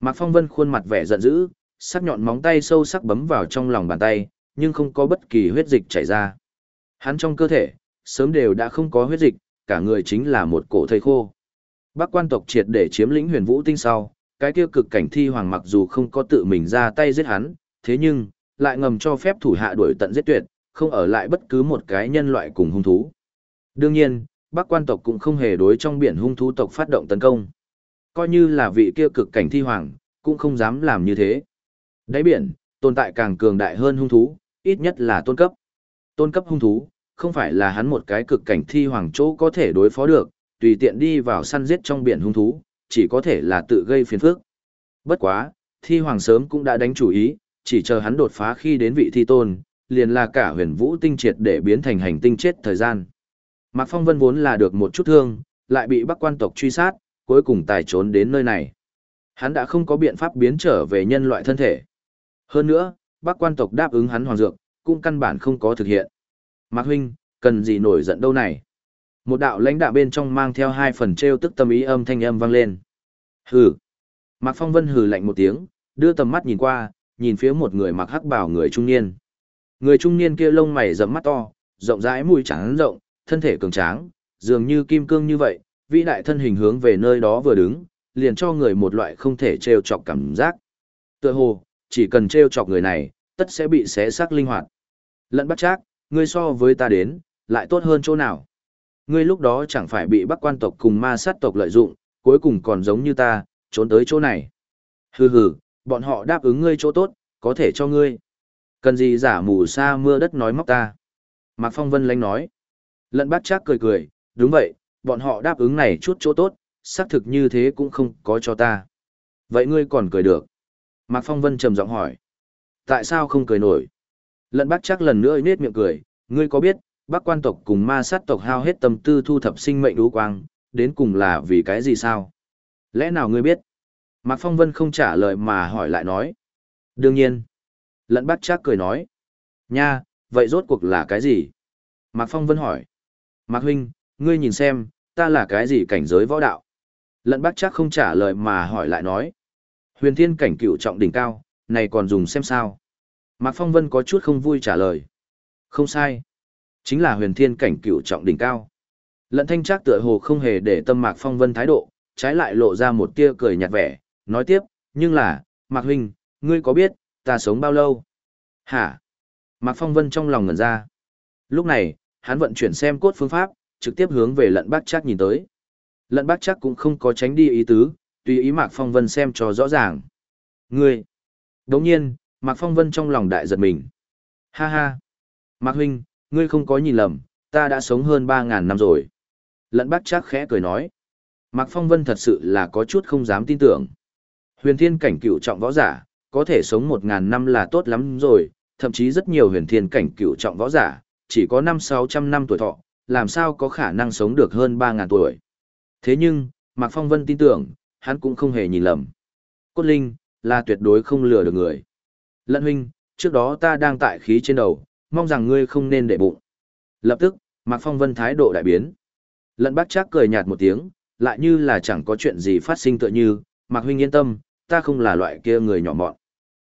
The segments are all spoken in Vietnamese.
Mạc Phong Vân khuôn mặt vẻ giận dữ, sắc nhọn móng tay sâu sắc bấm vào trong lòng bàn tay, nhưng không có bất kỳ huyết dịch chảy ra. Hắn trong cơ thể, sớm đều đã không có huyết dịch, cả người chính là một cổ thây khô. Bác quan tộc triệt để chiếm lĩnh huyền vũ tinh sau, cái kia cực cảnh thi hoàng mặc dù không có tự mình ra tay giết hắn, thế nhưng, lại ngầm cho phép thủ hạ đuổi tận giết tuyệt, không ở lại bất cứ một cái nhân loại cùng hung thú. Đương nhiên, bác quan tộc cũng không hề đối trong biển hung thú tộc phát động tấn công. Coi như là vị kia cực cảnh thi hoàng, cũng không dám làm như thế. Đáy biển, tồn tại càng cường đại hơn hung thú, ít nhất là tôn cấp. Tôn cấp hung thú, không phải là hắn một cái cực cảnh thi hoàng chỗ có thể đối phó được, tùy tiện đi vào săn giết trong biển hung thú, chỉ có thể là tự gây phiền phức. Bất quá, thi hoàng sớm cũng đã đánh chủ ý, chỉ chờ hắn đột phá khi đến vị thi tôn, liền là cả huyền vũ tinh triệt để biến thành hành tinh chết thời gian. Mạc Phong Vân vốn là được một chút thương, lại bị bắc quan tộc truy sát, cuối cùng tài trốn đến nơi này. Hắn đã không có biện pháp biến trở về nhân loại thân thể. Hơn nữa, bắc quan tộc đáp ứng hắn hoàng dược, cũng căn bản không có thực hiện. Mạc Huynh, cần gì nổi giận đâu này? Một đạo lãnh đạo bên trong mang theo hai phần treo tức tâm ý âm thanh âm vang lên. Hừ. Mạc Phong Vân hừ lạnh một tiếng, đưa tầm mắt nhìn qua, nhìn phía một người mặc hắc bào người trung niên. Người trung niên kia lông mày rậm mắt to, rộng rãi mũi trắng rộng, thân thể cường tráng, dường như kim cương như vậy, vĩ đại thân hình hướng về nơi đó vừa đứng, liền cho người một loại không thể trêu chọc cảm giác. Tựa hồ, chỉ cần trêu chọc người này, tất sẽ bị xé xác linh hoạt. Lẫn bắt chắc, ngươi so với ta đến, lại tốt hơn chỗ nào. Ngươi lúc đó chẳng phải bị bắc quan tộc cùng ma sát tộc lợi dụng, cuối cùng còn giống như ta, trốn tới chỗ này. Hừ hừ, bọn họ đáp ứng ngươi chỗ tốt, có thể cho ngươi. Cần gì giả mù sa mưa đất nói móc ta. Mạc Phong Vân lánh nói. Lận bắt chắc cười cười, đúng vậy, bọn họ đáp ứng này chút chỗ tốt, xác thực như thế cũng không có cho ta. Vậy ngươi còn cười được. Mạc Phong Vân trầm giọng hỏi. Tại sao không cười nổi? Lận bác chắc lần nữa nết miệng cười, ngươi có biết, bác quan tộc cùng ma sát tộc hao hết tâm tư thu thập sinh mệnh đú quang, đến cùng là vì cái gì sao? Lẽ nào ngươi biết? Mạc Phong Vân không trả lời mà hỏi lại nói. Đương nhiên. Lận bác chắc cười nói. Nha, vậy rốt cuộc là cái gì? Mạc Phong Vân hỏi. Mạc Huynh, ngươi nhìn xem, ta là cái gì cảnh giới võ đạo? Lận bác chắc không trả lời mà hỏi lại nói. Huyền thiên cảnh cựu trọng đỉnh cao, này còn dùng xem sao? Mạc Phong Vân có chút không vui trả lời. Không sai. Chính là huyền thiên cảnh cựu trọng đỉnh cao. Lận thanh trác tựa hồ không hề để tâm Mạc Phong Vân thái độ, trái lại lộ ra một tia cười nhạt vẻ, nói tiếp, nhưng là, Mạc Huynh, ngươi có biết, ta sống bao lâu? Hả? Mạc Phong Vân trong lòng ngẩn ra. Lúc này, hắn vận chuyển xem cốt phương pháp, trực tiếp hướng về lận bác chắc nhìn tới. Lận bác chắc cũng không có tránh đi ý tứ, tùy ý Mạc Phong Vân xem cho rõ ràng. Ngươi! Đồng nhiên, Mạc Phong Vân trong lòng đại giật mình. Ha ha! Mạc Huynh, ngươi không có nhìn lầm, ta đã sống hơn 3.000 năm rồi. Lận bác chắc khẽ cười nói. Mạc Phong Vân thật sự là có chút không dám tin tưởng. Huyền thiên cảnh cựu trọng võ giả, có thể sống 1.000 năm là tốt lắm rồi, thậm chí rất nhiều huyền thiên cảnh cựu trọng võ giả, chỉ có 5-600 năm tuổi thọ, làm sao có khả năng sống được hơn 3.000 tuổi. Thế nhưng, Mạc Phong Vân tin tưởng, hắn cũng không hề nhìn lầm. Cốt Linh, là tuyệt đối không lừa được người. Lận huynh, trước đó ta đang tại khí trên đầu, mong rằng ngươi không nên để bụng. Lập tức, Mạc Phong Vân thái độ đại biến. Lận bác chắc cười nhạt một tiếng, lại như là chẳng có chuyện gì phát sinh tựa như, Mạc huynh yên tâm, ta không là loại kia người nhỏ mọn.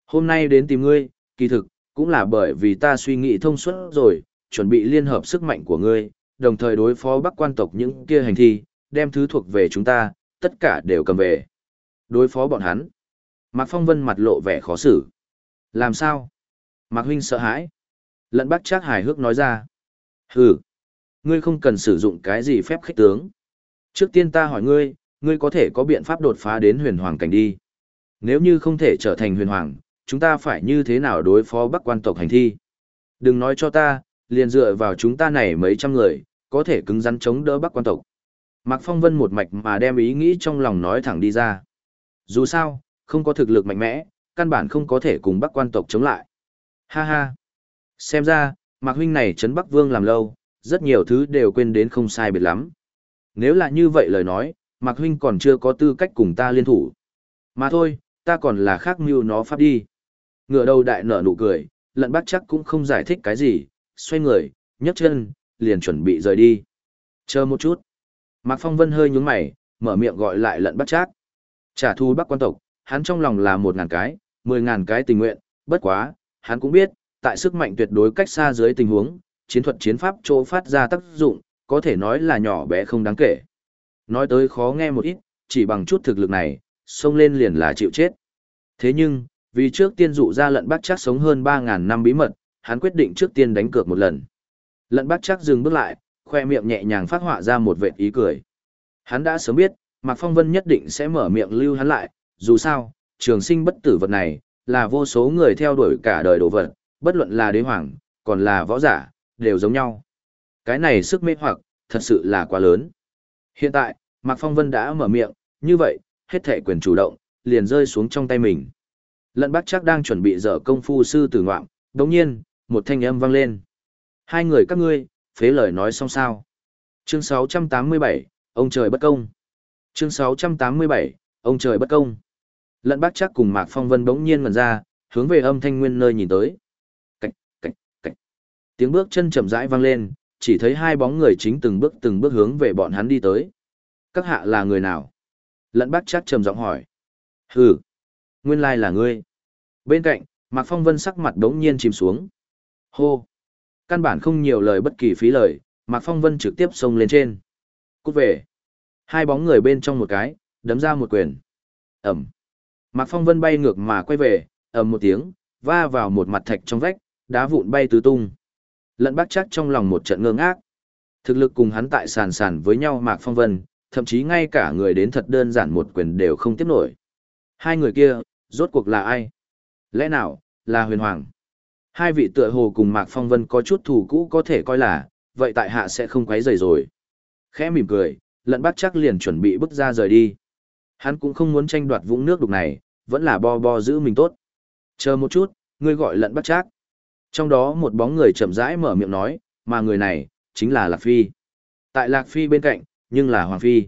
Hôm nay đến tìm ngươi, kỳ thực, cũng là bởi vì ta suy nghĩ thông suốt rồi, chuẩn bị liên hợp sức mạnh của ngươi, đồng thời đối phó bắc quan tộc những kia hành thi, đem thứ thuộc về chúng ta, tất cả đều cầm về. Đối phó bọn hắn. Mạc Phong Vân mặt lộ vẻ khó xử. Làm sao? Mạc Huynh sợ hãi. Lận bác chắc hài hước nói ra. Hừ. Ngươi không cần sử dụng cái gì phép khích tướng. Trước tiên ta hỏi ngươi, ngươi có thể có biện pháp đột phá đến huyền hoàng cảnh đi. Nếu như không thể trở thành huyền hoàng, chúng ta phải như thế nào đối phó bắc quan tộc hành thi? Đừng nói cho ta, liền dựa vào chúng ta này mấy trăm người, có thể cứng rắn chống đỡ bắc quan tộc. Mạc Phong Vân một mạch mà đem ý nghĩ trong lòng nói thẳng đi ra. Dù sao, không có thực lực mạnh mẽ, căn bản không có thể cùng bắc quan tộc chống lại. Ha ha! Xem ra, Mạc Huynh này chấn Bắc Vương làm lâu, rất nhiều thứ đều quên đến không sai biệt lắm. Nếu là như vậy lời nói, Mạc Huynh còn chưa có tư cách cùng ta liên thủ. Mà thôi, ta còn là khác mưu nó pháp đi. Ngựa đầu đại nở nụ cười, lận bác chắc cũng không giải thích cái gì, xoay người, nhấc chân, liền chuẩn bị rời đi. Chờ một chút. Mạc Phong Vân hơi nhướng mày, mở miệng gọi lại lận bắt chát. Trả thù bắc quan tộc, hắn trong lòng là một ngàn cái, mười ngàn cái tình nguyện, bất quá, hắn cũng biết, tại sức mạnh tuyệt đối cách xa dưới tình huống, chiến thuật chiến pháp chỗ phát ra tác dụng, có thể nói là nhỏ bé không đáng kể. Nói tới khó nghe một ít, chỉ bằng chút thực lực này, xông lên liền là chịu chết. Thế nhưng, vì trước tiên dụ ra lận bác chắc sống hơn 3.000 năm bí mật, hắn quyết định trước tiên đánh cược một lần. Lận bác chắc dừng bước lại, khoe miệng nhẹ nhàng phát họa ra một vệt ý cười. Hắn đã sớm biết, Mạc Phong Vân nhất định sẽ mở miệng lưu hắn lại, dù sao, trường sinh bất tử vật này, là vô số người theo đuổi cả đời đồ vật, bất luận là đế hoàng, còn là võ giả, đều giống nhau. Cái này sức mê hoặc, thật sự là quá lớn. Hiện tại, Mạc Phong Vân đã mở miệng, như vậy, hết thể quyền chủ động, liền rơi xuống trong tay mình. Lận bác chắc đang chuẩn bị dở công phu sư tử ngoạm, đồng nhiên, một thanh âm vang lên. Hai người các ngươi, phế lời nói xong sao. Chương 687, ông trời bất công. Chương 687, ông trời bất công. Lận bác chắc cùng Mạc Phong Vân bỗng nhiên ngần ra, hướng về âm thanh nguyên nơi nhìn tới. Cạch, cạch, cạch. Tiếng bước chân chậm rãi vang lên, chỉ thấy hai bóng người chính từng bước từng bước hướng về bọn hắn đi tới. Các hạ là người nào? Lận bác chắc trầm giọng hỏi. Hừ, nguyên lai là ngươi. Bên cạnh, Mạc Phong Vân sắc mặt đống nhiên chìm xuống. Hô! Căn bản không nhiều lời bất kỳ phí lời, Mạc Phong Vân trực tiếp xông lên trên. Cút về. Hai bóng người bên trong một cái, đấm ra một quyền. Ẩm. Mạc Phong Vân bay ngược mà quay về, ầm một tiếng, va vào một mặt thạch trong vách, đá vụn bay tứ tung. Lận bác chắc trong lòng một trận ngơ ngác. Thực lực cùng hắn tại sàn sàn với nhau Mạc Phong Vân, thậm chí ngay cả người đến thật đơn giản một quyền đều không tiếp nổi. Hai người kia, rốt cuộc là ai? Lẽ nào, là huyền hoàng? Hai vị tựa hồ cùng Mạc Phong Vân có chút thù cũ có thể coi là, vậy tại hạ sẽ không quấy rầy rồi. Khẽ mỉm cười, lận bác chắc liền chuẩn bị bước ra rời đi. Hắn cũng không muốn tranh đoạt vũng nước đục này, vẫn là bo bo giữ mình tốt. Chờ một chút, ngươi gọi lận bác chắc. Trong đó một bóng người chậm rãi mở miệng nói, mà người này, chính là Lạc Phi. Tại Lạc Phi bên cạnh, nhưng là Hoàng Phi.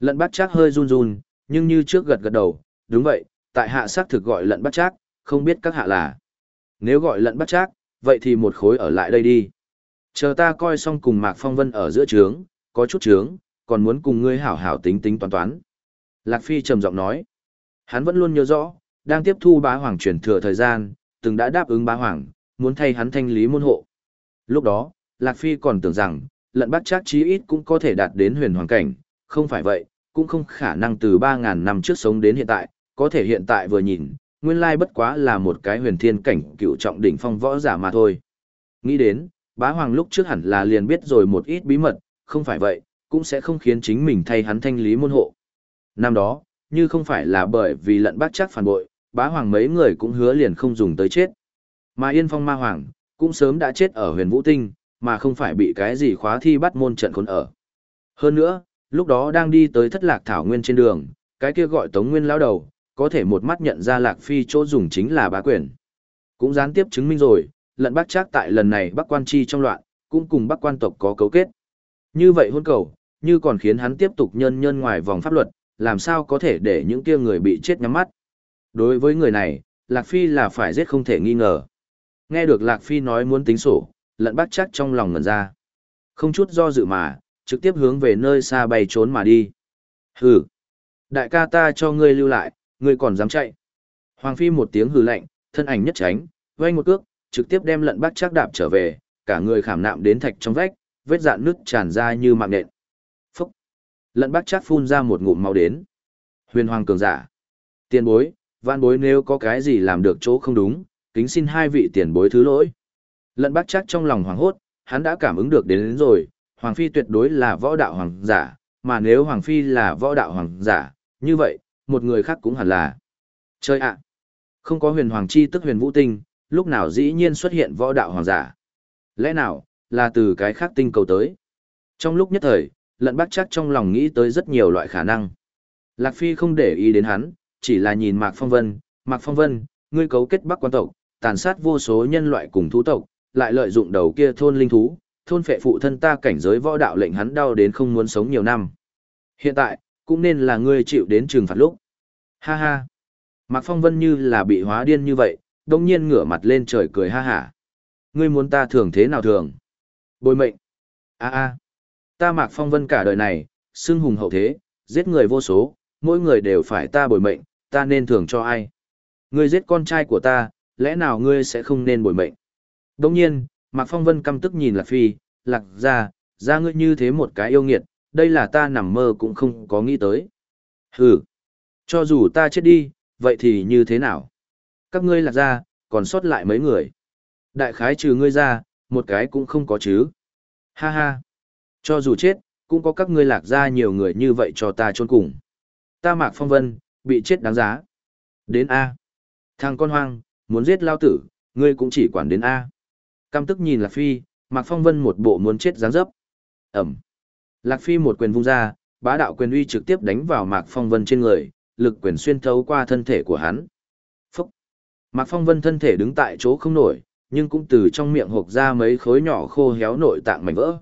Lận bác chắc hơi run run, nhưng như trước gật gật đầu, đúng vậy, tại hạ xác thực gọi lận bác chắc, không biết các hạ là. Nếu gọi lận bắt chắc, vậy thì một khối ở lại đây đi. Chờ ta coi xong cùng Mạc Phong Vân ở giữa trướng, có chút trướng, còn muốn cùng ngươi hảo hảo tính tính toán toán. Lạc Phi trầm giọng nói. Hắn vẫn luôn nhớ rõ, đang tiếp thu bá hoàng truyền thừa thời gian, từng đã đáp ứng bá hoàng, muốn thay hắn thanh lý môn hộ. Lúc đó, Lạc Phi còn tưởng rằng, lận bắt chắc chí ít cũng có thể đạt đến huyền hoàng cảnh, không phải vậy, cũng không khả năng từ 3.000 năm trước sống đến hiện tại, có thể hiện tại vừa nhìn, nguyên lai bất quá là một cái huyền thiên cảnh cựu trọng đỉnh phong võ giả mà thôi. Nghĩ đến, bá hoàng lúc trước hẳn là liền biết rồi một ít bí mật, không phải vậy, cũng sẽ không khiến chính mình thay hắn thanh lý môn hộ. Năm đó, như không phải là bởi vì lận bác chắc phản bội, bá hoàng mấy người cũng hứa liền không dùng tới chết. Mà Yên Phong Ma Hoàng, cũng sớm đã chết ở huyền vũ tinh, mà không phải bị cái gì khóa thi bắt môn trận khốn ở. Hơn nữa, lúc đó đang đi tới thất lạc thảo nguyên trên đường, cái kia gọi Tống Nguyên lão đầu, có thể một mắt nhận ra Lạc Phi chỗ dùng chính là bá quyền. Cũng gián tiếp chứng minh rồi, lận bác trác tại lần này bắc quan chi trong loạn, cũng cùng bắc quan tộc có cấu kết. Như vậy hôn cầu, như còn khiến hắn tiếp tục nhân nhân ngoài vòng pháp luật, làm sao có thể để những kia người bị chết nhắm mắt. Đối với người này, Lạc Phi là phải giết không thể nghi ngờ. Nghe được Lạc Phi nói muốn tính sổ, lận bác chắc trong lòng ngẩn ra. Không chút do dự mà, trực tiếp hướng về nơi xa bay trốn mà đi. Hừ! Đại ca ta cho ngươi lưu lại, ngươi còn dám chạy. Hoàng Phi một tiếng hừ lạnh, thân ảnh nhất tránh, vây một cước, trực tiếp đem lận bác chắc đạp trở về, cả người khảm nạm đến thạch trong vách, vết dạn nước tràn ra như mạng nện. Phúc! Lận bác chắc phun ra một ngụm máu đến. Huyền hoàng cường giả. Tiền bối, van bối nếu có cái gì làm được chỗ không đúng, kính xin hai vị tiền bối thứ lỗi. Lận bác chắc trong lòng hoàng hốt, hắn đã cảm ứng được đến, đến rồi, Hoàng Phi tuyệt đối là võ đạo hoàng giả, mà nếu Hoàng Phi là võ đạo hoàng giả, như vậy, một người khác cũng hẳn là. Chơi ạ! không có huyền hoàng chi tức huyền vũ tinh, lúc nào dĩ nhiên xuất hiện võ đạo hoàng giả. Lẽ nào, là từ cái khác tinh cầu tới. Trong lúc nhất thời, lận bác chắc trong lòng nghĩ tới rất nhiều loại khả năng. Lạc Phi không để ý đến hắn, chỉ là nhìn Mạc Phong Vân, Mạc Phong Vân, ngươi cấu kết bắc quan tộc, tàn sát vô số nhân loại cùng thú tộc, lại lợi dụng đầu kia thôn linh thú, thôn phệ phụ thân ta cảnh giới võ đạo lệnh hắn đau đến không muốn sống nhiều năm. Hiện tại, cũng nên là ngươi chịu đến trừng phạt lúc. Ha ha. Mạc Phong Vân như là bị hóa điên như vậy, đông nhiên ngửa mặt lên trời cười ha ha. Ngươi muốn ta thường thế nào thường? Bồi mệnh. A a. Ta Mạc Phong Vân cả đời này, xưng hùng hậu thế, giết người vô số, mỗi người đều phải ta bồi mệnh, ta nên thường cho ai? Ngươi giết con trai của ta, lẽ nào ngươi sẽ không nên bồi mệnh? Đồng nhiên, Mạc Phong Vân căm tức nhìn Lạc Phi, Lạc ra, ra ngươi như thế một cái yêu nghiệt, đây là ta nằm mơ cũng không có nghĩ tới. Hừ, cho dù ta chết đi, vậy thì như thế nào? Các ngươi lạc ra, còn sót lại mấy người. Đại khái trừ ngươi ra, một cái cũng không có chứ. Ha ha, cho dù chết, cũng có các ngươi lạc ra nhiều người như vậy cho ta chôn cùng. Ta Mạc Phong Vân, bị chết đáng giá. Đến A. Thằng con hoang, muốn giết lao tử, ngươi cũng chỉ quản đến A. cam tức nhìn Lạc Phi, Mạc Phong Vân một bộ muốn chết dáng dấp. Ẩm. Lạc Phi một quyền vung ra, bá đạo quyền uy trực tiếp đánh vào Mạc Phong Vân trên người, lực quyền xuyên thấu qua thân thể của hắn. Phúc. Mạc Phong Vân thân thể đứng tại chỗ không nổi, nhưng cũng từ trong miệng hộp ra mấy khối nhỏ khô héo nội tạng mảnh vỡ.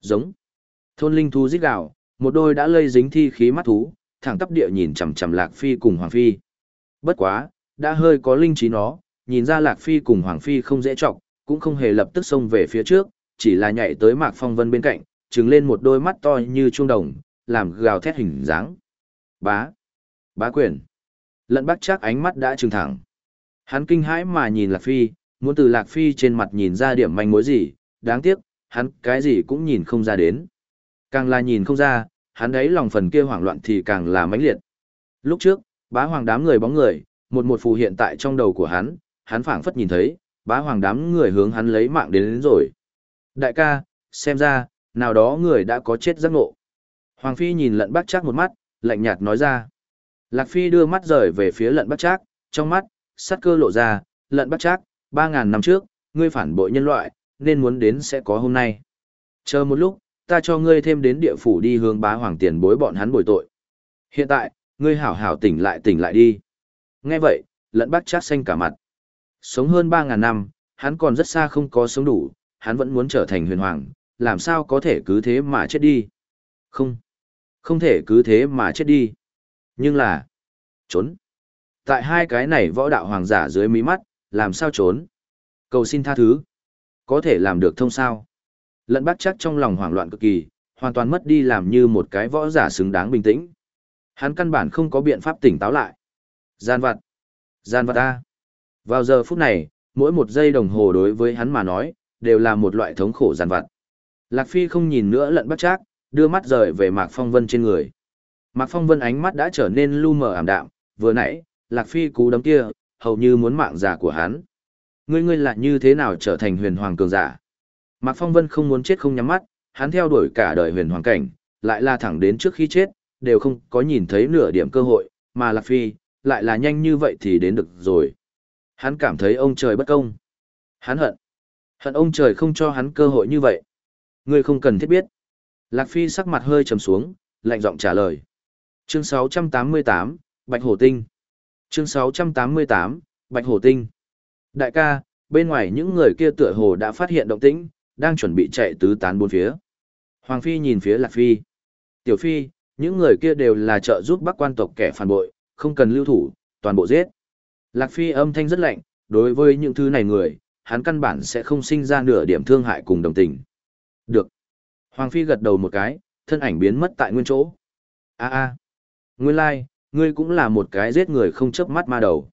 Giống. Thôn linh thú rít gào, một đôi đã lây dính thi khí mắt thú, thẳng tắp địa nhìn chằm chằm Lạc Phi cùng Hoàng Phi. Bất quá, đã hơi có linh trí nó, nhìn ra Lạc Phi cùng Hoàng Phi không dễ trọng, cũng không hề lập tức xông về phía trước, chỉ là nhảy tới Mạc Phong Vân bên cạnh, trừng lên một đôi mắt to như chuông đồng, làm gào thét hình dáng. Bá, bá quyền. Lận Bác chắc ánh mắt đã trừng thẳng. Hắn kinh hãi mà nhìn Lạc Phi, muốn từ Lạc Phi trên mặt nhìn ra điểm manh mối gì, đáng tiếc, hắn cái gì cũng nhìn không ra đến. Càng là nhìn không ra, hắn đấy lòng phần kia hoảng loạn thì càng là mãnh liệt. Lúc trước, bá hoàng đám người bóng người, một một phù hiện tại trong đầu của hắn, hắn phảng phất nhìn thấy, bá hoàng đám người hướng hắn lấy mạng đến, đến rồi. Đại ca, xem ra, nào đó người đã có chết giác ngộ. Hoàng Phi nhìn lận bác chắc một mắt, lạnh nhạt nói ra. Lạc Phi đưa mắt rời về phía lận bác chắc, trong mắt, sát cơ lộ ra, lận bác chắc, 3.000 năm trước, ngươi phản bội nhân loại, nên muốn đến sẽ có hôm nay. Chờ một lúc, ta cho ngươi thêm đến địa phủ đi hướng bá hoàng tiền bối bọn hắn bồi tội. Hiện tại, ngươi hảo hảo tỉnh lại tỉnh lại đi. Nghe vậy, lận bác trác xanh cả mặt. Sống hơn 3.000 năm, hắn còn rất xa không có sống đủ, hắn vẫn muốn trở thành huyền hoàng, làm sao có thể cứ thế mà chết đi. Không, không thể cứ thế mà chết đi. Nhưng là, trốn. Tại hai cái này võ đạo hoàng giả dưới mí mắt, làm sao trốn? Cầu xin tha thứ. Có thể làm được thông sao? Lận bác chắc trong lòng hoảng loạn cực kỳ, hoàn toàn mất đi làm như một cái võ giả xứng đáng bình tĩnh. Hắn căn bản không có biện pháp tỉnh táo lại. Gian vặt. Gian vặt A. Vào giờ phút này, mỗi một giây đồng hồ đối với hắn mà nói, đều là một loại thống khổ gian vặt. Lạc Phi không nhìn nữa lận bắt chác, đưa mắt rời về Mạc Phong Vân trên người. Mạc Phong Vân ánh mắt đã trở nên lu mờ ảm đạm, vừa nãy, Lạc Phi cú đấm kia, hầu như muốn mạng giả của hắn. Ngươi ngươi là như thế nào trở thành huyền hoàng cường giả? Mạc Phong Vân không muốn chết không nhắm mắt, hắn theo đuổi cả đời huyền hoàng cảnh, lại là thẳng đến trước khi chết, đều không có nhìn thấy nửa điểm cơ hội, mà Lạc Phi, lại là nhanh như vậy thì đến được rồi. Hắn cảm thấy ông trời bất công. Hắn hận. Hận ông trời không cho hắn cơ hội như vậy. Ngươi không cần thiết biết. Lạc Phi sắc mặt hơi trầm xuống, lạnh giọng trả lời. Chương 688, Bạch Hổ Tinh. Chương 688, Bạch Hổ Tinh. Đại ca, bên ngoài những người kia tựa hồ đã phát hiện động tĩnh, đang chuẩn bị chạy tứ tán bốn phía. Hoàng Phi nhìn phía Lạc Phi. Tiểu Phi, những người kia đều là trợ giúp bắc quan tộc kẻ phản bội, không cần lưu thủ, toàn bộ giết. Lạc Phi âm thanh rất lạnh, đối với những thứ này người, hắn căn bản sẽ không sinh ra nửa điểm thương hại cùng đồng tình. Được. Hoàng Phi gật đầu một cái, thân ảnh biến mất tại nguyên chỗ. a a Nguyên lai, like, ngươi cũng là một cái giết người không chớp mắt ma đầu.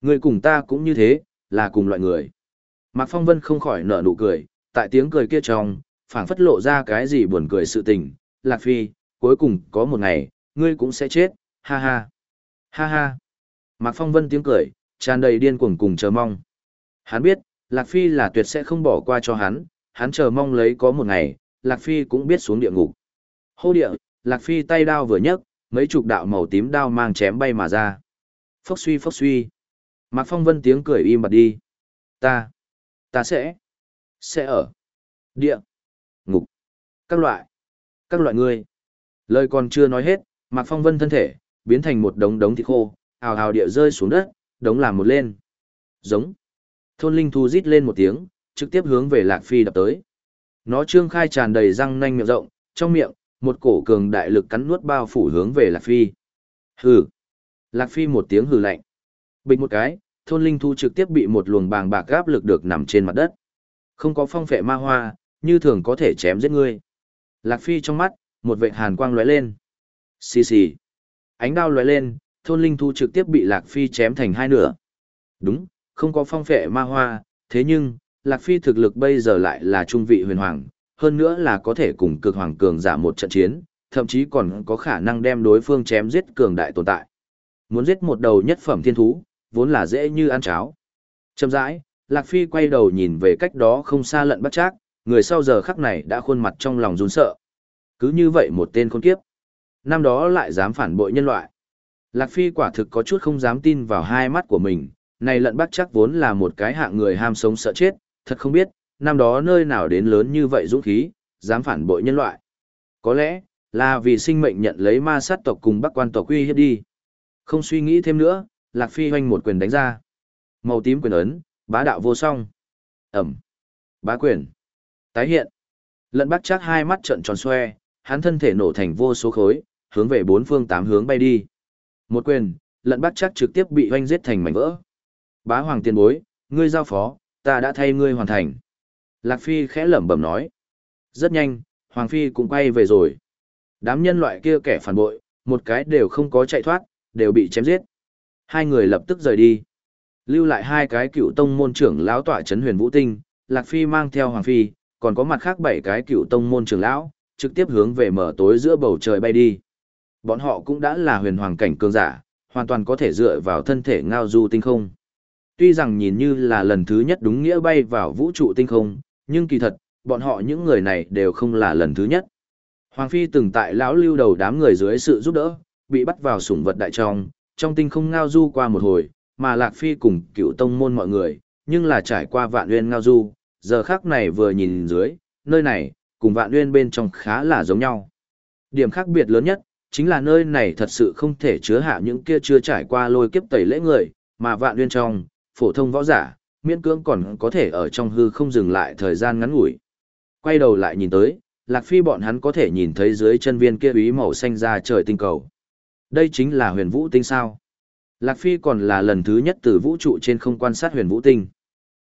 Ngươi cùng ta cũng như thế, là cùng loại người. Mạc Phong Vân không khỏi nở nụ cười, tại tiếng cười kia trong, phảng phất lộ ra cái gì buồn cười sự tình. Lạc Phi, cuối cùng có một ngày, ngươi cũng sẽ chết, ha ha. Ha ha. Mạc Phong Vân tiếng cười, tràn đầy điên cuồng cùng chờ mong. Hắn biết, Lạc Phi là tuyệt sẽ không bỏ qua cho hắn, hắn chờ mong lấy có một ngày, Lạc Phi cũng biết xuống địa ngục. Hô địa, Lạc Phi tay đao vừa nhấc, mấy chục đạo màu tím đao mang chém bay mà ra. Phốc suy phốc suy. Mạc Phong Vân tiếng cười im bặt đi. Ta, ta sẽ, sẽ ở, địa, ngục, các loại, các loại ngươi. Lời còn chưa nói hết, Mạc Phong Vân thân thể, biến thành một đống đống thịt khô, ào ào địa rơi xuống đất, đống làm một lên. Giống. Thôn linh thu rít lên một tiếng, trực tiếp hướng về Lạc Phi đập tới. Nó trương khai tràn đầy răng nanh miệng rộng, trong miệng, một cổ cường đại lực cắn nuốt bao phủ hướng về Lạc Phi. Hừ. Lạc Phi một tiếng hừ lạnh. Bình một cái, thôn linh thu trực tiếp bị một luồng bàng bạc gáp lực được nằm trên mặt đất. Không có phong phệ ma hoa, như thường có thể chém giết ngươi. Lạc Phi trong mắt, một vệt hàn quang lóe lên. Xì xì. Ánh đao lóe lên, thôn linh thu trực tiếp bị Lạc Phi chém thành hai nửa. Đúng, không có phong phệ ma hoa, thế nhưng, Lạc Phi thực lực bây giờ lại là trung vị huyền hoàng, hơn nữa là có thể cùng cực hoàng cường giả một trận chiến, thậm chí còn có khả năng đem đối phương chém giết cường đại tồn tại. Muốn giết một đầu nhất phẩm thiên thú, vốn là dễ như ăn cháo. Chậm rãi, Lạc Phi quay đầu nhìn về cách đó không xa lận bắt chác, người sau giờ khắc này đã khuôn mặt trong lòng run sợ. Cứ như vậy một tên con kiếp. Năm đó lại dám phản bội nhân loại. Lạc Phi quả thực có chút không dám tin vào hai mắt của mình, này lận bắt chắc vốn là một cái hạng người ham sống sợ chết, thật không biết, năm đó nơi nào đến lớn như vậy dũng khí, dám phản bội nhân loại. Có lẽ, là vì sinh mệnh nhận lấy ma sát tộc cùng bắc quan tộc uy hiếp đi. Không suy nghĩ thêm nữa, Lạc Phi hoanh một quyền đánh ra. Màu tím quyền ấn, bá đạo vô song. Ẩm. Bá quyền. Tái hiện. Lận bắt chắc hai mắt trận tròn xoe, hắn thân thể nổ thành vô số khối, hướng về bốn phương tám hướng bay đi. Một quyền, lận bắt chắc trực tiếp bị hoanh giết thành mảnh vỡ. Bá hoàng tiền bối, ngươi giao phó, ta đã thay ngươi hoàn thành. Lạc Phi khẽ lẩm bẩm nói. Rất nhanh, Hoàng Phi cũng quay về rồi. Đám nhân loại kia kẻ phản bội, một cái đều không có chạy thoát, đều bị chém giết. Hai người lập tức rời đi. Lưu lại hai cái cựu tông môn trưởng lão tỏa chấn huyền vũ tinh, Lạc Phi mang theo Hoàng Phi, còn có mặt khác bảy cái cựu tông môn trưởng lão, trực tiếp hướng về mở tối giữa bầu trời bay đi. Bọn họ cũng đã là huyền hoàng cảnh cường giả, hoàn toàn có thể dựa vào thân thể ngao du tinh không. Tuy rằng nhìn như là lần thứ nhất đúng nghĩa bay vào vũ trụ tinh không, nhưng kỳ thật, bọn họ những người này đều không là lần thứ nhất. Hoàng Phi từng tại lão lưu đầu đám người dưới sự giúp đỡ, bị bắt vào sủng vật đại trong, trong tinh không ngao du qua một hồi, mà Lạc Phi cùng cựu tông môn mọi người, nhưng là trải qua vạn nguyên ngao du, giờ khác này vừa nhìn dưới, nơi này, cùng vạn nguyên bên trong khá là giống nhau. Điểm khác biệt lớn nhất, chính là nơi này thật sự không thể chứa hạ những kia chưa trải qua lôi kiếp tẩy lễ người, mà vạn nguyên trong, phổ thông võ giả, miễn cưỡng còn có thể ở trong hư không dừng lại thời gian ngắn ngủi. Quay đầu lại nhìn tới, Lạc Phi bọn hắn có thể nhìn thấy dưới chân viên kia úy màu xanh ra trời tinh cầu. Đây chính là huyền vũ tinh sao. Lạc Phi còn là lần thứ nhất từ vũ trụ trên không quan sát huyền vũ tinh.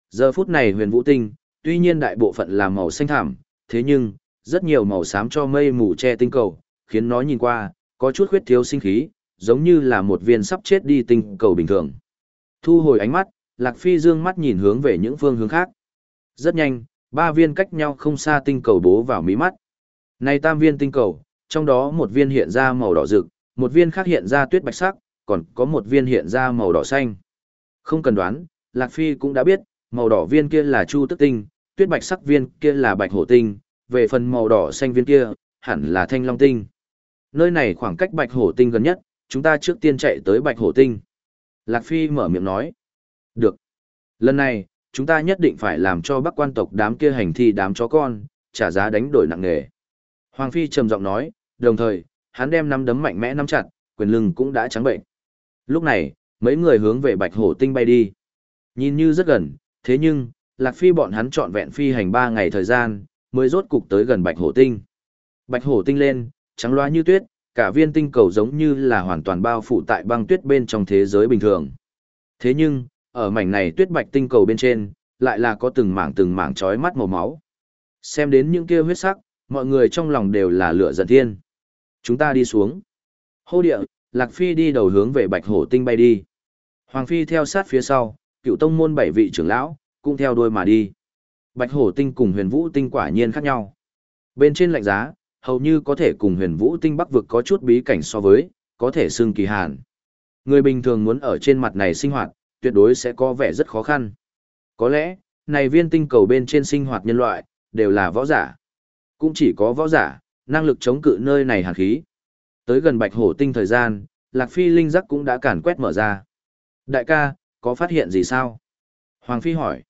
Giờ phút này huyền vũ tinh, tuy nhiên đại bộ phận là màu xanh thảm, thế nhưng, rất nhiều màu xám cho mây mù che tinh cầu, khiến nó nhìn qua, có chút khuyết thiếu sinh khí, giống như là một viên sắp chết đi tinh cầu bình thường. Thu hồi ánh mắt, Lạc Phi dương mắt nhìn hướng về những phương hướng khác. Rất nhanh, ba viên cách nhau không xa tinh cầu bố vào mí mắt. Này tam viên tinh cầu, trong đó một viên hiện ra màu đỏ rực, một viên khác hiện ra tuyết bạch sắc, còn có một viên hiện ra màu đỏ xanh. Không cần đoán, Lạc Phi cũng đã biết, màu đỏ viên kia là chu tức tinh, tuyết bạch sắc viên kia là bạch hổ tinh, về phần màu đỏ xanh viên kia, hẳn là thanh long tinh. Nơi này khoảng cách bạch hổ tinh gần nhất, chúng ta trước tiên chạy tới bạch hổ tinh. Lạc Phi mở miệng nói. Được. Lần này, chúng ta nhất định phải làm cho bắc quan tộc đám kia hành thi đám chó con, trả giá đánh đổi nặng nề. Hoàng Phi trầm giọng nói, đồng thời, hắn đem nắm đấm mạnh mẽ nắm chặt, quyền lưng cũng đã trắng bệnh. Lúc này, mấy người hướng về Bạch Hổ Tinh bay đi. Nhìn như rất gần, thế nhưng, Lạc Phi bọn hắn trọn vẹn phi hành 3 ngày thời gian, mới rốt cục tới gần Bạch Hổ Tinh. Bạch Hổ Tinh lên, trắng loa như tuyết, cả viên tinh cầu giống như là hoàn toàn bao phủ tại băng tuyết bên trong thế giới bình thường. Thế nhưng, ở mảnh này tuyết bạch tinh cầu bên trên, lại là có từng mảng từng mảng chói mắt màu máu. Xem đến những kia huyết sắc, mọi người trong lòng đều là lửa giận thiên. Chúng ta đi xuống. Hô địa, Lạc Phi đi đầu hướng về Bạch Hổ Tinh bay đi. Hoàng Phi theo sát phía sau, cựu tông môn bảy vị trưởng lão, cũng theo đuôi mà đi. Bạch Hổ Tinh cùng huyền vũ tinh quả nhiên khác nhau. Bên trên lạnh giá, hầu như có thể cùng huyền vũ tinh bắc vực có chút bí cảnh so với, có thể xưng kỳ hàn. Người bình thường muốn ở trên mặt này sinh hoạt, tuyệt đối sẽ có vẻ rất khó khăn. Có lẽ, này viên tinh cầu bên trên sinh hoạt nhân loại, đều là võ giả. Cũng chỉ có võ giả, năng lực chống cự nơi này hàn khí. Tới gần bạch hổ tinh thời gian, Lạc Phi linh giác cũng đã cản quét mở ra. Đại ca, có phát hiện gì sao? Hoàng Phi hỏi.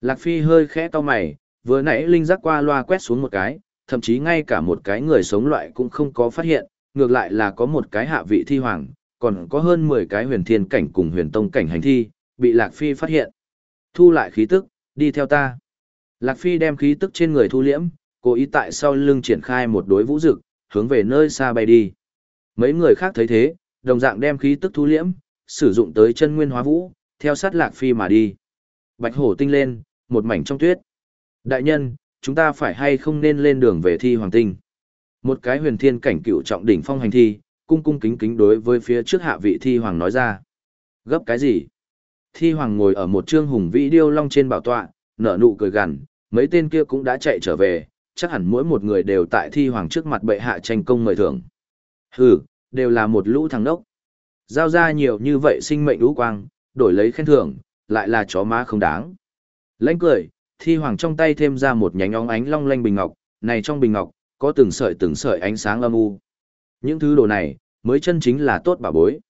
Lạc Phi hơi khẽ to mày, vừa nãy linh giác qua loa quét xuống một cái, thậm chí ngay cả một cái người sống loại cũng không có phát hiện, ngược lại là có một cái hạ vị thi hoàng, còn có hơn 10 cái huyền thiên cảnh cùng huyền tông cảnh hành thi, bị Lạc Phi phát hiện. Thu lại khí tức, đi theo ta. Lạc Phi đem khí tức trên người thu liễm, cố ý tại sau lưng triển khai một đối vũ dực, hướng về nơi xa bay đi. Mấy người khác thấy thế, đồng dạng đem khí tức thu liễm, sử dụng tới chân nguyên hóa vũ, theo sát Lạc Phi mà đi. Bạch hổ tinh lên, một mảnh trong tuyết. Đại nhân, chúng ta phải hay không nên lên đường về thi hoàng tinh? Một cái huyền thiên cảnh cựu trọng đỉnh phong hành thi, cung cung kính kính đối với phía trước hạ vị thi hoàng nói ra. Gấp cái gì? Thi hoàng ngồi ở một trương hùng vĩ điêu long trên bảo tọa, nở nụ cười gằn, mấy tên kia cũng đã chạy trở về, chắc hẳn mỗi một người đều tại thi hoàng trước mặt bệ hạ tranh công mời thưởng. Hừ, đều là một lũ thằng đốc. Giao ra nhiều như vậy sinh mệnh ú quang, đổi lấy khen thưởng, lại là chó má không đáng. Lãnh cười, thi hoàng trong tay thêm ra một nhánh óng ánh long lanh bình ngọc, này trong bình ngọc, có từng sợi từng sợi ánh sáng âm u. Những thứ đồ này, mới chân chính là tốt bảo bối.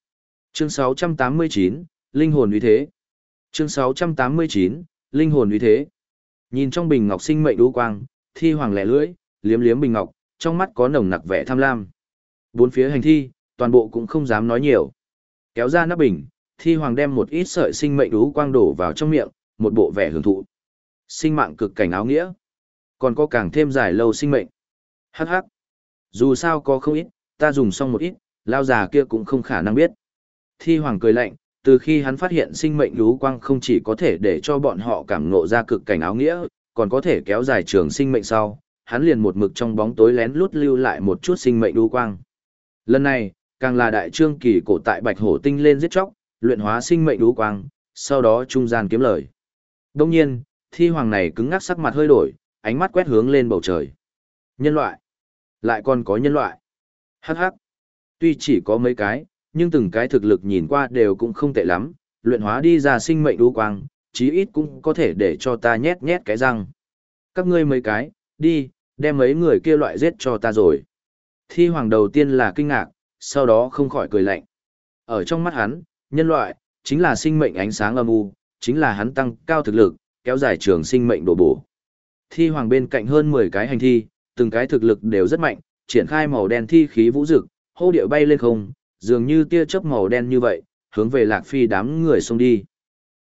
Chương 689, Linh hồn uy thế. Chương 689, Linh hồn uy thế. Nhìn trong bình ngọc sinh mệnh đu quang, thi hoàng lẻ lưỡi, liếm liếm bình ngọc, trong mắt có nồng nặc vẻ tham lam. Bốn phía hành thi, toàn bộ cũng không dám nói nhiều. Kéo ra nắp bình, thi hoàng đem một ít sợi sinh mệnh đú quang đổ vào trong miệng, một bộ vẻ hưởng thụ. Sinh mạng cực cảnh áo nghĩa. Còn có càng thêm dài lâu sinh mệnh. Hắc hắc. Dù sao có không ít, ta dùng xong một ít, lao già kia cũng không khả năng biết. Thi hoàng cười lạnh, từ khi hắn phát hiện sinh mệnh lũ quang không chỉ có thể để cho bọn họ cảm ngộ ra cực cảnh áo nghĩa, còn có thể kéo dài trường sinh mệnh sau, hắn liền một mực trong bóng tối lén lút lưu lại một chút sinh mệnh lũ quang. Lần này, càng là đại trương kỳ cổ tại bạch hổ tinh lên giết chóc, luyện hóa sinh mệnh lũ quang, sau đó trung gian kiếm lời. Đông nhiên, thi hoàng này cứng ngắc sắc mặt hơi đổi, ánh mắt quét hướng lên bầu trời. Nhân loại. Lại còn có nhân loại. Hắc hắc. Tuy chỉ có mấy cái, nhưng từng cái thực lực nhìn qua đều cũng không tệ lắm, luyện hóa đi ra sinh mệnh đu quang, chí ít cũng có thể để cho ta nhét nhét cái răng. Các ngươi mấy cái, đi, đem mấy người kia loại giết cho ta rồi. Thi hoàng đầu tiên là kinh ngạc, sau đó không khỏi cười lạnh. Ở trong mắt hắn, nhân loại, chính là sinh mệnh ánh sáng âm u, chính là hắn tăng cao thực lực, kéo dài trường sinh mệnh đổ bổ. Thi hoàng bên cạnh hơn 10 cái hành thi, từng cái thực lực đều rất mạnh, triển khai màu đen thi khí vũ dực, hô điệu bay lên không, dường như tia chớp màu đen như vậy, hướng về Lạc Phi đám người xông đi.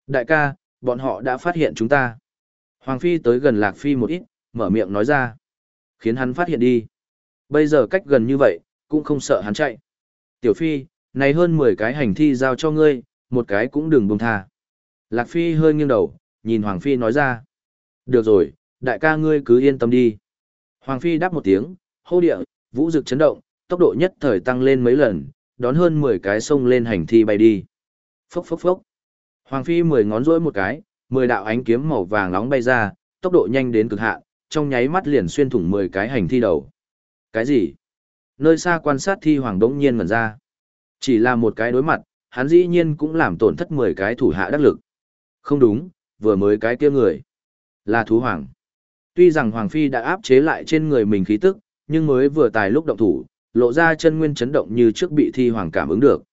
Đại ca, bọn họ đã phát hiện chúng ta. Hoàng Phi tới gần Lạc Phi một ít, mở miệng nói ra. Khiến hắn phát hiện đi. Bây giờ cách gần như vậy, cũng không sợ hắn chạy. Tiểu Phi, này hơn 10 cái hành thi giao cho ngươi, một cái cũng đừng buông tha. Lạc Phi hơi nghiêng đầu, nhìn Hoàng Phi nói ra. Được rồi, đại ca ngươi cứ yên tâm đi. Hoàng Phi đáp một tiếng, hô địa, vũ rực chấn động, tốc độ nhất thời tăng lên mấy lần, đón hơn 10 cái sông lên hành thi bay đi. Phốc phốc phốc. Hoàng Phi mười ngón rỗi một cái, mười đạo ánh kiếm màu vàng nóng bay ra, tốc độ nhanh đến cực hạn, trong nháy mắt liền xuyên thủng mười cái hành thi đầu. Cái gì? Nơi xa quan sát thi hoàng đống nhiên ngẩn ra. Chỉ là một cái đối mặt, hắn dĩ nhiên cũng làm tổn thất mười cái thủ hạ đắc lực. Không đúng, vừa mới cái kia người. Là thú hoàng. Tuy rằng Hoàng Phi đã áp chế lại trên người mình khí tức, nhưng mới vừa tài lúc động thủ, lộ ra chân nguyên chấn động như trước bị thi hoàng cảm ứng được.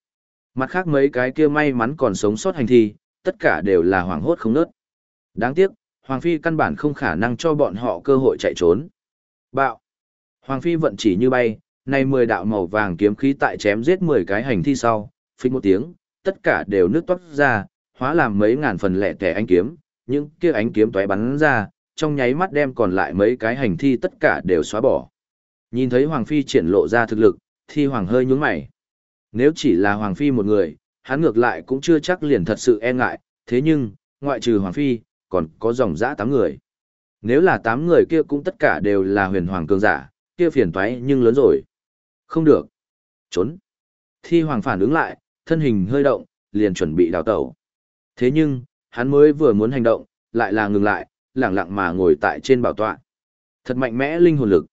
Mặt khác mấy cái kia may mắn còn sống sót hành thi, tất cả đều là hoàng hốt không nớt. Đáng tiếc, Hoàng Phi căn bản không khả năng cho bọn họ cơ hội chạy trốn. Bạo! Hoàng Phi vận chỉ như bay, nay 10 đạo màu vàng kiếm khí tại chém giết 10 cái hành thi sau, phích một tiếng, tất cả đều nước toát ra, hóa làm mấy ngàn phần lẻ tẻ ánh kiếm, những kia ánh kiếm tóe bắn ra, trong nháy mắt đem còn lại mấy cái hành thi tất cả đều xóa bỏ. Nhìn thấy Hoàng Phi triển lộ ra thực lực, thi Hoàng hơi nhúng mày. Nếu chỉ là Hoàng Phi một người, hắn ngược lại cũng chưa chắc liền thật sự e ngại, thế nhưng, ngoại trừ Hoàng Phi, còn có dòng dã tám người. Nếu là tám người kia cũng tất cả đều là huyền hoàng cường giả, kia phiền toái nhưng lớn rồi. Không được. Trốn. Thi Hoàng phản ứng lại, thân hình hơi động, liền chuẩn bị đào tẩu. Thế nhưng, hắn mới vừa muốn hành động, lại là ngừng lại, lẳng lặng mà ngồi tại trên bảo tọa. Thật mạnh mẽ linh hồn lực.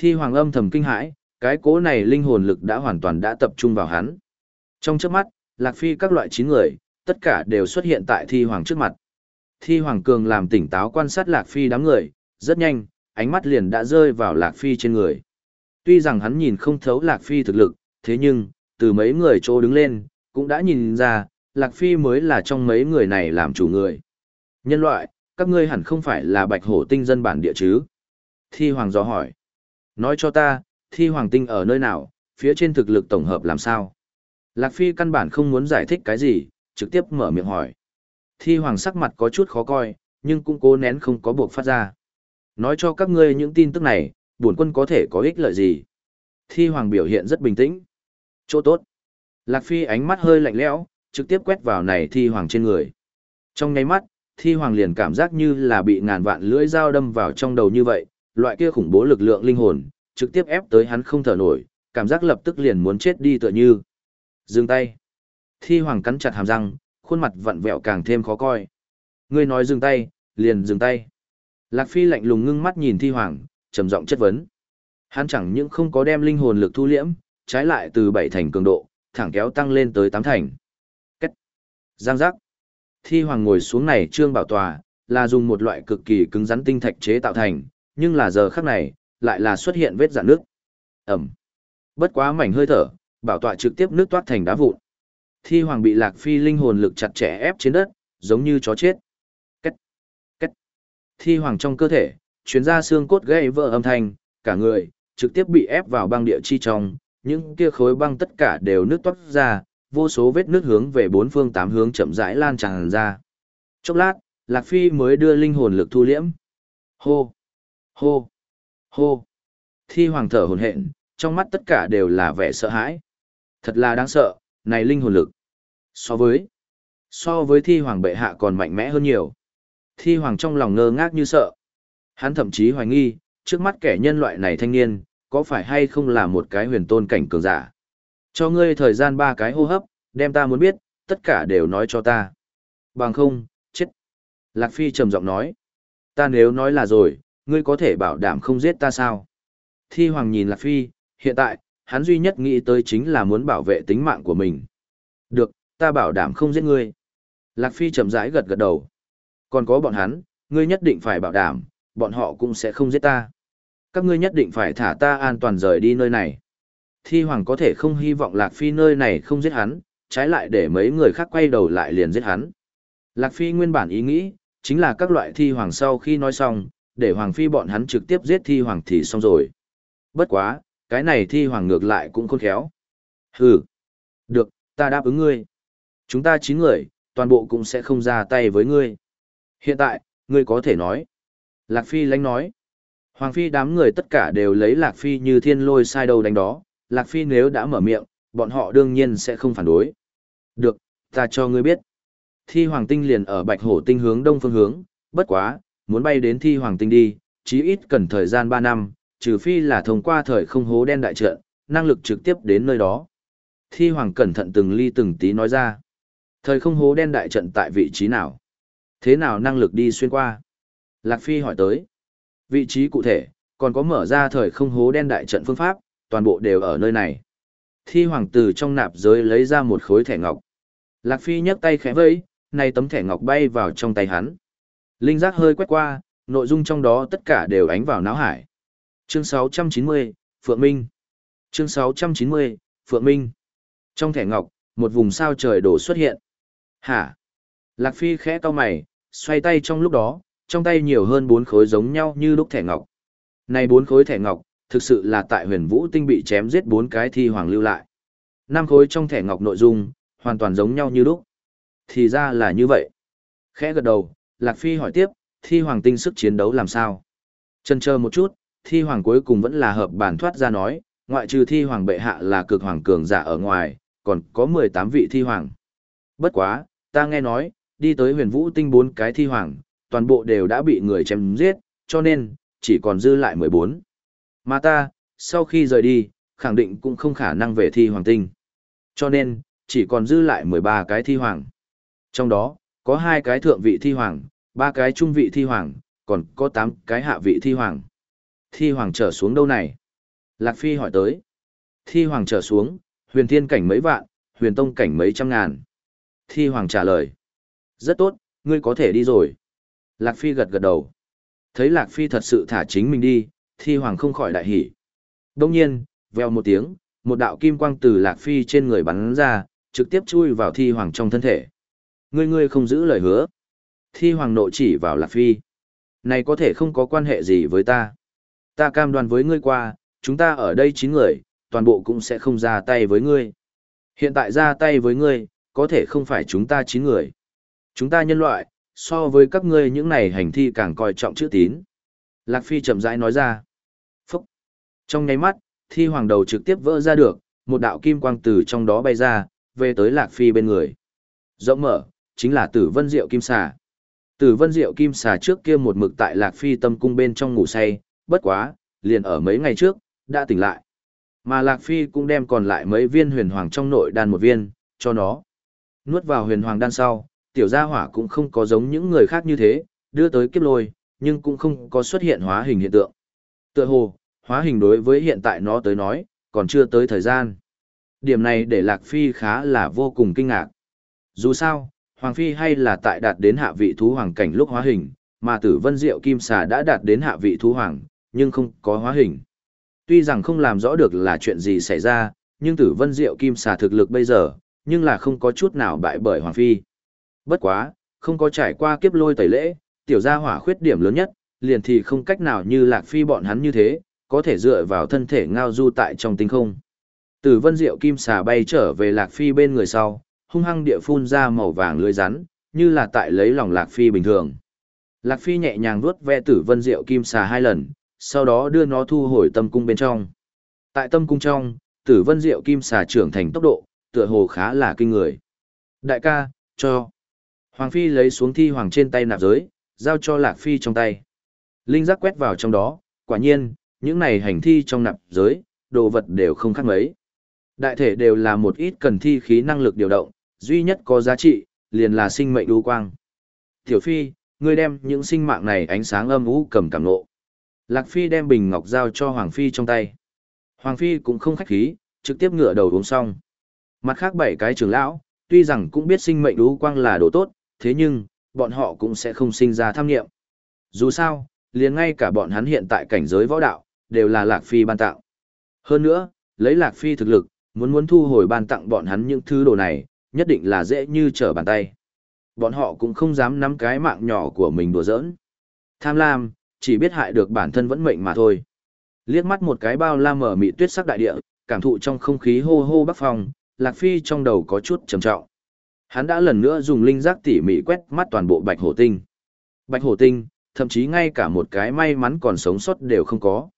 Thi Hoàng âm thầm kinh hãi, cái cố này linh hồn lực đã hoàn toàn đã tập trung vào hắn. Trong chớp mắt, Lạc Phi các loại chín người, tất cả đều xuất hiện tại Thi Hoàng trước mặt. Thi Hoàng Cường làm tỉnh táo quan sát Lạc Phi đám người, rất nhanh, ánh mắt liền đã rơi vào Lạc Phi trên người. Tuy rằng hắn nhìn không thấu Lạc Phi thực lực, thế nhưng, từ mấy người chỗ đứng lên, cũng đã nhìn ra, Lạc Phi mới là trong mấy người này làm chủ người. Nhân loại, các ngươi hẳn không phải là bạch hổ tinh dân bản địa chứ? Thi Hoàng do hỏi. Nói cho ta, thi hoàng tinh ở nơi nào, phía trên thực lực tổng hợp làm sao? Lạc Phi căn bản không muốn giải thích cái gì, trực tiếp mở miệng hỏi. Thi hoàng sắc mặt có chút khó coi, nhưng cũng cố nén không có buộc phát ra. Nói cho các ngươi những tin tức này, bổn quân có thể có ích lợi gì? Thi hoàng biểu hiện rất bình tĩnh. Chỗ tốt. Lạc Phi ánh mắt hơi lạnh lẽo, trực tiếp quét vào này thi hoàng trên người. Trong nháy mắt, thi hoàng liền cảm giác như là bị ngàn vạn lưỡi dao đâm vào trong đầu như vậy, loại kia khủng bố lực lượng linh hồn, trực tiếp ép tới hắn không thở nổi, cảm giác lập tức liền muốn chết đi tựa như. Dừng tay. Thi hoàng cắn chặt hàm răng, khuôn mặt vặn vẹo càng thêm khó coi. Ngươi nói dừng tay, liền dừng tay. Lạc Phi lạnh lùng ngưng mắt nhìn thi hoàng, trầm giọng chất vấn. Hắn chẳng những không có đem linh hồn lực thu liễm, trái lại từ bảy thành cường độ, thẳng kéo tăng lên tới tám thành. Cách. Giang giác. Thi hoàng ngồi xuống này trương bảo tòa, là dùng một loại cực kỳ cứng rắn tinh thạch chế tạo thành, nhưng là giờ khắc này, lại là xuất hiện vết dạn nước. Ẩm. Bất quá mảnh hơi thở, bảo tọa trực tiếp nước toát thành đá vụn. Thi hoàng bị Lạc Phi linh hồn lực chặt chẽ ép trên đất, giống như chó chết. Cách. Cách. Thi hoàng trong cơ thể, chuyến ra xương cốt gãy vỡ âm thanh, cả người, trực tiếp bị ép vào băng địa chi trong, những kia khối băng tất cả đều nước toát ra, vô số vết nước hướng về bốn phương tám hướng chậm rãi lan tràn ra. Chốc lát, Lạc Phi mới đưa linh hồn lực thu liễm. Hô! Hô! Hô! Thi hoàng thở hồn hện, trong mắt tất cả đều là vẻ sợ hãi. Thật là đáng sợ, này linh hồn lực. So với, so với thi hoàng bệ hạ còn mạnh mẽ hơn nhiều. Thi hoàng trong lòng ngơ ngác như sợ. Hắn thậm chí hoài nghi, trước mắt kẻ nhân loại này thanh niên, có phải hay không là một cái huyền tôn cảnh cường giả. Cho ngươi thời gian ba cái hô hấp, đem ta muốn biết, tất cả đều nói cho ta. Bằng không, chết. Lạc Phi trầm giọng nói. Ta nếu nói là rồi, ngươi có thể bảo đảm không giết ta sao? Thi Hoàng nhìn Lạc Phi, hiện tại, hắn duy nhất nghĩ tới chính là muốn bảo vệ tính mạng của mình. Được, ta bảo đảm không giết ngươi. Lạc Phi chậm rãi gật gật đầu. Còn có bọn hắn, ngươi nhất định phải bảo đảm, bọn họ cũng sẽ không giết ta. Các ngươi nhất định phải thả ta an toàn rời đi nơi này. Thi Hoàng có thể không hy vọng Lạc Phi nơi này không giết hắn, trái lại để mấy người khác quay đầu lại liền giết hắn. Lạc Phi nguyên bản ý nghĩ, chính là các loại Thi Hoàng sau khi nói xong, để Hoàng Phi bọn hắn trực tiếp giết Thi Hoàng thì xong rồi. Bất quá, cái này Thi Hoàng ngược lại cũng khôn khéo. Hừ. Được, ta đáp ứng ngươi. Chúng ta chín người, toàn bộ cũng sẽ không ra tay với ngươi. Hiện tại, ngươi có thể nói. Lạc Phi lánh nói. Hoàng Phi đám người tất cả đều lấy Lạc Phi như thiên lôi sai đầu đánh đó. Lạc Phi nếu đã mở miệng, bọn họ đương nhiên sẽ không phản đối. Được, ta cho ngươi biết. Thi Hoàng Tinh liền ở Bạch Hổ Tinh hướng đông phương hướng, bất quá, muốn bay đến Thi Hoàng Tinh đi, chí ít cần thời gian 3 năm, trừ phi là thông qua thời không hố đen đại trận, năng lực trực tiếp đến nơi đó. Thi Hoàng cẩn thận từng ly từng tí nói ra. Thời không hố đen đại trận tại vị trí nào? Thế nào năng lực đi xuyên qua? Lạc Phi hỏi tới. Vị trí cụ thể, còn có mở ra thời không hố đen đại trận phương pháp, toàn bộ đều ở nơi này. Thi Hoàng từ trong nạp giới lấy ra một khối thẻ ngọc. Lạc Phi nhấc tay khẽ vẫy, này tấm thẻ ngọc bay vào trong tay hắn. Linh giác hơi quét qua, nội dung trong đó tất cả đều ánh vào não hải. Chương 690, Phượng Minh. Chương 690, Phượng Minh. Trong thẻ ngọc, một vùng sao trời đổ xuất hiện. Hả? Lạc Phi khẽ cau mày, xoay tay trong lúc đó, trong tay nhiều hơn bốn khối giống nhau như lúc thẻ ngọc. Này bốn khối thẻ ngọc, thực sự là tại huyền vũ tinh bị chém giết bốn cái thi hoàng lưu lại. Năm khối trong thẻ ngọc nội dung, hoàn toàn giống nhau như lúc. Thì ra là như vậy. Khẽ gật đầu, Lạc Phi hỏi tiếp, thi hoàng tinh sức chiến đấu làm sao? Chân chờ một chút, thi hoàng cuối cùng vẫn là hợp bản thoát ra nói, ngoại trừ thi hoàng bệ hạ là cực hoàng cường giả ở ngoài, còn có 18 vị thi hoàng. Bất quá, ta nghe nói, đi tới huyền vũ tinh bốn cái thi hoàng, toàn bộ đều đã bị người chém giết, cho nên, chỉ còn dư lại 14. Mà ta, sau khi rời đi, khẳng định cũng không khả năng về thi hoàng tinh. Cho nên, chỉ còn dư lại 13 cái thi hoàng. Trong đó, có hai cái thượng vị thi hoàng, ba cái trung vị thi hoàng, còn có tám cái hạ vị thi hoàng. Thi hoàng trở xuống đâu này? Lạc Phi hỏi tới. Thi hoàng trở xuống, huyền thiên cảnh mấy vạn, huyền tông cảnh mấy trăm ngàn. Thi hoàng trả lời. Rất tốt, ngươi có thể đi rồi. Lạc Phi gật gật đầu. Thấy Lạc Phi thật sự thả chính mình đi, thi hoàng không khỏi đại hỉ. Đông nhiên, veo một tiếng, một đạo kim quang từ Lạc Phi trên người bắn ra, trực tiếp chui vào thi hoàng trong thân thể. Ngươi ngươi không giữ lời hứa. Thi hoàng nộ chỉ vào Lạc Phi. Này có thể không có quan hệ gì với ta. Ta cam đoan với ngươi qua, chúng ta ở đây 9 người, toàn bộ cũng sẽ không ra tay với ngươi. Hiện tại ra tay với ngươi, có thể không phải chúng ta 9 người. Chúng ta nhân loại, so với các ngươi những này hành thi càng coi trọng chữ tín. Lạc Phi chậm rãi nói ra. Phúc! Trong nháy mắt, thi hoàng đầu trực tiếp vỡ ra được, một đạo kim quang từ trong đó bay ra, về tới Lạc Phi bên người. Rộng mở, chính là tử vân diệu kim xà. Tử vân diệu kim xà trước kia một mực tại Lạc Phi tâm cung bên trong ngủ say, bất quá, liền ở mấy ngày trước, đã tỉnh lại. Mà Lạc Phi cũng đem còn lại mấy viên huyền hoàng trong nội đan một viên, cho nó. Nuốt vào huyền hoàng đan sau, tiểu gia hỏa cũng không có giống những người khác như thế, đưa tới kiếp lôi, nhưng cũng không có xuất hiện hóa hình hiện tượng. Tựa hồ, hóa hình đối với hiện tại nó tới nói, còn chưa tới thời gian. Điểm này để Lạc Phi khá là vô cùng kinh ngạc. Dù sao, Hoàng Phi hay là tại đạt đến hạ vị thú hoàng cảnh lúc hóa hình, mà tử vân diệu kim xà đã đạt đến hạ vị thú hoàng, nhưng không có hóa hình. Tuy rằng không làm rõ được là chuyện gì xảy ra, nhưng tử vân diệu kim xà thực lực bây giờ, nhưng là không có chút nào bại bởi Hoàng Phi. Bất quá, không có trải qua kiếp lôi tẩy lễ, tiểu gia hỏa khuyết điểm lớn nhất, liền thì không cách nào như Lạc Phi bọn hắn như thế, có thể dựa vào thân thể ngao du tại trong tinh không. Tử vân diệu kim xà bay trở về Lạc Phi bên người sau, hung hăng địa phun ra màu vàng lưới rắn, như là tại lấy lòng Lạc Phi bình thường. Lạc Phi nhẹ nhàng vuốt ve tử vân diệu kim xà hai lần, sau đó đưa nó thu hồi tâm cung bên trong. Tại tâm cung trong, tử vân diệu kim xà trưởng thành tốc độ, tựa hồ khá là kinh người. Đại ca, cho. Hoàng Phi lấy xuống thi hoàng trên tay nạp giới, giao cho Lạc Phi trong tay. Linh giác quét vào trong đó, quả nhiên, những này hành thi trong nạp giới, đồ vật đều không khác mấy. Đại thể đều là một ít cần thi khí năng lực điều động, duy nhất có giá trị, liền là sinh mệnh đu quang. Tiểu Phi, ngươi đem những sinh mạng này ánh sáng âm u cầm cảm nộ. Lạc Phi đem bình ngọc giao cho Hoàng Phi trong tay. Hoàng Phi cũng không khách khí, trực tiếp ngửa đầu uống xong. Mặt khác bảy cái trưởng lão, tuy rằng cũng biết sinh mệnh đu quang là đồ tốt, thế nhưng, bọn họ cũng sẽ không sinh ra tham nghiệm. Dù sao, liền ngay cả bọn hắn hiện tại cảnh giới võ đạo, đều là Lạc Phi ban tạo. Hơn nữa, lấy Lạc Phi thực lực, muốn muốn thu hồi ban tặng bọn hắn những thứ đồ này, nhất định là dễ như trở bàn tay. Bọn họ cũng không dám nắm cái mạng nhỏ của mình đùa giỡn. Tham lam, chỉ biết hại được bản thân vẫn mệnh mà thôi. Liếc mắt một cái bao la mở mị tuyết sắc đại địa, cảm thụ trong không khí hô hô bắc phòng, Lạc Phi trong đầu có chút trầm trọng. Hắn đã lần nữa dùng linh giác tỉ mỉ quét mắt toàn bộ bạch hổ tinh. Bạch hổ tinh, thậm chí ngay cả một cái may mắn còn sống sót đều không có.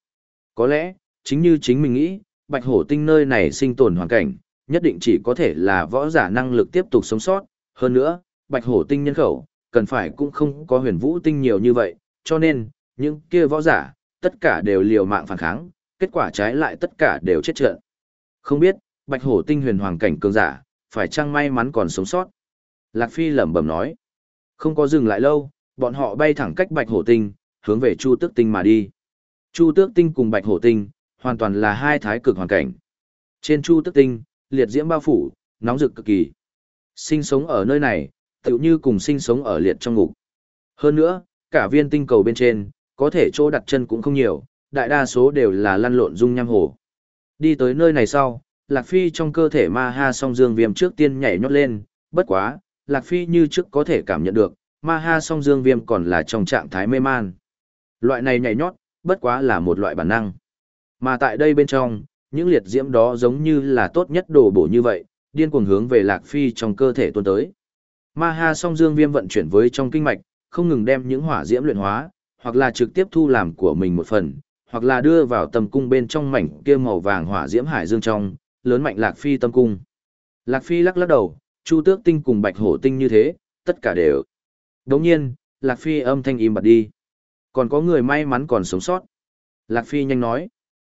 Có lẽ, chính như chính mình nghĩ, bạch hổ tinh nơi này sinh tồn hoàn cảnh, nhất định chỉ có thể là võ giả năng lực tiếp tục sống sót. Hơn nữa, bạch hổ tinh nhân khẩu, cần phải cũng không có huyền vũ tinh nhiều như vậy, cho nên, những kia võ giả, tất cả đều liều mạng phản kháng, kết quả trái lại tất cả đều chết trận. Không biết, bạch hổ tinh huyền hoàng cảnh cường giả, phải chăng may mắn còn sống sót. Lạc Phi lẩm bẩm nói. Không có dừng lại lâu, bọn họ bay thẳng cách bạch hổ tinh, hướng về Chu Tước Tinh mà đi. Chu Tước Tinh cùng bạch hổ tinh, hoàn toàn là hai thái cực hoàn cảnh. Trên Chu Tước Tinh, liệt diễm bao phủ, nóng rực cực kỳ. Sinh sống ở nơi này, tựu như cùng sinh sống ở liệt trong ngục. Hơn nữa, cả viên tinh cầu bên trên, có thể chỗ đặt chân cũng không nhiều, đại đa số đều là lăn lộn dung nham hồ. Đi tới nơi này sau, Lạc Phi trong cơ thể ma ha song dương viêm trước tiên nhảy nhót lên, bất quá, Lạc Phi như trước có thể cảm nhận được, ma ha song dương viêm còn là trong trạng thái mê man. Loại này nhảy nhót, bất quá là một loại bản năng. Mà tại đây bên trong, những liệt diễm đó giống như là tốt nhất đồ bổ như vậy, điên cuồng hướng về Lạc Phi trong cơ thể tuôn tới. Ma ha song dương viêm vận chuyển với trong kinh mạch, không ngừng đem những hỏa diễm luyện hóa, hoặc là trực tiếp thu làm của mình một phần, hoặc là đưa vào tâm cung bên trong mảnh kia màu vàng hỏa diễm hải dương trong, lớn mạnh Lạc Phi tâm cung. Lạc Phi lắc lắc đầu, Chu Tước tinh cùng Bạch Hổ tinh như thế, tất cả đều. Đồng nhiên, Lạc Phi âm thanh im bặt đi. Còn có người may mắn còn sống sót. Lạc Phi nhanh nói.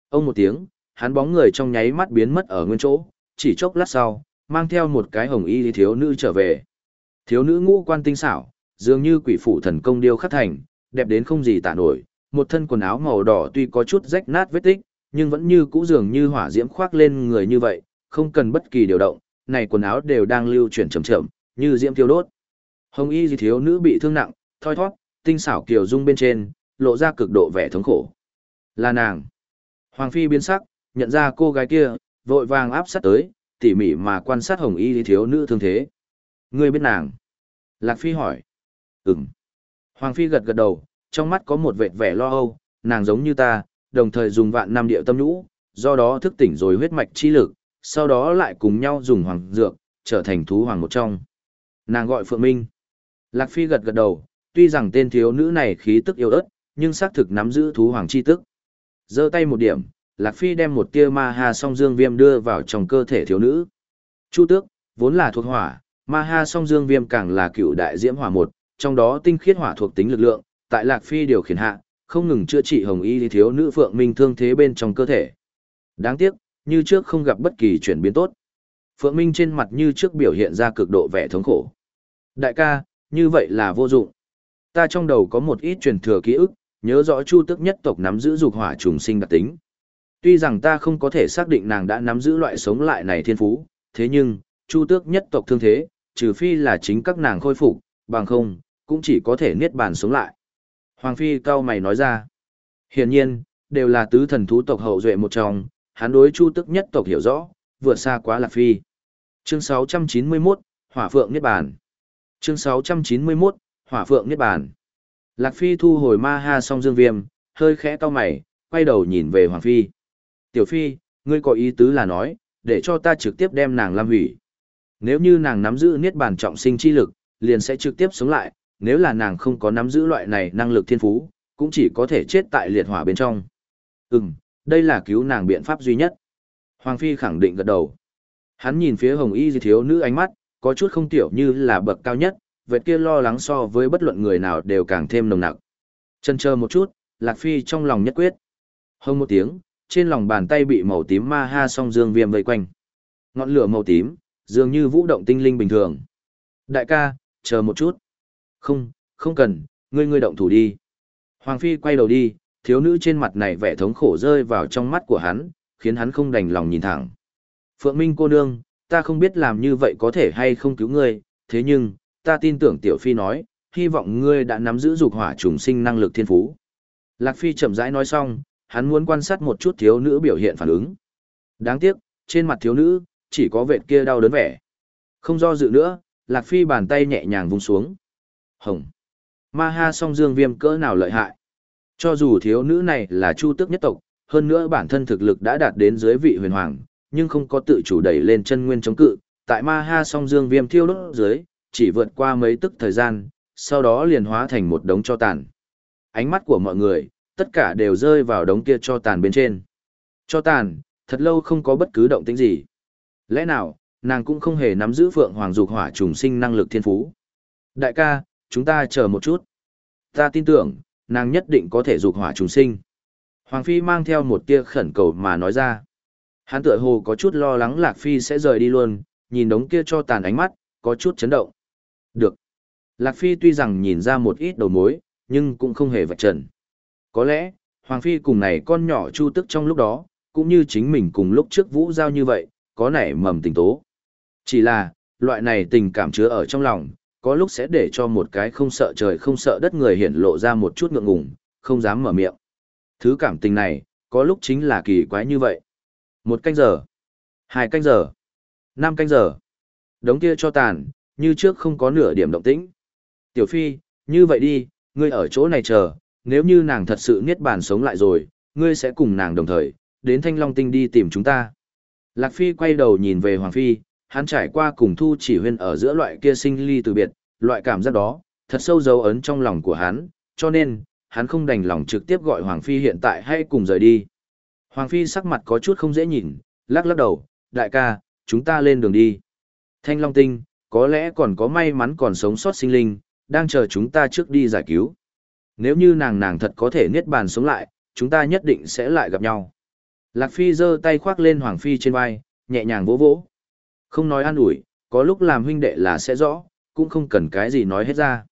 Ông một tiếng, hắn bóng người trong nháy mắt biến mất ở nguyên chỗ, chỉ chốc lát sau, mang theo một cái hồng y thiếu nữ trở về. Thiếu nữ ngũ quan tinh xảo, dường như quỷ phụ thần công điêu khắc thành, đẹp đến không gì tả nổi, một thân quần áo màu đỏ tuy có chút rách nát vết tích, nhưng vẫn như cũ dường như hỏa diễm khoác lên người như vậy, không cần bất kỳ điều động, này quần áo đều đang lưu chuyển chậm chậm, như diễm thiêu đốt. Hồng y gì thiếu nữ bị thương nặng, thoi thoát, tinh xảo kiều dung bên trên, lộ ra cực độ vẻ thống khổ. Là nàng. Hoàng phi biến sắc, nhận ra cô gái kia, vội vàng áp sát tới, tỉ mỉ mà quan sát hồng y thiếu nữ thương thế. Ngươi biết nàng? Lạc phi hỏi. Ừm. Hoàng phi gật gật đầu, trong mắt có một vệt vẻ lo âu, nàng giống như ta, đồng thời dùng vạn năm điệu tâm nhũ, do đó thức tỉnh rồi huyết mạch chi lực, sau đó lại cùng nhau dùng hoàng dược, trở thành thú hoàng một trong. Nàng gọi Phượng Minh. Lạc Phi gật gật đầu, tuy rằng tên thiếu nữ này khí tức yêu ớt, nhưng xác thực nắm giữ thú hoàng chi tức. giơ tay một điểm, Lạc Phi đem một tia ma ha song dương viêm đưa vào trong cơ thể thiếu nữ. Chu tước, vốn là thuộc hỏa, ma ha song dương viêm càng là cựu đại diễm hỏa một, trong đó tinh khiết hỏa thuộc tính lực lượng, tại Lạc Phi điều khiển hạ, không ngừng chữa trị hồng y thiếu nữ phượng minh thương thế bên trong cơ thể. Đáng tiếc, như trước không gặp bất kỳ chuyển biến tốt. Phượng Minh trên mặt như trước biểu hiện ra cực độ vẻ thống khổ. Đại ca, như vậy là vô dụng. Ta trong đầu có một ít truyền thừa ký ức, nhớ rõ Chu Tức nhất tộc nắm giữ dục hỏa trùng sinh đặc tính. Tuy rằng ta không có thể xác định nàng đã nắm giữ loại sống lại này thiên phú, thế nhưng, Chu Tước nhất tộc thương thế, trừ phi là chính các nàng khôi phục, bằng không, cũng chỉ có thể niết bàn sống lại. Hoàng Phi cao mày nói ra. Hiển nhiên, đều là tứ thần thú tộc hậu duệ một trong, hắn đối Chu Tức nhất tộc hiểu rõ, vượt xa quá Lạc Phi. Chương 691, Hỏa Phượng Niết Bàn. Chương 691, Hỏa Phượng Niết Bàn. Lạc Phi thu hồi ma ha song dương viêm, hơi khẽ cau mày, quay đầu nhìn về Hoàng Phi. Tiểu Phi, ngươi có ý tứ là nói, để cho ta trực tiếp đem nàng làm hủy. Nếu như nàng nắm giữ niết bàn trọng sinh chi lực, liền sẽ trực tiếp sống lại, nếu là nàng không có nắm giữ loại này năng lực thiên phú, cũng chỉ có thể chết tại liệt hỏa bên trong. Ừm, đây là cứu nàng biện pháp duy nhất. Hoàng Phi khẳng định gật đầu. Hắn nhìn phía hồng y thiếu nữ ánh mắt, có chút không tiểu như là bậc cao nhất, vệt kia lo lắng so với bất luận người nào đều càng thêm nồng nặc. Chân chờ một chút, Lạc Phi trong lòng nhất quyết. hơn một tiếng, trên lòng bàn tay bị màu tím ma ha song dương viêm vây quanh. Ngọn lửa màu tím, dường như vũ động tinh linh bình thường. Đại ca, chờ một chút. Không, không cần, ngươi ngươi động thủ đi. Hoàng Phi quay đầu đi, thiếu nữ trên mặt này vẻ thống khổ rơi vào trong mắt của hắn, khiến hắn không đành lòng nhìn thẳng. Phượng Minh cô nương, ta không biết làm như vậy có thể hay không cứu ngươi, thế nhưng, ta tin tưởng Tiểu Phi nói, hy vọng ngươi đã nắm giữ dục hỏa trùng sinh năng lực thiên phú. Lạc Phi chậm rãi nói xong, hắn muốn quan sát một chút thiếu nữ biểu hiện phản ứng. Đáng tiếc, trên mặt thiếu nữ, chỉ có vệt kia đau đớn vẻ. Không do dự nữa, Lạc Phi bàn tay nhẹ nhàng vung xuống. Hồng. Ma ha song dương viêm cỡ nào lợi hại. Cho dù thiếu nữ này là chu tước nhất tộc, hơn nữa bản thân thực lực đã đạt đến dưới vị huyền hoàng, nhưng không có tự chủ đẩy lên chân nguyên chống cự. Tại ma ha song dương viêm thiêu đốt dưới, chỉ vượt qua mấy tức thời gian, sau đó liền hóa thành một đống cho tàn. Ánh mắt của mọi người, tất cả đều rơi vào đống kia cho tàn bên trên. Cho tàn, thật lâu không có bất cứ động tĩnh gì. Lẽ nào, nàng cũng không hề nắm giữ phượng hoàng dục hỏa trùng sinh năng lực thiên phú. Đại ca, chúng ta chờ một chút. Ta tin tưởng, nàng nhất định có thể dục hỏa trùng sinh. Hoàng Phi mang theo một tia khẩn cầu mà nói ra. Hắn tựa hồ có chút lo lắng Lạc Phi sẽ rời đi luôn, nhìn đống kia cho tàn ánh mắt, có chút chấn động. Được. Lạc Phi tuy rằng nhìn ra một ít đầu mối, nhưng cũng không hề vạch trần. Có lẽ, Hoàng Phi cùng này con nhỏ chu tức trong lúc đó, cũng như chính mình cùng lúc trước vũ giao như vậy, có nảy mầm tình tố. Chỉ là, loại này tình cảm chứa ở trong lòng, có lúc sẽ để cho một cái không sợ trời không sợ đất người hiển lộ ra một chút ngượng ngùng, không dám mở miệng. Thứ cảm tình này, có lúc chính là kỳ quái như vậy. Một canh giờ, hai canh giờ, năm canh giờ. Đống kia cho tàn, như trước không có nửa điểm động tĩnh. Tiểu Phi, như vậy đi, ngươi ở chỗ này chờ, nếu như nàng thật sự niết bàn sống lại rồi, ngươi sẽ cùng nàng đồng thời, đến Thanh Long Tinh đi tìm chúng ta. Lạc Phi quay đầu nhìn về Hoàng Phi, hắn trải qua cùng thu chỉ huyên ở giữa loại kia sinh ly từ biệt, loại cảm giác đó, thật sâu dấu ấn trong lòng của hắn, cho nên, hắn không đành lòng trực tiếp gọi Hoàng Phi hiện tại hay cùng rời đi. Hoàng Phi sắc mặt có chút không dễ nhìn, lắc lắc đầu, đại ca, chúng ta lên đường đi. Thanh Long Tinh, có lẽ còn có may mắn còn sống sót sinh linh, đang chờ chúng ta trước đi giải cứu. Nếu như nàng nàng thật có thể niết bàn sống lại, chúng ta nhất định sẽ lại gặp nhau. Lạc Phi giơ tay khoác lên Hoàng Phi trên vai, nhẹ nhàng vỗ vỗ. Không nói an ủi, có lúc làm huynh đệ là sẽ rõ, cũng không cần cái gì nói hết ra.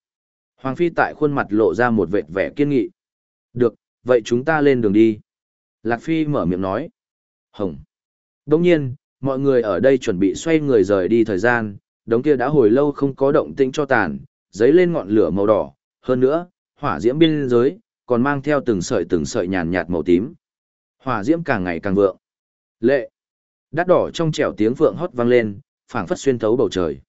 Hoàng Phi tại khuôn mặt lộ ra một vệt vẻ kiên nghị. Được, vậy chúng ta lên đường đi. Lạc Phi mở miệng nói. Hồng. Đồng nhiên, mọi người ở đây chuẩn bị xoay người rời đi thời gian, đống kia đã hồi lâu không có động tĩnh cho tàn, giấy lên ngọn lửa màu đỏ, hơn nữa, hỏa diễm biên giới, còn mang theo từng sợi từng sợi nhàn nhạt màu tím. Hỏa diễm càng ngày càng vượng. Lệ. Đắt đỏ trong trẻo tiếng vượng hót vang lên, phảng phất xuyên thấu bầu trời.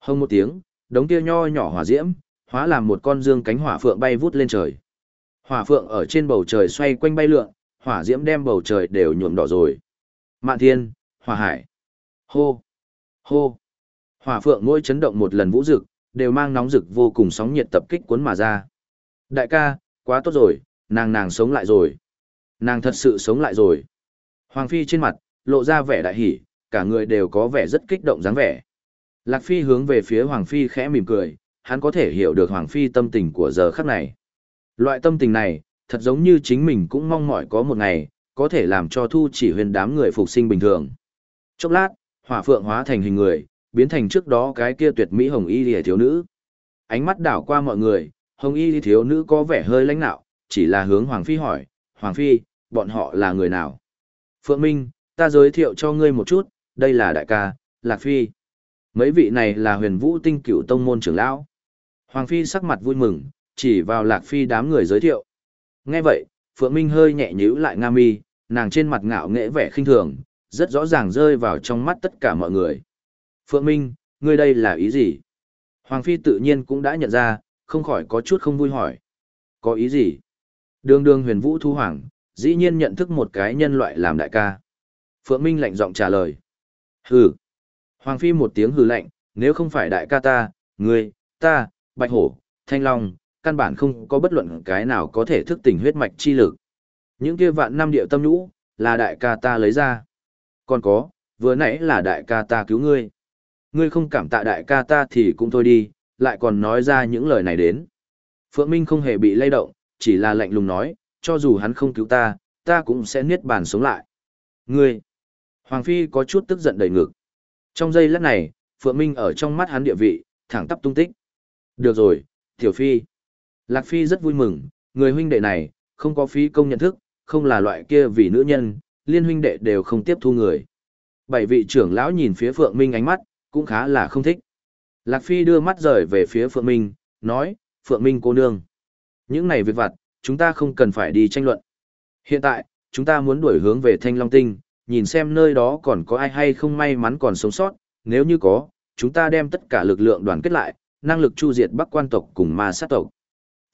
Hơn một tiếng, đống kia nho nhỏ hỏa diễm, hóa làm một con dương cánh hỏa phượng bay vút lên trời. Hỏa phượng ở trên bầu trời xoay quanh bay lượn, hỏa diễm đem bầu trời đều nhuộm đỏ rồi. Mạn thiên, hỏa hải. Hô, hô. Hỏa phượng mỗi chấn động một lần vũ rực, đều mang nóng rực vô cùng sóng nhiệt tập kích cuốn mà ra. Đại ca, quá tốt rồi, nàng nàng sống lại rồi. Nàng thật sự sống lại rồi. Hoàng Phi trên mặt, lộ ra vẻ đại hỉ, cả người đều có vẻ rất kích động dáng vẻ. Lạc Phi hướng về phía Hoàng Phi khẽ mỉm cười, hắn có thể hiểu được Hoàng Phi tâm tình của giờ khắc này. Loại tâm tình này, thật giống như chính mình cũng mong mỏi có một ngày, có thể làm cho thu chỉ huyền đám người phục sinh bình thường. Chốc lát, hỏa phượng hóa thành hình người, biến thành trước đó cái kia tuyệt mỹ hồng y lìa thiếu nữ. Ánh mắt đảo qua mọi người, hồng y thiếu nữ có vẻ hơi lãnh nạo, chỉ là hướng Hoàng Phi hỏi, Hoàng Phi, bọn họ là người nào? Phượng Minh, ta giới thiệu cho ngươi một chút, đây là đại ca, Lạc Phi. Mấy vị này là huyền vũ tinh cửu tông môn trưởng lão. Hoàng Phi sắc mặt vui mừng, chỉ vào Lạc Phi đám người giới thiệu. Nghe vậy, Phượng Minh hơi nhẹ nhíu lại nga mi, nàng trên mặt ngạo nghễ vẻ khinh thường, rất rõ ràng rơi vào trong mắt tất cả mọi người. Phượng Minh, ngươi đây là ý gì? Hoàng Phi tự nhiên cũng đã nhận ra, không khỏi có chút không vui hỏi. Có ý gì? Đường đường huyền vũ thu hoàng, dĩ nhiên nhận thức một cái nhân loại làm đại ca. Phượng Minh lạnh giọng trả lời. Hừ. Hoàng Phi một tiếng hừ lạnh, nếu không phải đại ca ta, ngươi, ta, Bạch Hổ, Thanh Long, căn bản không có bất luận cái nào có thể thức tỉnh huyết mạch chi lực. Những kia vạn năm điệu tâm nhũ, là đại ca ta lấy ra. Còn có, vừa nãy là đại ca ta cứu ngươi. Ngươi không cảm tạ đại ca ta thì cũng thôi đi, lại còn nói ra những lời này đến. Phượng Minh không hề bị lay động, chỉ là lạnh lùng nói, cho dù hắn không cứu ta, ta cũng sẽ niết bàn sống lại. Ngươi! Hoàng Phi có chút tức giận đầy ngực. Trong giây lát này, Phượng Minh ở trong mắt hắn địa vị, thẳng tắp tung tích. Được rồi, Tiểu Phi. Lạc Phi rất vui mừng, người huynh đệ này, không có phí công nhận thức, không là loại kia vì nữ nhân, liên huynh đệ đều không tiếp thu người. Bảy vị trưởng lão nhìn phía Phượng Minh ánh mắt, cũng khá là không thích. Lạc Phi đưa mắt rời về phía Phượng Minh, nói, Phượng Minh cô nương. Những này việc vặt, chúng ta không cần phải đi tranh luận. Hiện tại, chúng ta muốn đuổi hướng về Thanh Long Tinh, nhìn xem nơi đó còn có ai hay không may mắn còn sống sót, nếu như có, chúng ta đem tất cả lực lượng đoàn kết lại, năng lực chu diệt Bắc quan tộc cùng ma sát tộc.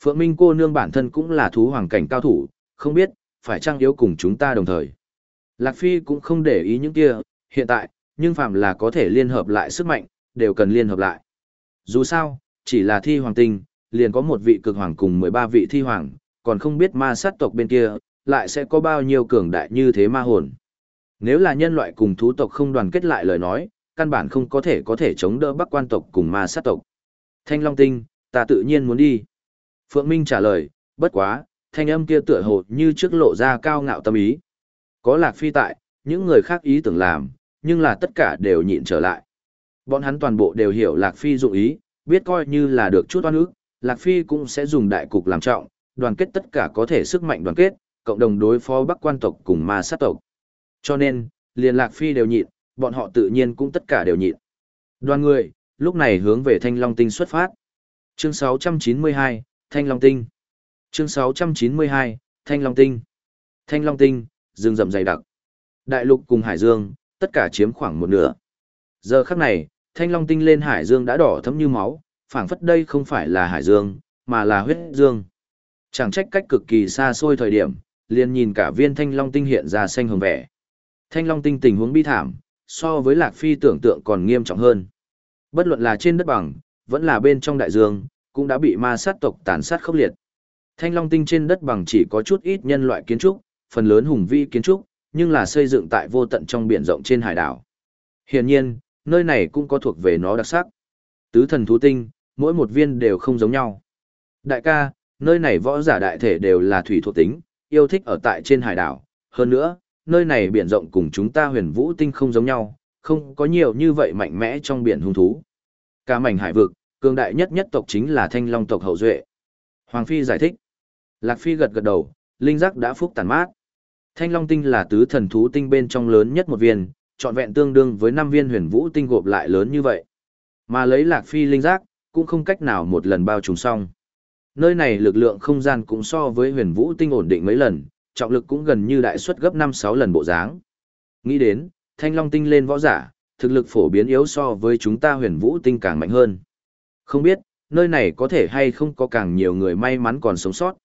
Phượng Minh cô nương bản thân cũng là thú hoàng cảnh cao thủ, không biết, phải chăng yếu cùng chúng ta đồng thời. Lạc Phi cũng không để ý những kia, hiện tại, nhưng phạm là có thể liên hợp lại sức mạnh, đều cần liên hợp lại. Dù sao, chỉ là thi hoàng tinh, liền có một vị cực hoàng cùng 13 vị thi hoàng, còn không biết ma sát tộc bên kia, lại sẽ có bao nhiêu cường đại như thế ma hồn. Nếu là nhân loại cùng thú tộc không đoàn kết lại lời nói, căn bản không có thể có thể chống đỡ bắc quan tộc cùng ma sát tộc. Thanh Long Tinh, ta tự nhiên muốn đi. Phượng Minh trả lời, bất quá, thanh âm kia tựa hồ như trước lộ ra cao ngạo tâm ý. Có lạc phi tại, những người khác ý tưởng làm, nhưng là tất cả đều nhịn trở lại. Bọn hắn toàn bộ đều hiểu lạc phi dụng ý, biết coi như là được chút oan ức, lạc phi cũng sẽ dùng đại cục làm trọng, đoàn kết tất cả có thể sức mạnh đoàn kết, cộng đồng đối phó bắc quan tộc cùng ma sát tộc. Cho nên, liền lạc phi đều nhịn, bọn họ tự nhiên cũng tất cả đều nhịn. Đoàn người, lúc này hướng về Thanh Long Tinh xuất phát. Chương 692, Thanh Long Tinh. Chương 692, Thanh Long Tinh. Thanh Long Tinh, rừng rậm dày đặc. Đại lục cùng Hải Dương, tất cả chiếm khoảng một nửa. Giờ khắc này, Thanh Long Tinh lên Hải Dương đã đỏ thấm như máu, phảng phất đây không phải là Hải Dương, mà là huyết dương. Chẳng trách cách cực kỳ xa xôi thời điểm, liền nhìn cả viên Thanh Long Tinh hiện ra xanh hồng vẻ. Thanh Long Tinh tình huống bi thảm, so với Lạc Phi tưởng tượng còn nghiêm trọng hơn. Bất luận là trên đất bằng, vẫn là bên trong đại dương, cũng đã bị ma sát tộc tàn sát khốc liệt. Thanh Long Tinh trên đất bằng chỉ có chút ít nhân loại kiến trúc, phần lớn hùng vĩ kiến trúc, nhưng là xây dựng tại vô tận trong biển rộng trên hải đảo. Hiển nhiên, nơi này cũng có thuộc về nó đặc sắc. Tứ thần thú tinh, mỗi một viên đều không giống nhau. Đại ca, nơi này võ giả đại thể đều là thủy thuộc tính, yêu thích ở tại trên hải đảo. Hơn nữa, nơi này biển rộng cùng chúng ta huyền vũ tinh không giống nhau, không có nhiều như vậy mạnh mẽ trong biển hung thú. Cả mảnh hải vực, cường đại nhất nhất tộc chính là thanh long tộc hậu duệ. Hoàng Phi giải thích. Lạc Phi gật gật đầu, linh giác đã phúc tàn mát. Thanh long tinh là tứ thần thú tinh bên trong lớn nhất một viên, trọn vẹn tương đương với năm viên huyền vũ tinh gộp lại lớn như vậy. Mà lấy Lạc Phi linh giác, cũng không cách nào một lần bao trùm xong. Nơi này lực lượng không gian cũng so với huyền vũ tinh ổn định mấy lần, trọng lực cũng gần như đại suất gấp 5-6 lần bộ dáng. Nghĩ đến, thanh long tinh lên võ giả, thực lực phổ biến yếu so với chúng ta huyền vũ tinh càng mạnh hơn. Không biết, nơi này có thể hay không có càng nhiều người may mắn còn sống sót.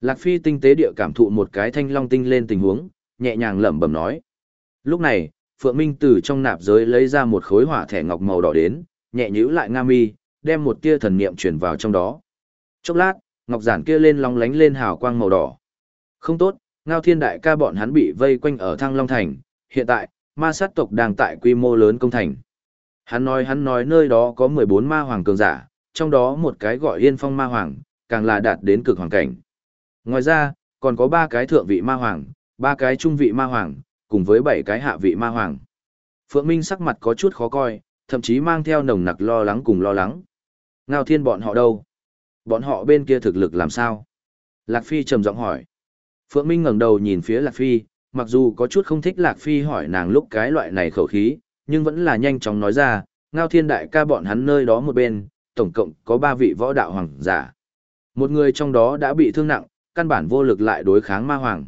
Lạc Phi tinh tế địa cảm thụ một cái thanh long tinh lên tình huống, nhẹ nhàng lẩm bẩm nói. Lúc này, Phượng Minh từ trong nạp giới lấy ra một khối hỏa thẻ ngọc màu đỏ đến, nhẹ nhíu lại nga mi, đem một tia thần niệm truyền vào trong đó. Chốc lát, ngọc giản kia lên long lánh lên hào quang màu đỏ. Không tốt, Ngao Thiên Đại ca bọn hắn bị vây quanh ở Thăng Long Thành, hiện tại, ma sát tộc đang tại quy mô lớn công thành. Hắn nói hắn nói nơi đó có 14 ma hoàng cường giả, trong đó một cái gọi Yên Phong ma hoàng, càng là đạt đến cực hoàng cảnh. Ngoài ra, còn có ba cái thượng vị ma hoàng, ba cái trung vị ma hoàng, cùng với bảy cái hạ vị ma hoàng. Phượng Minh sắc mặt có chút khó coi, thậm chí mang theo nồng nặc lo lắng cùng lo lắng. Ngao thiên bọn họ đâu? Bọn họ bên kia thực lực làm sao? Lạc Phi trầm giọng hỏi. Phượng Minh ngẩng đầu nhìn phía Lạc Phi, mặc dù có chút không thích Lạc Phi hỏi nàng lúc cái loại này khẩu khí, nhưng vẫn là nhanh chóng nói ra, Ngao Thiên Đại ca bọn hắn nơi đó một bên, tổng cộng có ba vị võ đạo hoàng giả. Một người trong đó đã bị thương nặng, căn bản vô lực lại đối kháng ma hoàng.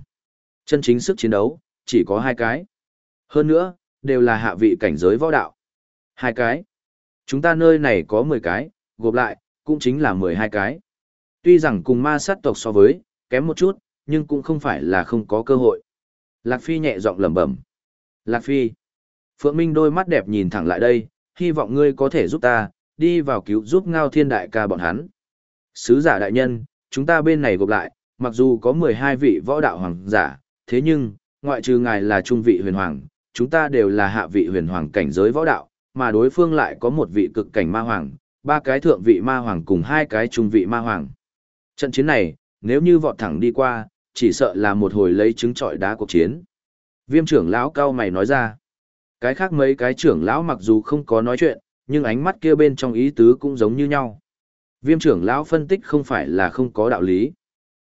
Chân chính sức chiến đấu, chỉ có hai cái. Hơn nữa, đều là hạ vị cảnh giới võ đạo. Hai cái. Chúng ta nơi này có mười cái, gộp lại, cũng chính là mười hai cái. Tuy rằng cùng ma sát tộc so với, kém một chút, nhưng cũng không phải là không có cơ hội. Lạc Phi nhẹ giọng lẩm bẩm. Lạc Phi. Phượng Minh đôi mắt đẹp nhìn thẳng lại đây, hy vọng ngươi có thể giúp ta, đi vào cứu giúp ngao thiên đại ca bọn hắn. Sứ giả đại nhân, chúng ta bên này gộp lại, mặc dù có 12 vị võ đạo hoàng giả, thế nhưng, ngoại trừ ngài là trung vị huyền hoàng, chúng ta đều là hạ vị huyền hoàng cảnh giới võ đạo, mà đối phương lại có một vị cực cảnh ma hoàng, ba cái thượng vị ma hoàng cùng hai cái trung vị ma hoàng. Trận chiến này, nếu như vọt thẳng đi qua, chỉ sợ là một hồi lấy trứng trọi đá cuộc chiến. Viêm trưởng lão cao mày nói ra. Cái khác mấy cái trưởng lão mặc dù không có nói chuyện, nhưng ánh mắt kia bên trong ý tứ cũng giống như nhau. Viêm trưởng lão phân tích không phải là không có đạo lý.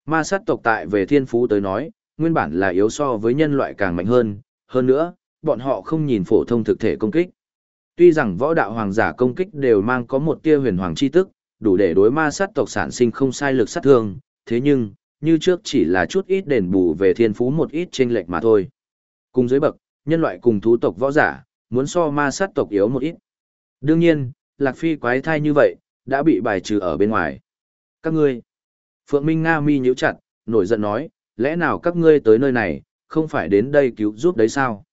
Ma sát tộc tại về thiên phú tới nói, nguyên bản là yếu so với nhân loại càng mạnh hơn, hơn nữa, bọn họ không nhìn phổ thông thực thể công kích. Tuy rằng võ đạo hoàng giả công kích đều mang có một tia huyền hoàng chi tức, đủ để đối ma sát tộc sản sinh không sai lực sát thương, thế nhưng, như trước chỉ là chút ít đền bù về thiên phú một ít chênh lệch mà thôi. Cùng dưới bậc, nhân loại cùng thú tộc võ giả, muốn so ma sát tộc yếu một ít. Đương nhiên, Lạc Phi quái thai như vậy, đã bị bài trừ ở bên ngoài. Các ngươi, Phượng Minh Nga mi nhíu chặt, nổi giận nói, lẽ nào các ngươi tới nơi này, không phải đến đây cứu giúp đấy sao?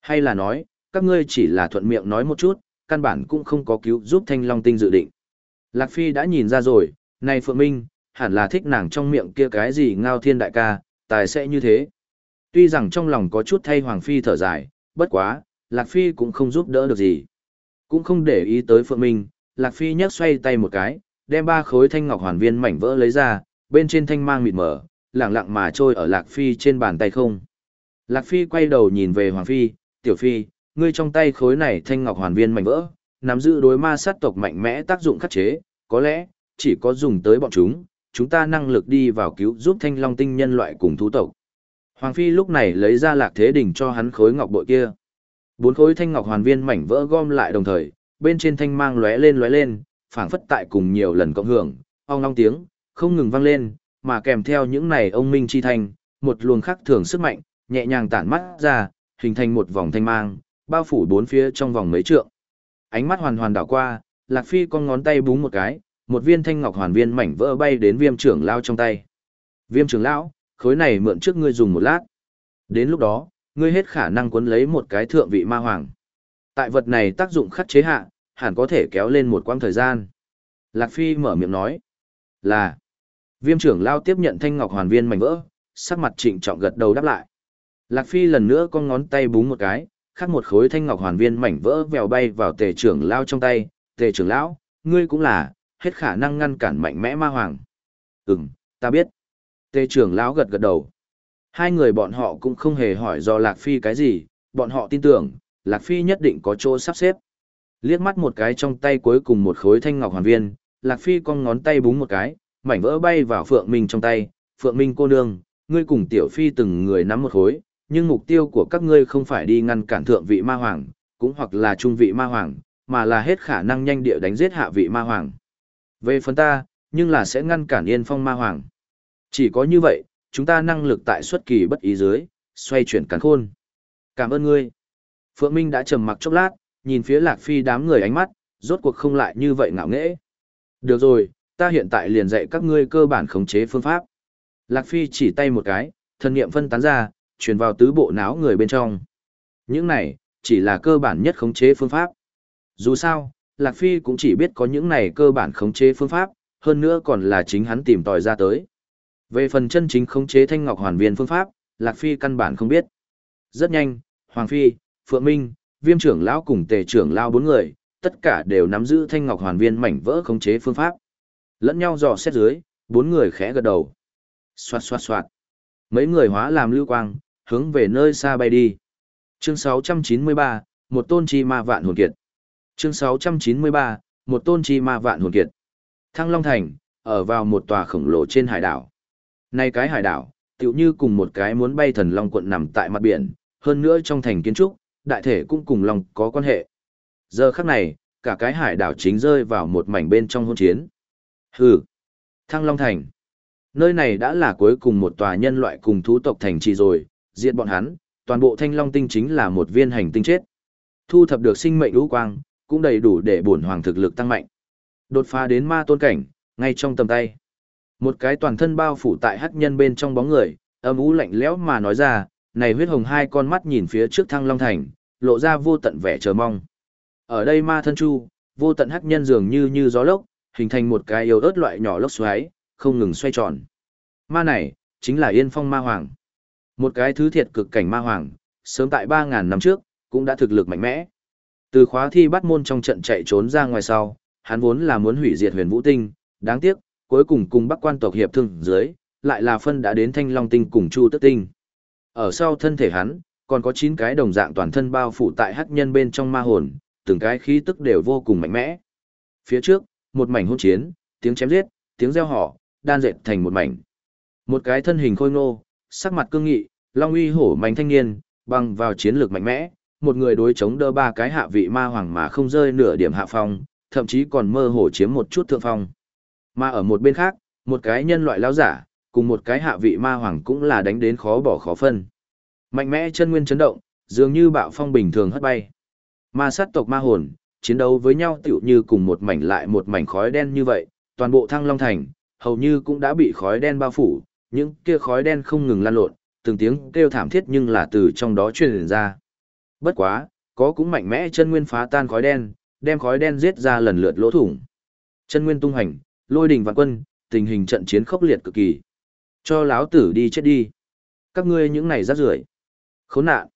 Hay là nói, các ngươi chỉ là thuận miệng nói một chút, căn bản cũng không có cứu giúp Thanh Long Tinh dự định. Lạc Phi đã nhìn ra rồi, này Phượng Minh, hẳn là thích nàng trong miệng kia cái gì ngao thiên đại ca, tài sẽ như thế. Tuy rằng trong lòng có chút thay Hoàng Phi thở dài, bất quá, Lạc Phi cũng không giúp đỡ được gì. Cũng không để ý tới Phượng Minh, Lạc Phi nhấc xoay tay một cái, đem ba khối thanh ngọc hoàn viên mảnh vỡ lấy ra, bên trên thanh mang mịt mở, lặng lặng mà trôi ở Lạc Phi trên bàn tay không. Lạc Phi quay đầu nhìn về Hoàng Phi, Tiểu Phi, ngươi trong tay khối này thanh ngọc hoàn viên mảnh vỡ, nắm giữ đối ma sát tộc mạnh mẽ tác dụng khắc chế, có lẽ, chỉ có dùng tới bọn chúng, chúng ta năng lực đi vào cứu giúp thanh long tinh nhân loại cùng thú tộc. Hoàng Phi lúc này lấy ra lạc thế đỉnh cho hắn khối ngọc bội kia. Bốn khối thanh ngọc hoàn viên mảnh vỡ gom lại đồng thời, bên trên thanh mang lóe lên lóe lên, phảng phất tại cùng nhiều lần cộng hưởng, ong long tiếng, không ngừng vang lên, mà kèm theo những này ông minh chi thanh, một luồng khắc thường sức mạnh, nhẹ nhàng tản mắt ra, hình thành một vòng thanh mang, bao phủ bốn phía trong vòng mấy trượng. Ánh mắt hoàn hoàn đảo qua, Lạc Phi con ngón tay búng một cái, một viên thanh ngọc hoàn viên mảnh vỡ bay đến viêm trưởng lão trong tay. Viêm trưởng lão, khối này mượn trước ngươi dùng một lát. Đến lúc đó, ngươi hết khả năng cuốn lấy một cái thượng vị ma hoàng. Tại vật này tác dụng khắc chế hạ, hẳn có thể kéo lên một quãng thời gian. Lạc Phi mở miệng nói là Viêm trưởng lao tiếp nhận thanh ngọc hoàn viên mảnh vỡ, sắc mặt trịnh trọng gật đầu đáp lại. Lạc Phi lần nữa con ngón tay búng một cái, khắc một khối thanh ngọc hoàn viên mảnh vỡ vèo bay vào tề trưởng lao trong tay. Tề trưởng lão, ngươi cũng là, hết khả năng ngăn cản mạnh mẽ ma hoàng. Ừm, ta biết. Tề trưởng lão gật gật đầu. Hai người bọn họ cũng không hề hỏi do Lạc Phi cái gì, bọn họ tin tưởng, Lạc Phi nhất định có chỗ sắp xếp. Liếc mắt một cái trong tay cuối cùng một khối thanh ngọc hoàn viên, Lạc Phi cong ngón tay búng một cái, mảnh vỡ bay vào Phượng Minh trong tay. Phượng Minh cô nương, ngươi cùng Tiểu Phi từng người nắm một khối, nhưng mục tiêu của các ngươi không phải đi ngăn cản thượng vị ma hoàng, cũng hoặc là trung vị ma hoàng, mà là hết khả năng nhanh địa đánh giết hạ vị ma hoàng. Về phần ta, nhưng là sẽ ngăn cản yên phong ma hoàng. Chỉ có như vậy, chúng ta năng lực tại xuất kỳ bất ý dưới, xoay chuyển cắn khôn. Cảm ơn ngươi. Phượng Minh đã trầm mặc chốc lát, nhìn phía Lạc Phi đám người ánh mắt, rốt cuộc không lại như vậy ngạo nghễ. Được rồi, ta hiện tại liền dạy các ngươi cơ bản khống chế phương pháp. Lạc Phi chỉ tay một cái, thần niệm phân tán ra, truyền vào tứ bộ não người bên trong. Những này, chỉ là cơ bản nhất khống chế phương pháp. Dù sao, Lạc Phi cũng chỉ biết có những này cơ bản khống chế phương pháp, hơn nữa còn là chính hắn tìm tòi ra tới. Về phần chân chính khống chế thanh ngọc hoàn viên phương pháp, Lạc Phi căn bản không biết. Rất nhanh, Hoàng Phi, Phượng Minh, Viêm trưởng lão cùng Tề trưởng lão bốn người, tất cả đều nắm giữ thanh ngọc hoàn viên mảnh vỡ khống chế phương pháp. Lẫn nhau dò xét dưới, bốn người khẽ gật đầu. Xoạt xoạt xoạt. Mấy người hóa làm lưu quang, hướng về nơi xa bay đi. Chương 693, một tôn chi ma vạn hồn kiệt. Chương 693, một tôn chi ma vạn hồn kiệt. Thăng Long Thành, ở vào một tòa khổng lồ trên hải đảo. nay cái hải đảo, tựu như cùng một cái muốn bay thần long quận nằm tại mặt biển, hơn nữa trong thành kiến trúc, đại thể cũng cùng long có quan hệ. Giờ khắc này, cả cái hải đảo chính rơi vào một mảnh bên trong hôn chiến. Hừ, Thăng Long Thành. Nơi này đã là cuối cùng một tòa nhân loại cùng thú tộc thành trì rồi, diệt bọn hắn, toàn bộ Thanh Long tinh chính là một viên hành tinh chết. Thu thập được sinh mệnh lũ quang, cũng đầy đủ để bổn hoàng thực lực tăng mạnh. Đột phá đến ma tôn cảnh, ngay trong tầm tay. Một cái toàn thân bao phủ tại hắc nhân bên trong bóng người, âm u lạnh lẽo mà nói ra, này huyết hồng hai con mắt nhìn phía trước thăng long thành, lộ ra vô tận vẻ chờ mong. Ở đây ma thân chu, vô tận hắc nhân dường như như gió lốc, hình thành một cái yếu ớt loại nhỏ lốc xoáy, không ngừng xoay tròn. Ma này, chính là Yên Phong Ma Hoàng. Một cái thứ thiệt cực cảnh Ma Hoàng, sớm tại 3.000 năm trước, cũng đã thực lực mạnh mẽ. Từ khóa thi bắt môn trong trận chạy trốn ra ngoài sau, hắn vốn là muốn hủy diệt huyền vũ tinh, đáng tiếc, cuối cùng cùng bắc quan tộc hiệp thương dưới, lại là phân đã đến thanh long tinh cùng chu tức tinh. Ở sau thân thể hắn, còn có 9 cái đồng dạng toàn thân bao phủ tại hắc nhân bên trong ma hồn, từng cái khí tức đều vô cùng mạnh mẽ. Phía trước, một mảnh hỗn chiến, tiếng chém giết, tiếng reo hò, đan dệt thành một mảnh. Một cái thân hình khôi ngô, sắc mặt cương nghị, long uy hổ mạnh thanh niên, bằng vào chiến lược mạnh mẽ, một người đối chống đỡ ba cái hạ vị ma hoàng mà không rơi nửa điểm hạ phong, thậm chí còn mơ hồ chiếm một chút thượng phong. Mà ở một bên khác, một cái nhân loại lão giả, cùng một cái hạ vị ma hoàng cũng là đánh đến khó bỏ khó phân. Mạnh mẽ chân nguyên chấn động, dường như bạo phong bình thường hất bay. Ma sát tộc ma hồn, chiến đấu với nhau tựu như cùng một mảnh lại một mảnh khói đen như vậy, toàn bộ thăng long thành, hầu như cũng đã bị khói đen bao phủ, những kia khói đen không ngừng lan lộn, từng tiếng kêu thảm thiết nhưng là từ trong đó truyền ra. Bất quá, có cũng mạnh mẽ chân nguyên phá tan khói đen, đem khói đen giết ra lần lượt lỗ thủng. Chân nguyên tung hành, lôi đình vạn quân, tình hình trận chiến khốc liệt cực kỳ. Cho lão tử đi chết đi. Các ngươi những này rác rưởi. Khốn nạn.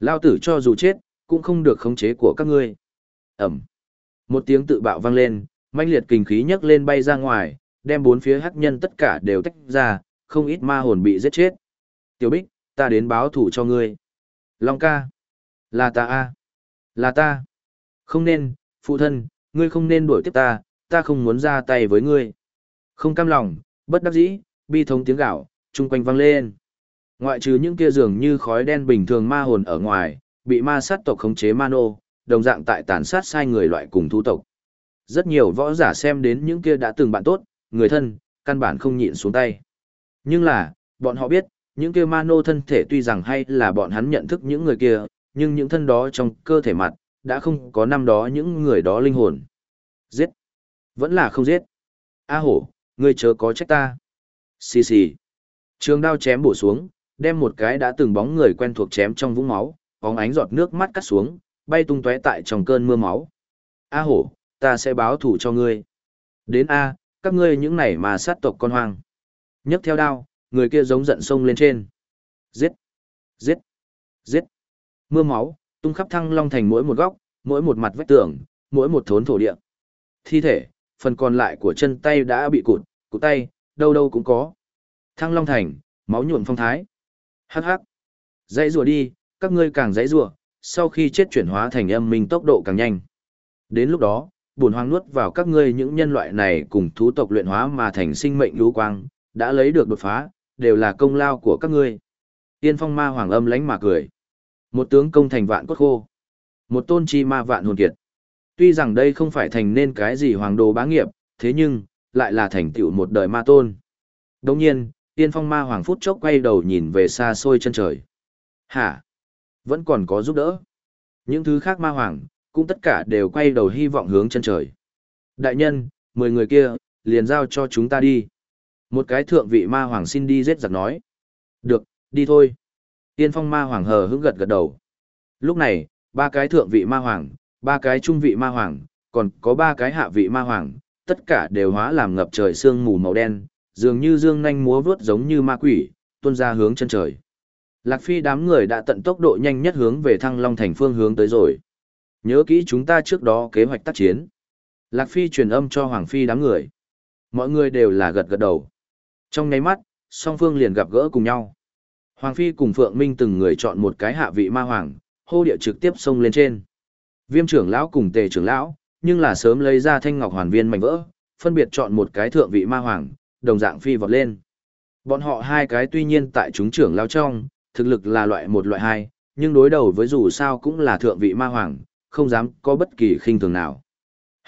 Lão tử cho dù chết, cũng không được khống chế của các ngươi. Ẩm. Một tiếng tự bạo vang lên, mãnh liệt kinh khí nhấc lên bay ra ngoài, đem bốn phía hắc nhân tất cả đều tách ra, không ít ma hồn bị giết chết. Tiểu Bích, ta đến báo thủ cho ngươi. Long ca. Là ta a Là ta. Không nên, phụ thân, ngươi không nên đuổi tiếp ta, ta không muốn ra tay với ngươi. Không cam lòng, bất đắc dĩ, bi thống tiếng gạo, chung quanh vang lên. Ngoại trừ những kia dường như khói đen bình thường ma hồn ở ngoài, bị ma sát tộc khống chế mano, đồng dạng tại tàn sát sai người loại cùng thu tộc. Rất nhiều võ giả xem đến những kia đã từng bạn tốt, người thân, căn bản không nhịn xuống tay. Nhưng là, bọn họ biết, những kia ma nô thân thể tuy rằng hay là bọn hắn nhận thức những người kia, nhưng những thân đó trong cơ thể mặt, đã không có năm đó những người đó linh hồn. Giết! Vẫn là không giết. A hổ, ngươi chớ có trách ta. Xì xì. Trường đao chém bổ xuống, đem một cái đã từng bóng người quen thuộc chém trong vũng máu, bóng ánh giọt nước mắt cắt xuống, bay tung tóe tại trong cơn mưa máu. A hổ, ta sẽ báo thủ cho ngươi. Đến A, các ngươi những này mà sát tộc con hoang. nhấc theo đao, người kia giống giận sông lên trên. Giết! Giết! Giết! Mưa máu, tung khắp thăng long thành mỗi một góc, mỗi một mặt vách tường, mỗi một thốn thổ địa. Thi thể, phần còn lại của chân tay đã bị cụt, cụt tay, đâu đâu cũng có. Thăng long thành, máu nhuộm phong thái. Hắc hắc. Dãy rùa đi, các ngươi càng dãy rùa, sau khi chết chuyển hóa thành âm minh tốc độ càng nhanh. Đến lúc đó, bổn hoàng nuốt vào các ngươi những nhân loại này cùng thú tộc luyện hóa mà thành sinh mệnh lũ quang, đã lấy được đột phá, đều là công lao của các ngươi. Tiên phong ma hoàng âm lánh mà cười. Một tướng công thành vạn cốt khô. Một tôn chi ma vạn hồn kiệt. Tuy rằng đây không phải thành nên cái gì hoàng đồ bá nghiệp, thế nhưng, lại là thành tựu một đời ma tôn. Đồng nhiên, tiên phong ma hoàng phút chốc quay đầu nhìn về xa xôi chân trời. Hả? Vẫn còn có giúp đỡ. Những thứ khác ma hoàng, cũng tất cả đều quay đầu hy vọng hướng chân trời. Đại nhân, mười người kia, liền giao cho chúng ta đi. Một cái thượng vị ma hoàng xin đi giết giặc nói. Được, đi thôi. Tiên phong ma hoàng hờ hững gật gật đầu. Lúc này, ba cái thượng vị ma hoàng, ba cái trung vị ma hoàng, còn có ba cái hạ vị ma hoàng, tất cả đều hóa làm ngập trời sương mù màu đen, dường như dương nhanh múa vướt giống như ma quỷ, tuôn ra hướng chân trời. Lạc Phi đám người đã tận tốc độ nhanh nhất hướng về Thăng Long thành phương hướng tới rồi. Nhớ kỹ chúng ta trước đó kế hoạch tác chiến. Lạc Phi truyền âm cho Hoàng Phi đám người. Mọi người đều là gật gật đầu. Trong nháy mắt, song phương liền gặp gỡ cùng nhau. Hoàng Phi cùng Phượng Minh từng người chọn một cái hạ vị ma hoàng, hô địa trực tiếp xông lên trên. Viêm trưởng lão cùng tề trưởng lão, nhưng là sớm lấy ra thanh ngọc hoàn viên mảnh vỡ, phân biệt chọn một cái thượng vị ma hoàng, đồng dạng phi vọt lên. Bọn họ hai cái tuy nhiên tại chúng trưởng lão trong, thực lực là loại một loại hai, nhưng đối đầu với dù sao cũng là thượng vị ma hoàng, không dám có bất kỳ khinh thường nào.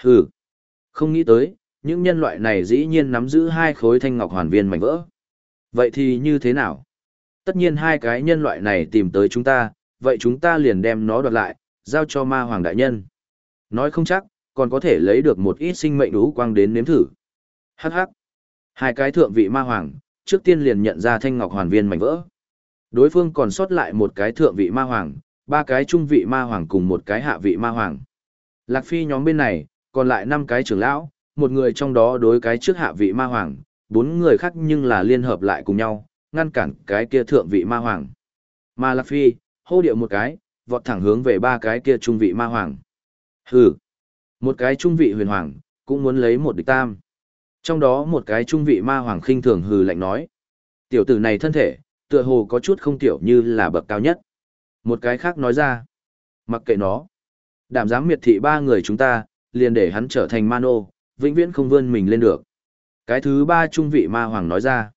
Hừ, không nghĩ tới, những nhân loại này dĩ nhiên nắm giữ hai khối thanh ngọc hoàn viên mảnh vỡ. Vậy thì như thế nào? Tất nhiên hai cái nhân loại này tìm tới chúng ta, vậy chúng ta liền đem nó đoạt lại, giao cho ma hoàng đại nhân. Nói không chắc, còn có thể lấy được một ít sinh mệnh đủ quang đến nếm thử. Hắc hắc. Hai cái thượng vị ma hoàng, trước tiên liền nhận ra thanh ngọc hoàn viên mảnh vỡ. Đối phương còn sót lại một cái thượng vị ma hoàng, ba cái trung vị ma hoàng cùng một cái hạ vị ma hoàng. Lạc Phi nhóm bên này, còn lại năm cái trưởng lão, một người trong đó đối cái trước hạ vị ma hoàng, bốn người khác nhưng là liên hợp lại cùng nhau, ngăn cản cái kia thượng vị ma hoàng. Ma Lạc Phi, hô điệu một cái, vọt thẳng hướng về ba cái kia trung vị ma hoàng. Hừ, một cái trung vị huyền hoàng, cũng muốn lấy một địch tam. Trong đó một cái trung vị ma hoàng khinh thường hừ lạnh nói. Tiểu tử này thân thể, tựa hồ có chút không tiểu như là bậc cao nhất. Một cái khác nói ra. Mặc kệ nó. Đảm dám miệt thị ba người chúng ta, liền để hắn trở thành mano, vĩnh viễn không vươn mình lên được. Cái thứ ba trung vị ma hoàng nói ra.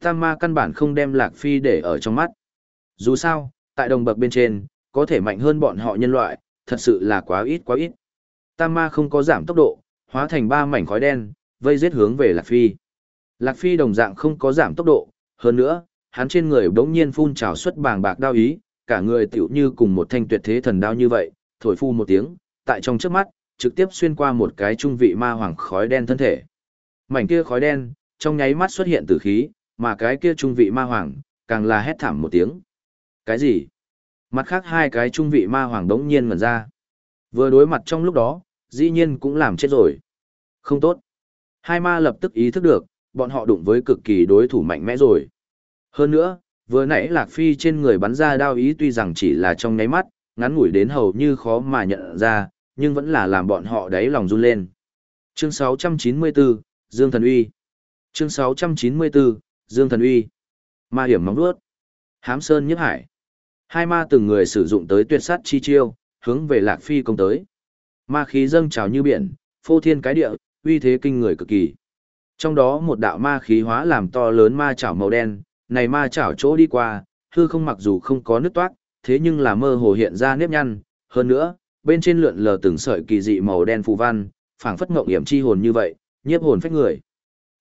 Tam ma căn bản không đem Lạc Phi để ở trong mắt. Dù sao, tại đồng bậc bên trên, có thể mạnh hơn bọn họ nhân loại, thật sự là quá ít quá ít. Tam ma không có giảm tốc độ, hóa thành ba mảnh khói đen, vây giết hướng về Lạc Phi. Lạc Phi đồng dạng không có giảm tốc độ, hơn nữa, hắn trên người bỗng nhiên phun trào xuất bàng bạc đao ý, cả người tiểu như cùng một thanh tuyệt thế thần đao như vậy, thổi phu một tiếng, tại trong trước mắt, trực tiếp xuyên qua một cái trung vị ma hoàng khói đen thân thể. Mảnh kia khói đen, trong nháy mắt xuất hiện tử khí, mà cái kia trung vị ma hoàng, càng là hét thảm một tiếng. Cái gì? Mặt khác hai cái trung vị ma hoàng đống nhiên ngẩn ra. Vừa đối mặt trong lúc đó, dĩ nhiên cũng làm chết rồi. Không tốt. Hai ma lập tức ý thức được, bọn họ đụng với cực kỳ đối thủ mạnh mẽ rồi. Hơn nữa, vừa nãy Lạc Phi trên người bắn ra đao ý tuy rằng chỉ là trong nháy mắt, ngắn ngủi đến hầu như khó mà nhận ra, nhưng vẫn là làm bọn họ đáy lòng run lên. Chương 694, Dương Thần Uy Chương 694, Dương Thần Uy Ma hiểm móng đuốt Hám Sơn nhất Hải Hai ma từng người sử dụng tới tuyệt sát chi chiêu, hướng về Lạc Phi công tới. Ma khí dâng trào như biển, phô thiên cái địa, uy thế kinh người cực kỳ. Trong đó một đạo ma khí hóa làm to lớn ma chảo màu đen, này ma chảo chỗ đi qua, hư không mặc dù không có nứt toát, thế nhưng là mơ hồ hiện ra nếp nhăn, hơn nữa, bên trên lượn lờ từng sợi kỳ dị màu đen phù văn, phảng phất ngộng hiểm chi hồn như vậy, nhiếp hồn phách người.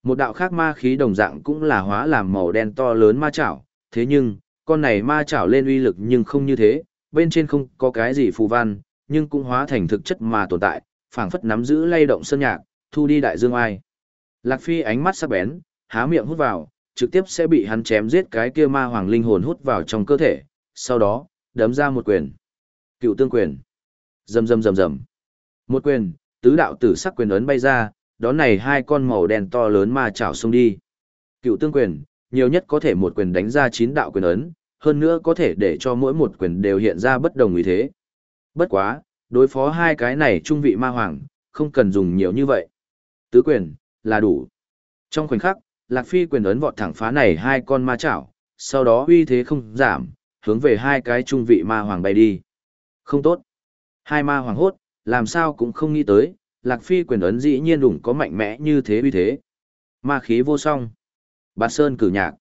Một đạo khác ma khí đồng dạng cũng là hóa làm màu đen to lớn ma chảo, thế nhưng, con này ma chảo lên uy lực nhưng không như thế, bên trên không có cái gì phù văn, nhưng cũng hóa thành thực chất mà tồn tại, phảng phất nắm giữ lay động sơn nhạc, thu đi đại dương ai. Lạc Phi ánh mắt sắc bén, há miệng hút vào, trực tiếp sẽ bị hắn chém giết cái kia ma hoàng linh hồn hút vào trong cơ thể, sau đó, đấm ra một quyền. Cựu tương quyền. Rầm rầm rầm rầm. Một quyền, tứ đạo tử sắc quyền ấn bay ra, đón này hai con màu đen to lớn ma chảo xông đi. Cựu tương quyền, nhiều nhất có thể một quyền đánh ra chín đạo quyền ấn, hơn nữa có thể để cho mỗi một quyền đều hiện ra bất đồng ý thế. Bất quá, đối phó hai cái này trung vị ma hoàng, không cần dùng nhiều như vậy. Tứ quyền, là đủ. Trong khoảnh khắc, Lạc Phi quyền ấn vọt thẳng phá này hai con ma chảo, sau đó uy thế không giảm, hướng về hai cái trung vị ma hoàng bay đi. Không tốt. Hai ma hoàng hốt, làm sao cũng không nghĩ tới, Lạc Phi quyền ấn dĩ nhiên đủng có mạnh mẽ như thế uy thế. Ma khí vô song. Bạt Sơn cử nhạc.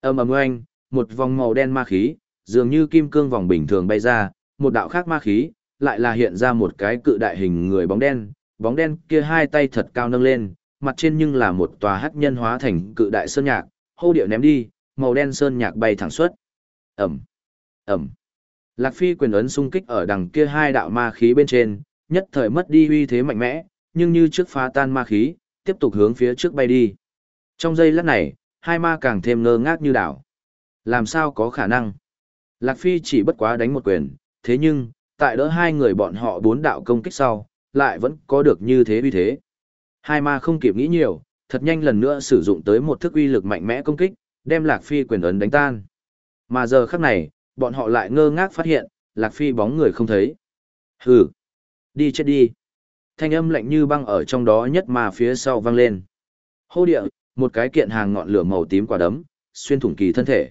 Âm ầm oanh, một vòng màu đen ma khí, dường như kim cương vòng bình thường bay ra, một đạo khác ma khí, lại là hiện ra một cái cự đại hình người bóng đen, bóng đen kia hai tay thật cao nâng lên, mặt trên nhưng là một tòa hắc nhân hóa thành cự đại sơn nhạc, hô điệu ném đi, màu đen sơn nhạc bay thẳng suốt. Ẩm, Ẩm. Lạc Phi quyền ấn xung kích ở đằng kia hai đạo ma khí bên trên, nhất thời mất đi uy thế mạnh mẽ, nhưng như trước phá tan ma khí, tiếp tục hướng phía trước bay đi. Trong giây lát này, hai ma càng thêm ngơ ngác như đảo. Làm sao có khả năng? Lạc Phi chỉ bất quá đánh một quyền, thế nhưng, tại đỡ hai người bọn họ bốn đạo công kích sau, lại vẫn có được như thế uy thế. Hai ma không kịp nghĩ nhiều, thật nhanh lần nữa sử dụng tới một thức uy lực mạnh mẽ công kích, đem Lạc Phi quyền ấn đánh tan. Mà giờ khắc này, bọn họ lại ngơ ngác phát hiện, Lạc Phi bóng người không thấy. Hừ, đi chết đi. Thanh âm lạnh như băng ở trong đó nhất mà phía sau vang lên. Hô địa, một cái kiện hàng ngọn lửa màu tím quả đấm, xuyên thủng kỳ thân thể.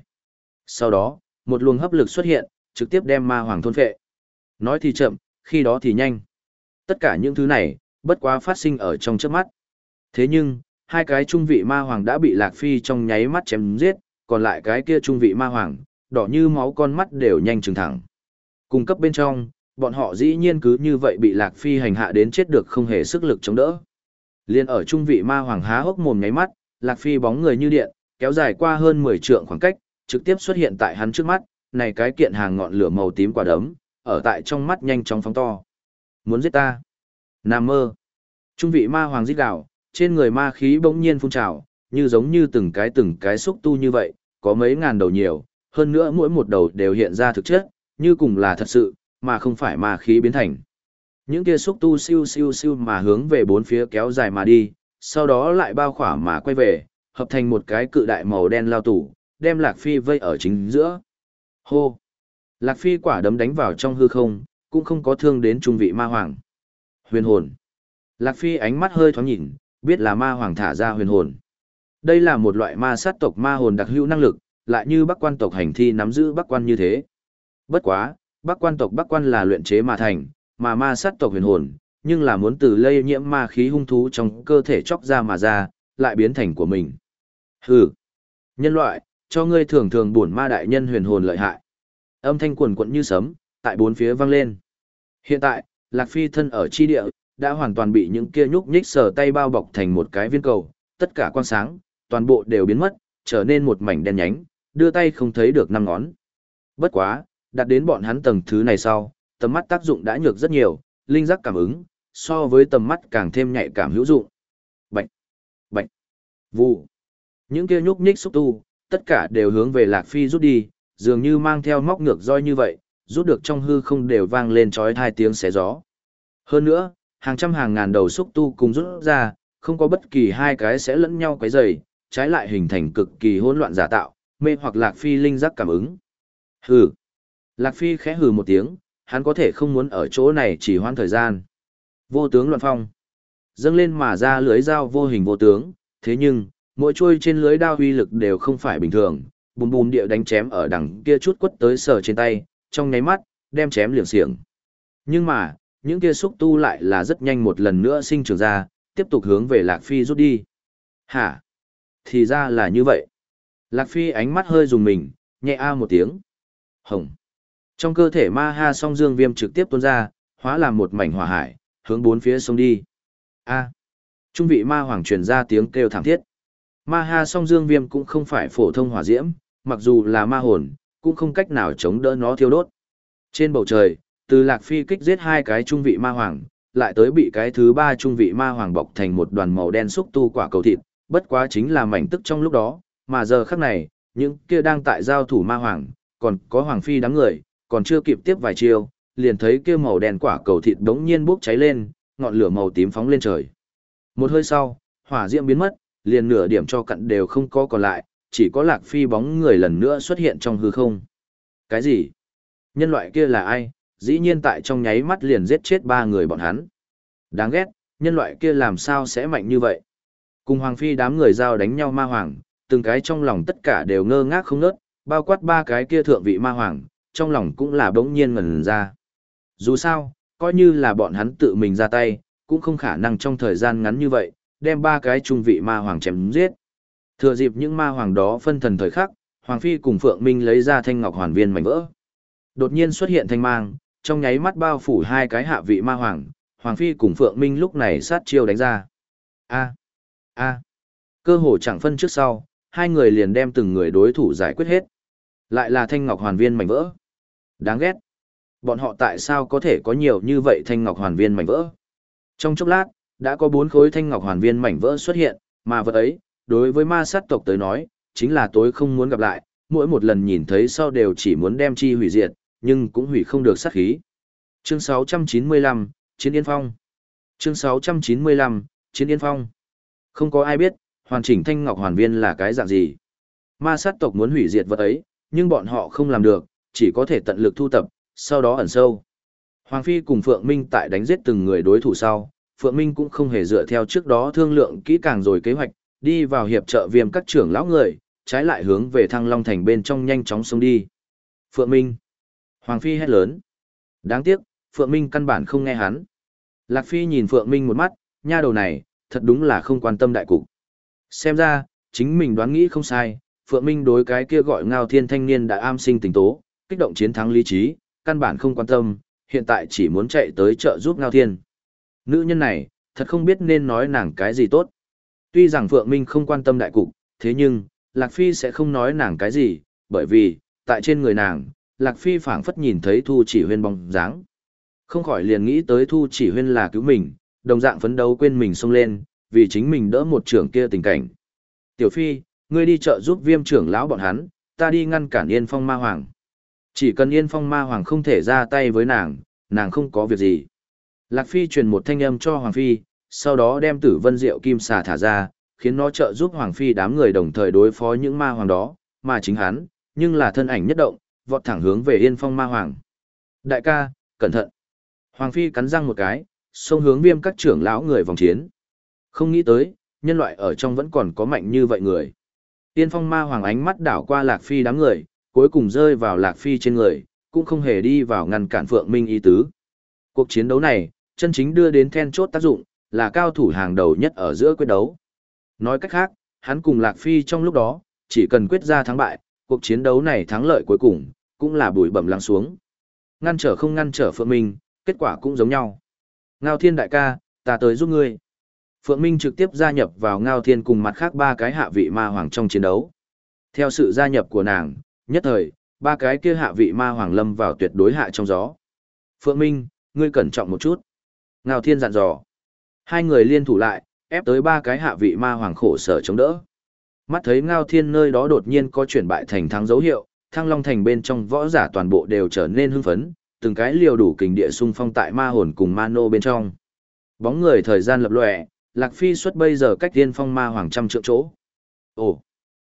Sau đó, một luồng hấp lực xuất hiện, trực tiếp đem ma hoàng thôn phệ. Nói thì chậm, khi đó thì nhanh. Tất cả những thứ này, bất quá phát sinh ở trong trước mắt. Thế nhưng, hai cái trung vị ma hoàng đã bị Lạc Phi trong nháy mắt chém giết, còn lại cái kia trung vị ma hoàng, đỏ như máu con mắt đều nhanh trừng thẳng. Cung cấp bên trong, bọn họ dĩ nhiên cứ như vậy bị Lạc Phi hành hạ đến chết được không hề sức lực chống đỡ. Liên ở trung vị ma hoàng há hốc mồm nháy mắt, Lạc Phi bóng người như điện, kéo dài qua hơn 10 trượng khoảng cách, trực tiếp xuất hiện tại hắn trước mắt, này cái kiện hàng ngọn lửa màu tím quả đấm, ở tại trong mắt nhanh chóng phóng to. Muốn giết ta? Nam mơ. Trung vị ma hoàng giết gạo, trên người ma khí bỗng nhiên phun trào, như giống như từng cái từng cái xúc tu như vậy, có mấy ngàn đầu nhiều, hơn nữa mỗi một đầu đều hiện ra thực chất, như cùng là thật sự, mà không phải ma khí biến thành. Những kia xúc tu siêu siêu siêu mà hướng về bốn phía kéo dài mà đi, sau đó lại bao khỏa mà quay về, hợp thành một cái cự đại màu đen lao tủ, đem Lạc Phi vây ở chính giữa. Hô! Lạc Phi quả đấm đánh vào trong hư không, cũng không có thương đến trung vị ma hoàng. Huyền hồn! Lạc Phi ánh mắt hơi thoáng nhìn, biết là ma hoàng thả ra huyền hồn. Đây là một loại ma sát tộc ma hồn đặc hữu năng lực, lại như bắc quan tộc hành thi nắm giữ bắc quan như thế. Bất quá, bắc quan tộc bắc quan là luyện chế mà thành, mà ma sát tộc huyền hồn, nhưng là muốn từ lây nhiễm ma khí hung thú trong cơ thể chóc ra mà ra, lại biến thành của mình. Hừ, nhân loại, cho ngươi thường thường buồn ma đại nhân huyền hồn lợi hại. Âm thanh quần quận như sấm, tại bốn phía vang lên. Hiện tại, Lạc Phi thân ở chi địa, đã hoàn toàn bị những kia nhúc nhích sờ tay bao bọc thành một cái viên cầu, tất cả quang sáng, toàn bộ đều biến mất, trở nên một mảnh đen nhánh, đưa tay không thấy được năm ngón. Bất quá, đặt đến bọn hắn tầng thứ này sau, tầm mắt tác dụng đã nhược rất nhiều, linh giác cảm ứng, so với tầm mắt càng thêm nhạy cảm hữu dụng. Bệnh, bệnh, vụ. Những kia nhúc nhích xúc tu, tất cả đều hướng về Lạc Phi rút đi, dường như mang theo móc ngược roi như vậy, rút được trong hư không đều vang lên trói hai tiếng xé gió. Hơn nữa, hàng trăm hàng ngàn đầu xúc tu cùng rút ra, không có bất kỳ hai cái sẽ lẫn nhau quấy rầy, trái lại hình thành cực kỳ hỗn loạn giả tạo, mê hoặc Lạc Phi linh giác cảm ứng. Hừ. Lạc Phi khẽ hừ một tiếng, hắn có thể không muốn ở chỗ này chỉ hoãn thời gian. Vô tướng loạn phong. Dâng lên mà ra lưới dao vô hình vô tướng, thế nhưng, mỗi chuôi trên lưới đao uy lực đều không phải bình thường, bùm bùm địa đánh chém ở đằng kia chút quất tới sờ trên tay, trong nháy mắt, đem chém liệng xiềng. Nhưng mà, những kia xúc tu lại là rất nhanh một lần nữa sinh trưởng ra, tiếp tục hướng về Lạc Phi rút đi. Hả? Thì ra là như vậy. Lạc Phi ánh mắt hơi dùng mình, nhẹ a một tiếng. Hồng. Trong cơ thể ma ha song dương viêm trực tiếp tuôn ra, hóa làm một mảnh hỏa hải, hướng bốn phía sông đi. A. Trung vị ma hoàng truyền ra tiếng kêu thảm thiết. Ma ha song dương viêm cũng không phải phổ thông hỏa diễm, mặc dù là ma hồn, cũng không cách nào chống đỡ nó thiêu đốt. Trên bầu trời, từ lạc phi kích giết hai cái trung vị ma hoàng, lại tới bị cái thứ ba trung vị ma hoàng bọc thành một đoàn màu đen xúc tu quả cầu thịt, bất quá chính là mảnh tức trong lúc đó, mà giờ khắc này, những kia đang tại giao thủ ma hoàng, còn có hoàng phi đám người, còn chưa kịp tiếp vài chiêu, liền thấy kia màu đen quả cầu thịt đống nhiên bốc cháy lên, ngọn lửa màu tím phóng lên trời. Một hơi sau, hỏa diễm biến mất, liền nửa điểm cho cặn đều không có còn lại, chỉ có lạc phi bóng người lần nữa xuất hiện trong hư không. Cái gì? Nhân loại kia là ai? Dĩ nhiên tại trong nháy mắt liền giết chết ba người bọn hắn. Đáng ghét, nhân loại kia làm sao sẽ mạnh như vậy? Cùng Hoàng Phi đám người giao đánh nhau ma hoàng, từng cái trong lòng tất cả đều ngơ ngác không nớt, bao quát ba cái kia thượng vị ma hoàng, trong lòng cũng là bỗng nhiên ngần ra. Dù sao, coi như là bọn hắn tự mình ra tay, cũng không khả năng trong thời gian ngắn như vậy, đem ba cái trung vị ma hoàng chém giết. Thừa dịp những ma hoàng đó phân thần thời khắc, Hoàng Phi cùng Phượng Minh lấy ra thanh ngọc hoàn viên mảnh vỡ. Đột nhiên xuất hiện thanh mang, trong nháy mắt bao phủ hai cái hạ vị ma hoàng, Hoàng Phi cùng Phượng Minh lúc này sát chiêu đánh ra. A. A. Cơ hồ chẳng phân trước sau, hai người liền đem từng người đối thủ giải quyết hết. Lại là thanh ngọc hoàn viên mảnh vỡ. Đáng ghét. Bọn họ tại sao có thể có nhiều như vậy thanh ngọc hoàn viên mảnh vỡ? Trong chốc lát, đã có bốn khối thanh ngọc hoàn viên mảnh vỡ xuất hiện, mà vật ấy, đối với ma sát tộc tới nói, chính là tối không muốn gặp lại, mỗi một lần nhìn thấy sau đều chỉ muốn đem chi hủy diệt, nhưng cũng hủy không được sát khí. Chương 695, Chiến Yên Phong Chương 695, Chiến Yên Phong Không có ai biết, hoàn chỉnh thanh ngọc hoàn viên là cái dạng gì. Ma sát tộc muốn hủy diệt vật ấy, nhưng bọn họ không làm được, chỉ có thể tận lực thu tập, sau đó ẩn sâu. Hoàng Phi cùng Phượng Minh tại đánh giết từng người đối thủ sau, Phượng Minh cũng không hề dựa theo trước đó thương lượng kỹ càng rồi kế hoạch, đi vào hiệp trợ viêm các trưởng lão người, trái lại hướng về Thăng Long Thành bên trong nhanh chóng xông đi. Phượng Minh. Hoàng Phi hét lớn. Đáng tiếc, Phượng Minh căn bản không nghe hắn. Lạc Phi nhìn Phượng Minh một mắt, nha đầu này, thật đúng là không quan tâm đại cục. Xem ra, chính mình đoán nghĩ không sai, Phượng Minh đối cái kia gọi ngao thiên thanh niên đã am sinh tình tố, kích động chiến thắng lý trí, căn bản không quan tâm, hiện tại chỉ muốn chạy tới trợ giúp ngao thiên. Nữ nhân này, thật không biết nên nói nàng cái gì tốt. Tuy rằng Phượng Minh không quan tâm đại cục, thế nhưng, Lạc Phi sẽ không nói nàng cái gì, bởi vì, tại trên người nàng, Lạc Phi phảng phất nhìn thấy Thu Chỉ Huyên bóng dáng. Không khỏi liền nghĩ tới Thu Chỉ Huyên là cứu mình, đồng dạng phấn đấu quên mình xông lên, vì chính mình đỡ một trưởng kia tình cảnh. Tiểu Phi, ngươi đi chợ giúp viêm trưởng lão bọn hắn, ta đi ngăn cản Yên Phong Ma Hoàng. Chỉ cần Yên Phong Ma Hoàng không thể ra tay với nàng, nàng không có việc gì. Lạc Phi truyền một thanh âm cho Hoàng Phi, sau đó đem tử vân diệu kim xà thả ra, khiến nó trợ giúp Hoàng Phi đám người đồng thời đối phó những ma hoàng đó, mà chính hắn, nhưng là thân ảnh nhất động, vọt thẳng hướng về Yên Phong Ma Hoàng. Đại ca, cẩn thận. Hoàng Phi cắn răng một cái, xông hướng viêm các trưởng lão người vòng chiến. Không nghĩ tới, nhân loại ở trong vẫn còn có mạnh như vậy người. Yên Phong Ma Hoàng ánh mắt đảo qua Lạc Phi đám người, cuối cùng rơi vào Lạc Phi trên người, cũng không hề đi vào ngăn cản Phượng Minh ý tứ. Cuộc chiến đấu này, chân chính đưa đến then chốt tác dụng, là cao thủ hàng đầu nhất ở giữa quyết đấu. Nói cách khác, hắn cùng Lạc Phi trong lúc đó, chỉ cần quyết ra thắng bại, cuộc chiến đấu này thắng lợi cuối cùng, cũng là bụi bẩm lắng xuống. Ngăn trở không ngăn trở Phượng Minh, kết quả cũng giống nhau. Ngao Thiên đại ca, ta tới giúp ngươi. Phượng Minh trực tiếp gia nhập vào Ngao Thiên cùng mặt khác ba cái hạ vị ma hoàng trong chiến đấu. Theo sự gia nhập của nàng, nhất thời, ba cái kia hạ vị ma hoàng lâm vào tuyệt đối hạ trong gió. Phượng Minh, ngươi cẩn trọng một chút. Ngao Thiên dặn dò. Hai người liên thủ lại, ép tới ba cái hạ vị ma hoàng khổ sở chống đỡ. Mắt thấy Ngao Thiên nơi đó đột nhiên có chuyển bại thành thắng dấu hiệu, Thăng Long Thành bên trong võ giả toàn bộ đều trở nên hưng phấn, từng cái liều đủ kình địa xung phong tại ma hồn cùng ma nô bên trong. Bóng người thời gian lập lòe, Lạc Phi xuất bây giờ cách Tiên Phong Ma Hoàng trăm trượng chỗ. Ồ!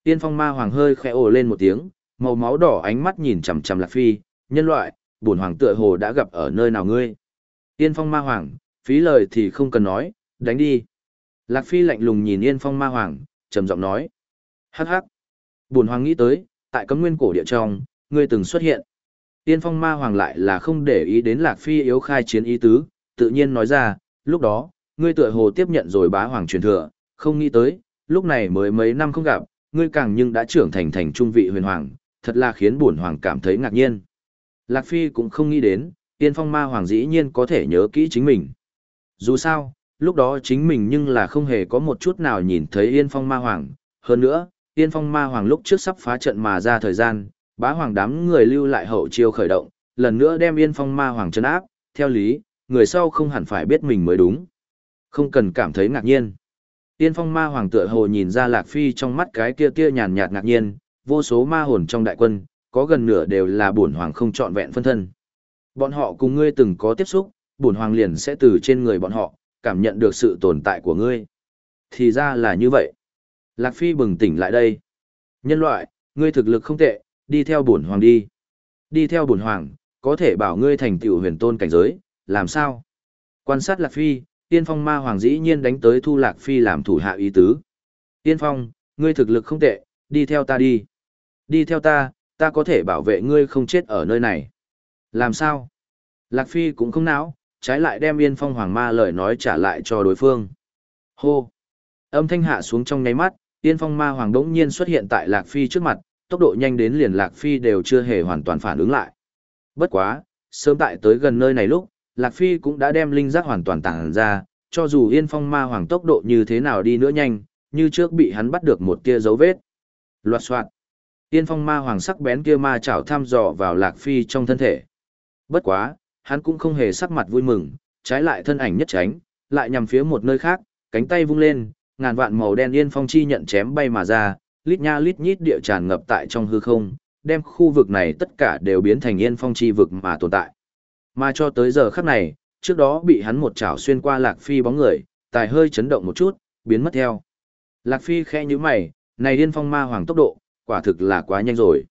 Tiên Phong Ma Hoàng hơi khẽ ồ lên một tiếng, màu máu đỏ ánh mắt nhìn chằm chằm Lạc Phi, nhân loại, bổn hoàng tựa hồ đã gặp ở nơi nào ngươi? Tiên Phong Ma Hoàng, phí lời thì không cần nói, đánh đi. Lạc Phi lạnh lùng nhìn Yên Phong Ma Hoàng, trầm giọng nói. Hắc hắc. Bùn hoàng nghĩ tới, tại cấm nguyên cổ địa trong, ngươi từng xuất hiện. Yên Phong Ma Hoàng lại là không để ý đến Lạc Phi yếu khai chiến ý tứ, tự nhiên nói ra, lúc đó, ngươi tựa hồ tiếp nhận rồi bá hoàng truyền thừa, không nghĩ tới, lúc này mới mấy năm không gặp, ngươi càng nhưng đã trưởng thành thành trung vị huyền hoàng, thật là khiến bổn hoàng cảm thấy ngạc nhiên. Lạc Phi cũng không nghĩ đến, Yên Phong Ma Hoàng dĩ nhiên có thể nhớ kỹ chính mình. Dù sao, lúc đó chính mình nhưng là không hề có một chút nào nhìn thấy Yên Phong Ma Hoàng. Hơn nữa, Yên Phong Ma Hoàng lúc trước sắp phá trận mà ra thời gian, bá hoàng đám người lưu lại hậu chiêu khởi động, lần nữa đem Yên Phong Ma Hoàng trấn áp, theo lý, người sau không hẳn phải biết mình mới đúng. Không cần cảm thấy ngạc nhiên. Yên Phong Ma Hoàng tựa hồ nhìn ra Lạc Phi trong mắt cái kia kia nhàn nhạt ngạc nhiên, vô số ma hồn trong đại quân, có gần nửa đều là bổn hoàng không trọn vẹn phân thân. Bọn họ cùng ngươi từng có tiếp xúc, bổn hoàng liền sẽ từ trên người bọn họ, cảm nhận được sự tồn tại của ngươi. Thì ra là như vậy. Lạc Phi bừng tỉnh lại đây. Nhân loại, ngươi thực lực không tệ, đi theo bổn hoàng đi. Đi theo bổn hoàng, có thể bảo ngươi thành tựu huyền tôn cảnh giới, làm sao? Quan sát Lạc Phi, Tiên Phong ma hoàng dĩ nhiên đánh tới Thu Lạc Phi làm thủ hạ ý tứ. Tiên Phong, ngươi thực lực không tệ, đi theo ta đi. Đi theo ta, ta có thể bảo vệ ngươi không chết ở nơi này. Làm sao? Lạc Phi cũng không não, trái lại đem Yên Phong Hoàng Ma lời nói trả lại cho đối phương. Hô! Âm thanh hạ xuống trong nháy mắt, Yên Phong Ma Hoàng đống nhiên xuất hiện tại Lạc Phi trước mặt, tốc độ nhanh đến liền Lạc Phi đều chưa hề hoàn toàn phản ứng lại. Bất quá, sớm tại tới gần nơi này lúc, Lạc Phi cũng đã đem linh giác hoàn toàn tàng ra, cho dù Yên Phong Ma Hoàng tốc độ như thế nào đi nữa nhanh, như trước bị hắn bắt được một tia dấu vết. Loạt soạn. Yên Phong Ma Hoàng sắc bén kia ma chảo thăm dò vào Lạc Phi trong thân thể. Bất quá, hắn cũng không hề sắc mặt vui mừng, trái lại thân ảnh nhất tránh, lại nhằm phía một nơi khác, cánh tay vung lên, ngàn vạn màu đen yên phong chi nhận chém bay mà ra, lít nha lít nhít địa tràn ngập tại trong hư không, đem khu vực này tất cả đều biến thành yên phong chi vực mà tồn tại. Mà cho tới giờ khắc này, trước đó bị hắn một chảo xuyên qua Lạc Phi bóng người, tài hơi chấn động một chút, biến mất theo. Lạc Phi khẽ như mày, này điên phong ma hoàng tốc độ, quả thực là quá nhanh rồi.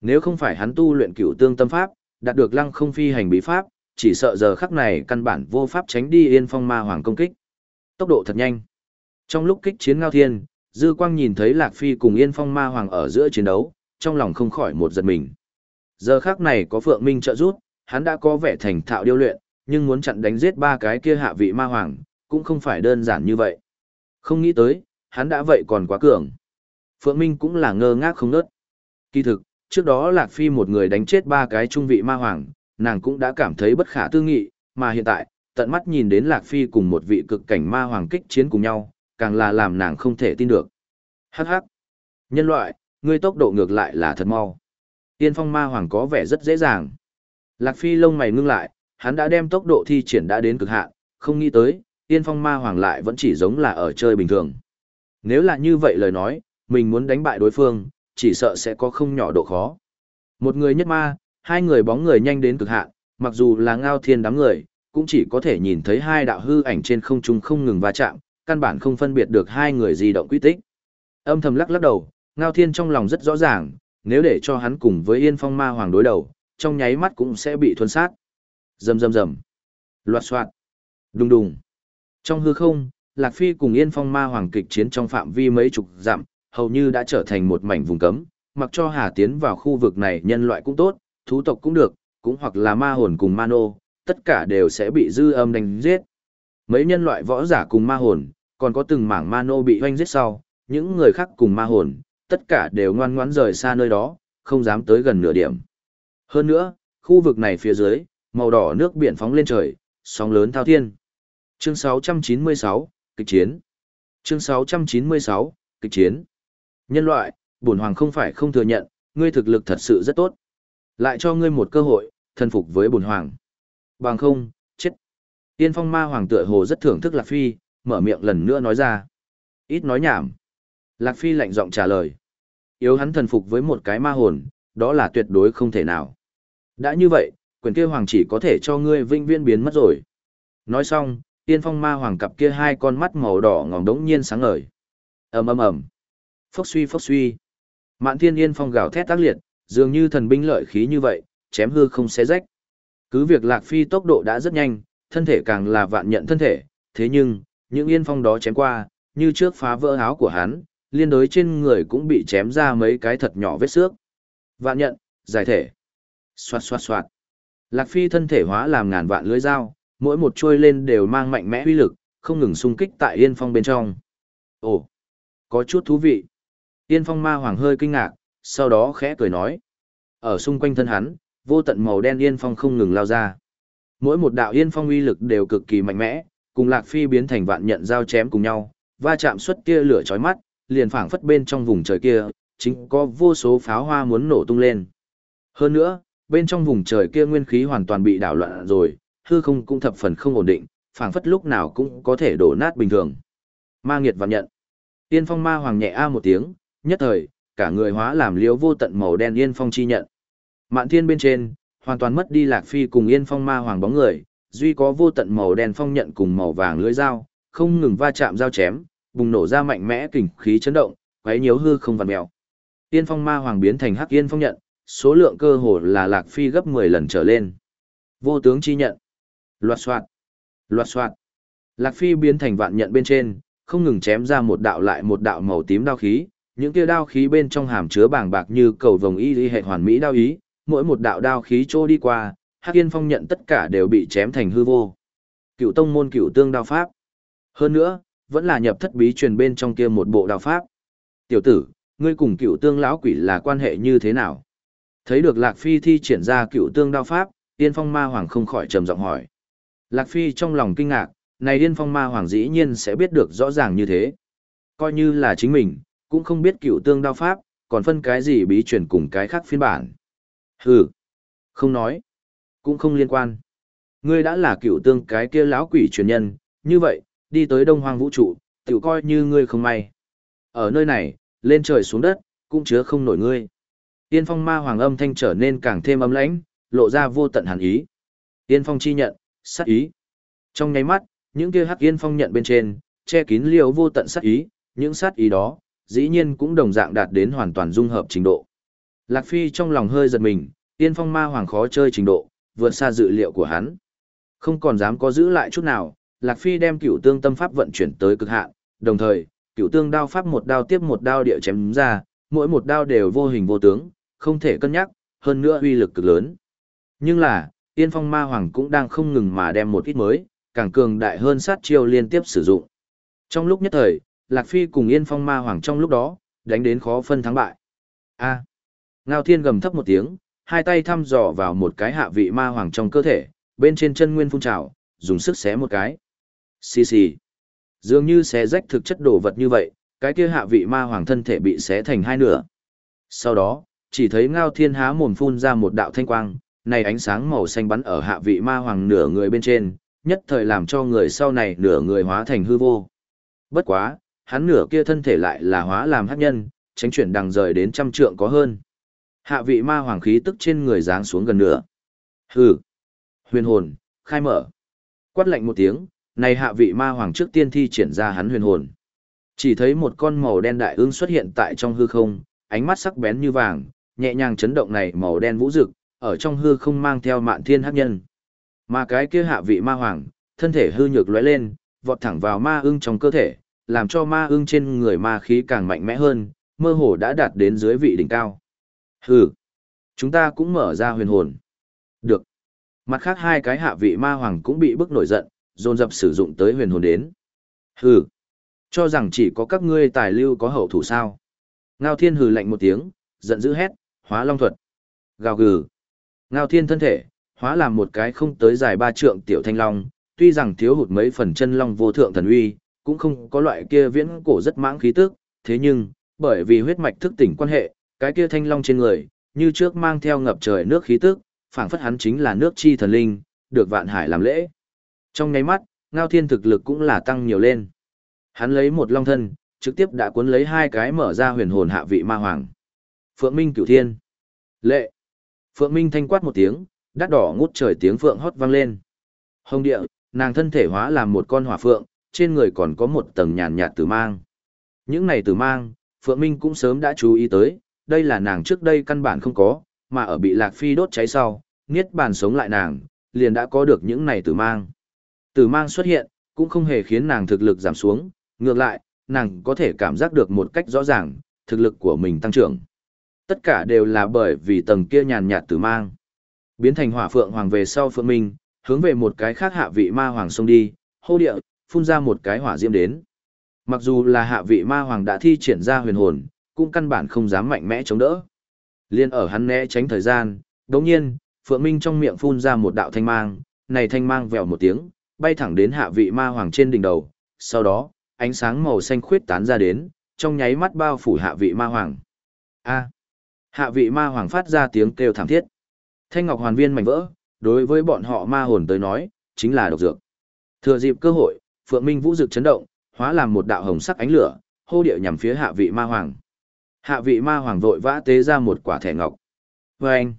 Nếu không phải hắn tu luyện cửu tương tâm pháp, đạt được lăng không phi hành bí pháp, chỉ sợ giờ khắc này căn bản vô pháp tránh đi yên phong ma hoàng công kích. Tốc độ thật nhanh. Trong lúc kích chiến ngao thiên, Dư Quang nhìn thấy Lạc Phi cùng Yên Phong Ma Hoàng ở giữa chiến đấu, trong lòng không khỏi một giật mình. Giờ khác này có Phượng Minh trợ giúp, hắn đã có vẻ thành thạo điêu luyện, nhưng muốn chặn đánh giết ba cái kia hạ vị Ma Hoàng, cũng không phải đơn giản như vậy. Không nghĩ tới, hắn đã vậy còn quá cường. Phượng Minh cũng là ngơ ngác không nớt. Kỳ thực, trước đó Lạc Phi một người đánh chết ba cái trung vị Ma Hoàng, nàng cũng đã cảm thấy bất khả tư nghị, mà hiện tại, tận mắt nhìn đến Lạc Phi cùng một vị cực cảnh Ma Hoàng kích chiến cùng nhau, càng là làm nàng không thể tin được. Hắc hắc. Nhân loại, ngươi tốc độ ngược lại là thật mau. Tiên phong ma hoàng có vẻ rất dễ dàng. Lạc Phi lông mày ngưng lại, hắn đã đem tốc độ thi triển đã đến cực hạn, không nghĩ tới, tiên phong ma hoàng lại vẫn chỉ giống là ở chơi bình thường. Nếu là như vậy lời nói, mình muốn đánh bại đối phương, chỉ sợ sẽ có không nhỏ độ khó. Một người nhất ma, hai người bóng người nhanh đến cực hạn, mặc dù là ngao thiên đám người, cũng chỉ có thể nhìn thấy hai đạo hư ảnh trên không trung không ngừng va chạm, căn bản không phân biệt được hai người di động quy tích. Âm thầm lắc lắc đầu, Ngao Thiên trong lòng rất rõ ràng, nếu để cho hắn cùng với Yên Phong Ma Hoàng đối đầu, trong nháy mắt cũng sẽ bị thuần sát. Rầm rầm rầm. Loạt soạt. Đùng đùng. Trong hư không, Lạc Phi cùng Yên Phong Ma Hoàng kịch chiến trong phạm vi mấy chục dặm, hầu như đã trở thành một mảnh vùng cấm, mặc cho Hà tiến vào khu vực này nhân loại cũng tốt, thú tộc cũng được, cũng hoặc là ma hồn cùng ma nô, tất cả đều sẽ bị dư âm đánh giết. Mấy nhân loại võ giả cùng ma hồn, còn có từng mảng ma nô bị hoanh giết sau, những người khác cùng ma hồn, tất cả đều ngoan ngoãn rời xa nơi đó, không dám tới gần nửa điểm. Hơn nữa, khu vực này phía dưới, màu đỏ nước biển phóng lên trời, sóng lớn thao thiên. Chương 696, kịch chiến. Chương 696, kịch chiến. Nhân loại, bổn hoàng không phải không thừa nhận, ngươi thực lực thật sự rất tốt. Lại cho ngươi một cơ hội, thân phục với bùn hoàng. Bằng không, chết. Tiên phong ma hoàng tựa hồ rất thưởng thức Lạc Phi, mở miệng lần nữa nói ra. Ít nói nhảm. Lạc Phi lạnh giọng trả lời. Yếu hắn thần phục với một cái ma hồn, đó là tuyệt đối không thể nào. Đã như vậy, quyền kia hoàng chỉ có thể cho ngươi vinh viên biến mất rồi. Nói xong, tiên phong ma hoàng cặp kia hai con mắt màu đỏ ngòng đống nhiên sáng ngời. ầm ầm ầm, phốc suy phốc suy. Mạn thiên yên phong gào thét tác liệt, dường như thần binh lợi khí như vậy, chém hư không xé rách. Cứ việc lạc phi tốc độ đã rất nhanh, thân thể càng là vạn nhận thân thể, thế nhưng, những yên phong đó chém qua, như trước phá vỡ áo của hắn, liên đối trên người cũng bị chém ra mấy cái thật nhỏ vết xước. Vạn nhận, giải thể. Xoạt xoạt xoạt. Lạc Phi thân thể hóa làm ngàn vạn lưới dao, mỗi một chuôi lên đều mang mạnh mẽ uy lực, không ngừng xung kích tại Yên Phong bên trong. Ồ, có chút thú vị. Yên Phong ma hoàng hơi kinh ngạc, sau đó khẽ cười nói. Ở xung quanh thân hắn, vô tận màu đen Yên Phong không ngừng lao ra. Mỗi một đạo Yên Phong uy lực đều cực kỳ mạnh mẽ, cùng Lạc Phi biến thành vạn nhận giao chém cùng nhau, va chạm xuất tia lửa chói mắt, liền phảng phất bên trong vùng trời kia, chính có vô số pháo hoa muốn nổ tung lên. Hơn nữa, bên trong vùng trời kia nguyên khí hoàn toàn bị đảo loạn rồi, hư không cũng thập phần không ổn định, phảng phất lúc nào cũng có thể đổ nát bình thường. Ma nghiệt vạn nhận. Yên phong ma hoàng nhẹ a một tiếng, nhất thời, cả người hóa làm liếu vô tận màu đen yên phong chi nhận. Mạn thiên bên trên, hoàn toàn mất đi lạc phi cùng yên phong ma hoàng bóng người, duy có vô tận màu đen phong nhận cùng màu vàng lưỡi dao, không ngừng va chạm dao chém, bùng nổ ra mạnh mẽ kình khí chấn động, quấy nhiễu hư không vặn mèo. yên phong ma hoàng biến thành hắc yên phong nhận, số lượng cơ hồ là lạc phi gấp 10 lần trở lên. Vô tướng chi nhận. Loạt soạt. Loạt soạt. Lạc phi biến thành vạn nhận bên trên, không ngừng chém ra một đạo lại một đạo màu tím đao khí, những kia đao khí bên trong hàm chứa bàng bạc như cầu vồng y y hệ hoàn mỹ đao ý, mỗi một đạo đao khí trô đi qua, Hắc Yên Phong nhận tất cả đều bị chém thành hư vô. Cựu tông môn cựu tương đao pháp. Hơn nữa, vẫn là nhập thất bí truyền bên trong kia một bộ Đao pháp. Tiểu tử, ngươi cùng cựu tương lão quỷ là quan hệ như thế nào? Thấy được Lạc Phi thi triển ra cựu tương đao pháp, Yên Phong Ma Hoàng không khỏi trầm giọng hỏi. Lạc Phi trong lòng kinh ngạc, này Yên Phong Ma Hoàng dĩ nhiên sẽ biết được rõ ràng như thế. Coi như là chính mình, cũng không biết cựu tương đao pháp, còn phân cái gì bí truyền cùng cái khác phiên bản. Hừ, không nói, cũng không liên quan. Ngươi đã là cựu tương cái kia lão quỷ truyền nhân, như vậy, đi tới đông hoang vũ trụ, tự coi như ngươi không may. Ở nơi này, lên trời xuống đất, cũng chứa không nổi ngươi. Tiên phong ma hoàng âm thanh trở nên càng thêm ấm lãnh, lộ ra vô tận hàn ý. Tiên phong chi nhận, sát ý. Trong nháy mắt, những kia hắc yên phong nhận bên trên, che kín liều vô tận sát ý, những sát ý đó, dĩ nhiên cũng đồng dạng đạt đến hoàn toàn dung hợp trình độ. Lạc Phi trong lòng hơi giật mình, tiên phong ma hoàng khó chơi trình độ, vượt xa dự liệu của hắn. Không còn dám có giữ lại chút nào, Lạc Phi đem cửu tương tâm pháp vận chuyển tới cực hạn, đồng thời, cửu tương đao pháp một đao tiếp một đao địa chém ra, mỗi một đao đều vô hình vô tướng, không thể cân nhắc, hơn nữa uy lực cực lớn. Nhưng là, Yên Phong Ma Hoàng cũng đang không ngừng mà đem một ít mới, càng cường đại hơn sát chiêu liên tiếp sử dụng. Trong lúc nhất thời, Lạc Phi cùng Yên Phong Ma Hoàng trong lúc đó, đánh đến khó phân thắng bại. A. Ngao Thiên gầm thấp một tiếng, hai tay thăm dò vào một cái hạ vị ma hoàng trong cơ thể, bên trên chân nguyên phun trào, dùng sức xé một cái. Xì xì. Dường như xé rách thực chất đồ vật như vậy, cái kia hạ vị ma hoàng thân thể bị xé thành hai nửa. Sau đó, chỉ thấy Ngao Thiên há mồm phun ra một đạo thanh quang, này ánh sáng màu xanh bắn ở hạ vị ma hoàng nửa người bên trên, nhất thời làm cho người sau này nửa người hóa thành hư vô. Bất quá, hắn nửa kia thân thể lại là hóa làm hắc nhân, tránh chuyển đằng rời đến trăm trượng có hơn. Hạ vị ma hoàng khí tức trên người giáng xuống gần nửa. Hừ. Huyền hồn, khai mở. Quát lạnh một tiếng, này hạ vị ma hoàng trước tiên thi triển ra hắn huyền hồn. Chỉ thấy một con màu đen đại ương xuất hiện tại trong hư không, ánh mắt sắc bén như vàng, nhẹ nhàng chấn động này màu đen vũ rực, ở trong hư không mang theo mạn thiên hắc nhân. Mà cái kia hạ vị ma hoàng, thân thể hư nhược lóe lên, vọt thẳng vào ma ưng trong cơ thể, làm cho ma ưng trên người ma khí càng mạnh mẽ hơn, mơ hồ đã đạt đến dưới vị đỉnh cao. Hừ, chúng ta cũng mở ra huyền hồn. Được. Mặt khác hai cái hạ vị ma hoàng cũng bị bức nổi giận, dồn dập sử dụng tới huyền hồn đến. Hừ, cho rằng chỉ có các ngươi tài lưu có hậu thủ sao. Ngao thiên hừ lạnh một tiếng, giận dữ hét, hóa long thuật. Gào gừ. Ngao thiên thân thể, hóa làm một cái không tới dài ba trượng tiểu thanh long, tuy rằng thiếu hụt mấy phần chân long vô thượng thần uy, cũng không có loại kia viễn cổ rất mãng khí tức, thế nhưng, bởi vì huyết mạch thức tỉnh quan hệ, cái kia thanh long trên người, như trước mang theo ngập trời nước khí tức, phảng phất hắn chính là nước chi thần linh, được vạn hải làm lễ. Trong nháy mắt, Ngao Thiên thực lực cũng là tăng nhiều lên. Hắn lấy một long thân, trực tiếp đã cuốn lấy hai cái mở ra huyền hồn hạ vị ma hoàng. Phượng Minh Cửu Thiên. Lệ. Phượng Minh thanh quát một tiếng, đắt đỏ ngút trời tiếng phượng hót vang lên. Hồng địa, nàng thân thể hóa làm một con hỏa phượng, trên người còn có một tầng nhàn nhạt tử mang. Những này tử mang, Phượng Minh cũng sớm đã chú ý tới, đây là nàng trước đây căn bản không có, mà ở bị Lạc Phi đốt cháy sau, niết bàn sống lại nàng, liền đã có được những này tử mang. Tử mang xuất hiện, cũng không hề khiến nàng thực lực giảm xuống, ngược lại, nàng có thể cảm giác được một cách rõ ràng, thực lực của mình tăng trưởng. Tất cả đều là bởi vì tầng kia nhàn nhạt tử mang. Biến thành hỏa phượng hoàng về sau phượng minh, hướng về một cái khác hạ vị ma hoàng xông đi, hô địa, phun ra một cái hỏa diễm đến. Mặc dù là hạ vị ma hoàng đã thi triển ra huyền hồn, cũng căn bản không dám mạnh mẽ chống đỡ. Liên ở hắn né tránh thời gian, đồng nhiên, Phượng Minh trong miệng phun ra một đạo thanh mang, này thanh mang vèo một tiếng, bay thẳng đến hạ vị ma hoàng trên đỉnh đầu, sau đó, ánh sáng màu xanh khuyết tán ra đến, trong nháy mắt bao phủ hạ vị ma hoàng. A. Hạ vị ma hoàng phát ra tiếng kêu thảm thiết. Thanh ngọc hoàn viên mảnh vỡ, đối với bọn họ ma hồn tới nói, chính là độc dược. Thừa dịp cơ hội, Phượng Minh vũ dực chấn động, hóa làm một đạo hồng sắc ánh lửa, hô điệu nhằm phía hạ vị ma hoàng. Hạ vị ma hoàng vội vã tế ra một quả thẻ ngọc. Và anh,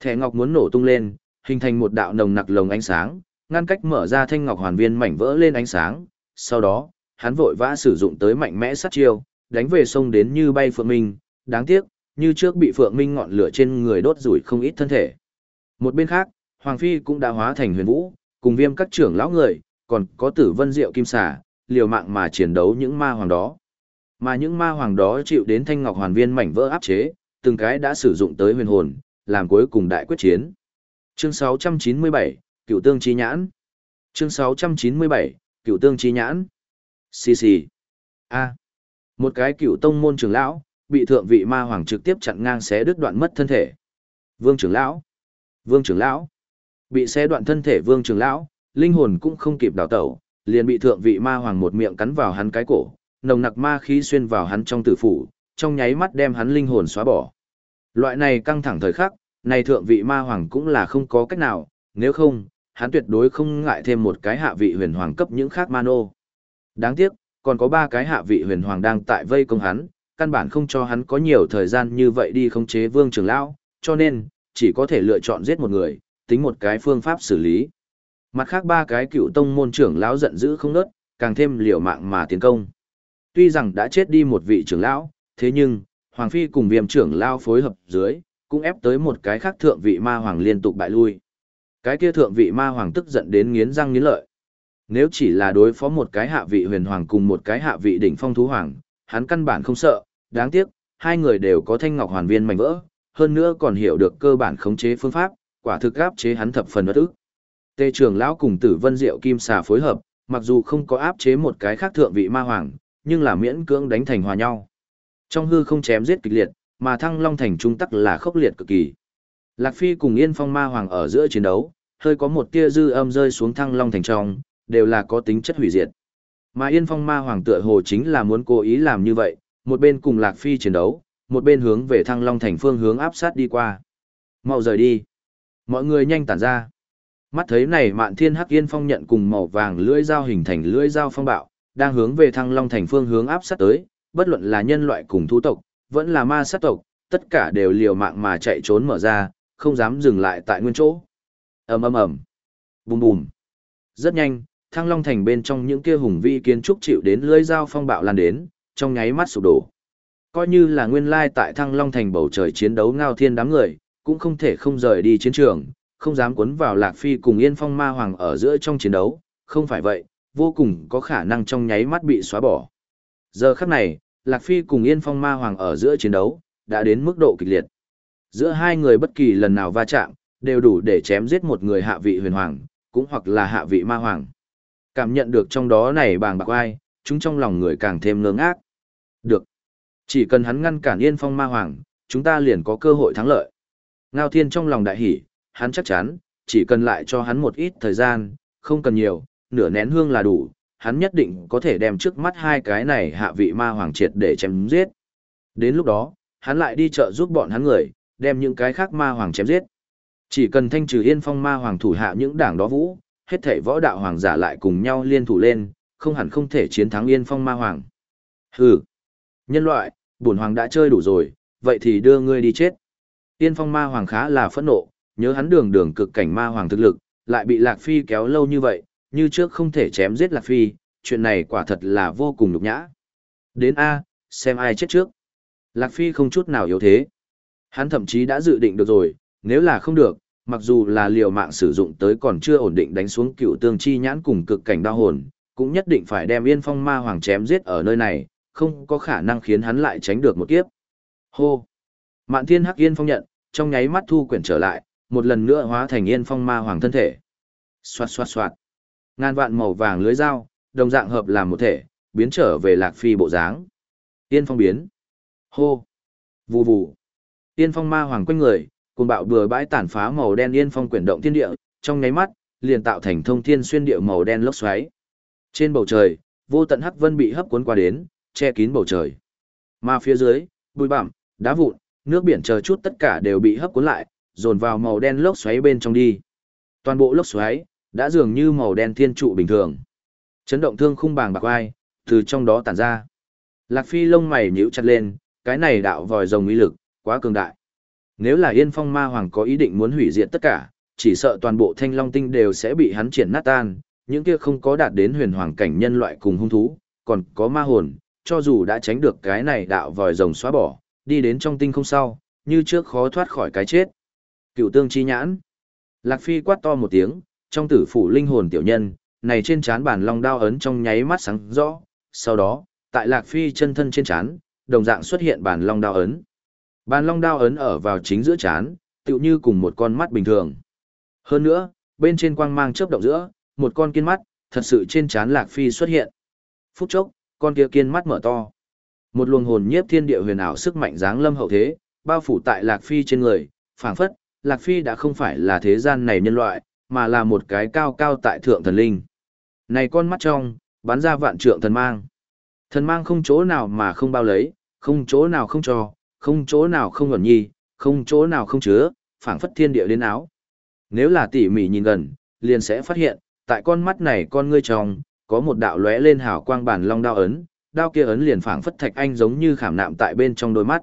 thẻ ngọc muốn nổ tung lên, hình thành một đạo nồng nặc lồng ánh sáng, ngăn cách mở ra thanh ngọc hoàn viên mảnh vỡ lên ánh sáng. Sau đó, hắn vội vã sử dụng tới mạnh mẽ sát chiêu, đánh về sông đến như bay phượng minh, đáng tiếc, như trước bị phượng minh ngọn lửa trên người đốt rủi không ít thân thể. Một bên khác, Hoàng Phi cũng đã hóa thành huyền vũ, cùng viêm các trưởng lão người, còn có tử vân diệu kim xà, liều mạng mà chiến đấu những ma hoàng đó. Mà những ma hoàng đó chịu đến thanh ngọc hoàn viên mảnh vỡ áp chế, từng cái đã sử dụng tới huyền hồn, làm cuối cùng đại quyết chiến. Chương 697, Cựu Tương Chi Nhãn. Chương 697, Cựu Tương Chi Nhãn. Xì xì. A. Một cái cựu tông môn trưởng lão, bị thượng vị ma hoàng trực tiếp chặn ngang xé đứt đoạn mất thân thể. Vương trưởng lão. Vương trưởng lão. Bị xé đoạn thân thể vương trưởng lão, linh hồn cũng không kịp đào tẩu, liền bị thượng vị ma hoàng một miệng cắn vào hắn cái cổ, nồng nặc ma khí xuyên vào hắn trong tử phủ, trong nháy mắt đem hắn linh hồn xóa bỏ. Loại này căng thẳng thời khắc, này thượng vị ma hoàng cũng là không có cách nào, nếu không, hắn tuyệt đối không ngại thêm một cái hạ vị huyền hoàng cấp những khác ma nô. Đáng tiếc, còn có ba cái hạ vị huyền hoàng đang tại vây công hắn, căn bản không cho hắn có nhiều thời gian như vậy đi khống chế vương trưởng lão, cho nên, chỉ có thể lựa chọn giết một người, tính một cái phương pháp xử lý. Mặt khác ba cái cựu tông môn trưởng lão giận dữ không nớt, càng thêm liều mạng mà tiến công. Tuy rằng đã chết đi một vị trưởng lão, thế nhưng, Hoàng Phi cùng viêm trưởng lão phối hợp dưới, cũng ép tới một cái khác thượng vị ma hoàng liên tục bại lui. Cái kia thượng vị ma hoàng tức giận đến nghiến răng nghiến lợi. Nếu chỉ là đối phó một cái hạ vị huyền hoàng cùng một cái hạ vị đỉnh phong thú hoàng, hắn căn bản không sợ, đáng tiếc, hai người đều có thanh ngọc hoàn viên mảnh vỡ, hơn nữa còn hiểu được cơ bản khống chế phương pháp, quả thực áp chế hắn thập phần bất ức. Tề trưởng lão cùng Tử Vân Diệu Kim Xà phối hợp, mặc dù không có áp chế một cái khác thượng vị ma hoàng, nhưng là miễn cưỡng đánh thành hòa nhau. Trong hư không chém giết kịch liệt, mà Thăng Long thành trung tắc là khốc liệt cực kỳ. Lạc Phi cùng Yên Phong Ma Hoàng ở giữa chiến đấu, hơi có một tia dư âm rơi xuống Thăng Long thành trong, đều là có tính chất hủy diệt. Mà Yên Phong Ma Hoàng tựa hồ chính là muốn cố ý làm như vậy, một bên cùng Lạc Phi chiến đấu, một bên hướng về Thăng Long thành phương hướng áp sát đi qua. Mau rời đi. Mọi người nhanh tản ra. Mắt thấy này Mạn Thiên Hắc Yên Phong nhận cùng màu vàng lưỡi dao hình thành lưỡi dao phong bạo, đang hướng về Thăng Long thành phương hướng áp sát tới, bất luận là nhân loại cùng thú tộc, vẫn là ma sát tộc, tất cả đều liều mạng mà chạy trốn mở ra, không dám dừng lại tại nguyên chỗ. Ầm ầm ầm. Bùm bùm. Rất nhanh, Thăng Long thành bên trong những kia hùng vĩ kiến trúc chịu đến lưỡi dao phong bạo lan đến, trong nháy mắt sụp đổ. Coi như là nguyên lai tại Thăng Long thành bầu trời chiến đấu ngao thiên đám người, cũng không thể không rời đi chiến trường, không dám cuốn vào Lạc Phi cùng Yên Phong Ma Hoàng ở giữa trong chiến đấu, không phải vậy, vô cùng có khả năng trong nháy mắt bị xóa bỏ. Giờ khắc này, Lạc Phi cùng Yên Phong Ma Hoàng ở giữa chiến đấu, đã đến mức độ kịch liệt. Giữa hai người bất kỳ lần nào va chạm, đều đủ để chém giết một người hạ vị huyền hoàng, cũng hoặc là hạ vị ma hoàng. Cảm nhận được trong đó này bàng bạc ai, chúng trong lòng người càng thêm ngưỡng ác. Được. Chỉ cần hắn ngăn cản Yên Phong ma hoàng, chúng ta liền có cơ hội thắng lợi. Ngao Thiên trong lòng đại hỉ, hắn chắc chắn, chỉ cần lại cho hắn một ít thời gian, không cần nhiều, nửa nén hương là đủ, hắn nhất định có thể đem trước mắt hai cái này hạ vị ma hoàng triệt để chém giết. Đến lúc đó, hắn lại đi chợ giúp bọn hắn người, đem những cái khác ma hoàng chém giết. Chỉ cần thanh trừ yên phong ma hoàng thủ hạ những đảng đó vũ, hết thảy võ đạo hoàng giả lại cùng nhau liên thủ lên, không hẳn không thể chiến thắng yên phong ma hoàng. Hừ, nhân loại, bổn hoàng đã chơi đủ rồi, vậy thì đưa ngươi đi chết. Yên phong ma hoàng khá là phẫn nộ, nhớ hắn đường đường cực cảnh ma hoàng thực lực, lại bị Lạc Phi kéo lâu như vậy, như trước không thể chém giết Lạc Phi, chuyện này quả thật là vô cùng nhục nhã. Đến A, xem ai chết trước. Lạc Phi không chút nào yếu thế. Hắn thậm chí đã dự định được rồi, nếu là không được, mặc dù là liều mạng sử dụng tới còn chưa ổn định đánh xuống cựu tương chi nhãn cùng cực cảnh đau hồn, cũng nhất định phải đem yên phong ma hoàng chém giết ở nơi này, không có khả năng khiến hắn lại tránh được một kiếp. Hô! Mạn thiên hắc yên phong nhận, trong nháy mắt thu quyển trở lại, một lần nữa hóa thành yên phong ma hoàng thân thể. Xoạt xoạt xoạt. Ngàn vạn màu vàng lưới dao, đồng dạng hợp làm một thể, biến trở về lạc phi bộ dáng. Yên phong biến. Hô. Vù vù. Yên phong ma hoàng quanh người, cùng bạo bừa bãi tàn phá màu đen yên phong quyển động thiên địa, trong nháy mắt, liền tạo thành thông thiên xuyên địa màu đen lốc xoáy. Trên bầu trời, vô tận hắc vân bị hấp cuốn qua đến, che kín bầu trời. Mà phía dưới, bụi bặm, đá vụn, nước biển chờ chút tất cả đều bị hấp cuốn lại, dồn vào màu đen lốc xoáy bên trong đi. Toàn bộ lốc xoáy đã dường như màu đen thiên trụ bình thường. Chấn động thương khung bàng bạc ai, từ trong đó tản ra. Lạc Phi lông mày nhíu chặt lên, cái này đạo vòi rồng uy lực, quá cường đại. Nếu là Yên Phong Ma Hoàng có ý định muốn hủy diệt tất cả, chỉ sợ toàn bộ Thanh Long Tinh đều sẽ bị hắn triển nát tan, những kia không có đạt đến huyền hoàng cảnh nhân loại cùng hung thú, còn có ma hồn, cho dù đã tránh được cái này đạo vòi rồng xóa bỏ, đi đến trong tinh không sau, như trước khó thoát khỏi cái chết. Cựu tương chi nhãn. Lạc Phi quát to một tiếng, trong tử phủ linh hồn tiểu nhân, này trên chán bản long đao ấn trong nháy mắt sáng rõ, sau đó, tại Lạc Phi chân thân trên chán, đồng dạng xuất hiện bản long đao ấn. Bản long đao ấn ở vào chính giữa chán, tựu như cùng một con mắt bình thường. Hơn nữa, bên trên quang mang chớp động giữa, một con kiên mắt, thật sự trên chán Lạc Phi xuất hiện. Phút chốc, con kia kiên mắt mở to. Một luồng hồn nhiếp thiên địa huyền ảo sức mạnh dáng lâm hậu thế, bao phủ tại Lạc Phi trên người, phảng phất, Lạc Phi đã không phải là thế gian này nhân loại, mà là một cái cao cao tại thượng thần linh. Này con mắt trong, bắn ra vạn trượng thần mang. Thần mang không chỗ nào mà không bao lấy, không chỗ nào không cho, không chỗ nào không ngẩn nhi, không chỗ nào không chứa, phảng phất thiên địa đến áo. Nếu là tỉ mỉ nhìn gần, liền sẽ phát hiện, tại con mắt này con ngươi trong, có một đạo lóe lên hào quang bản long đao ấn, đao kia ấn liền phảng phất thạch anh giống như khảm nạm tại bên trong đôi mắt.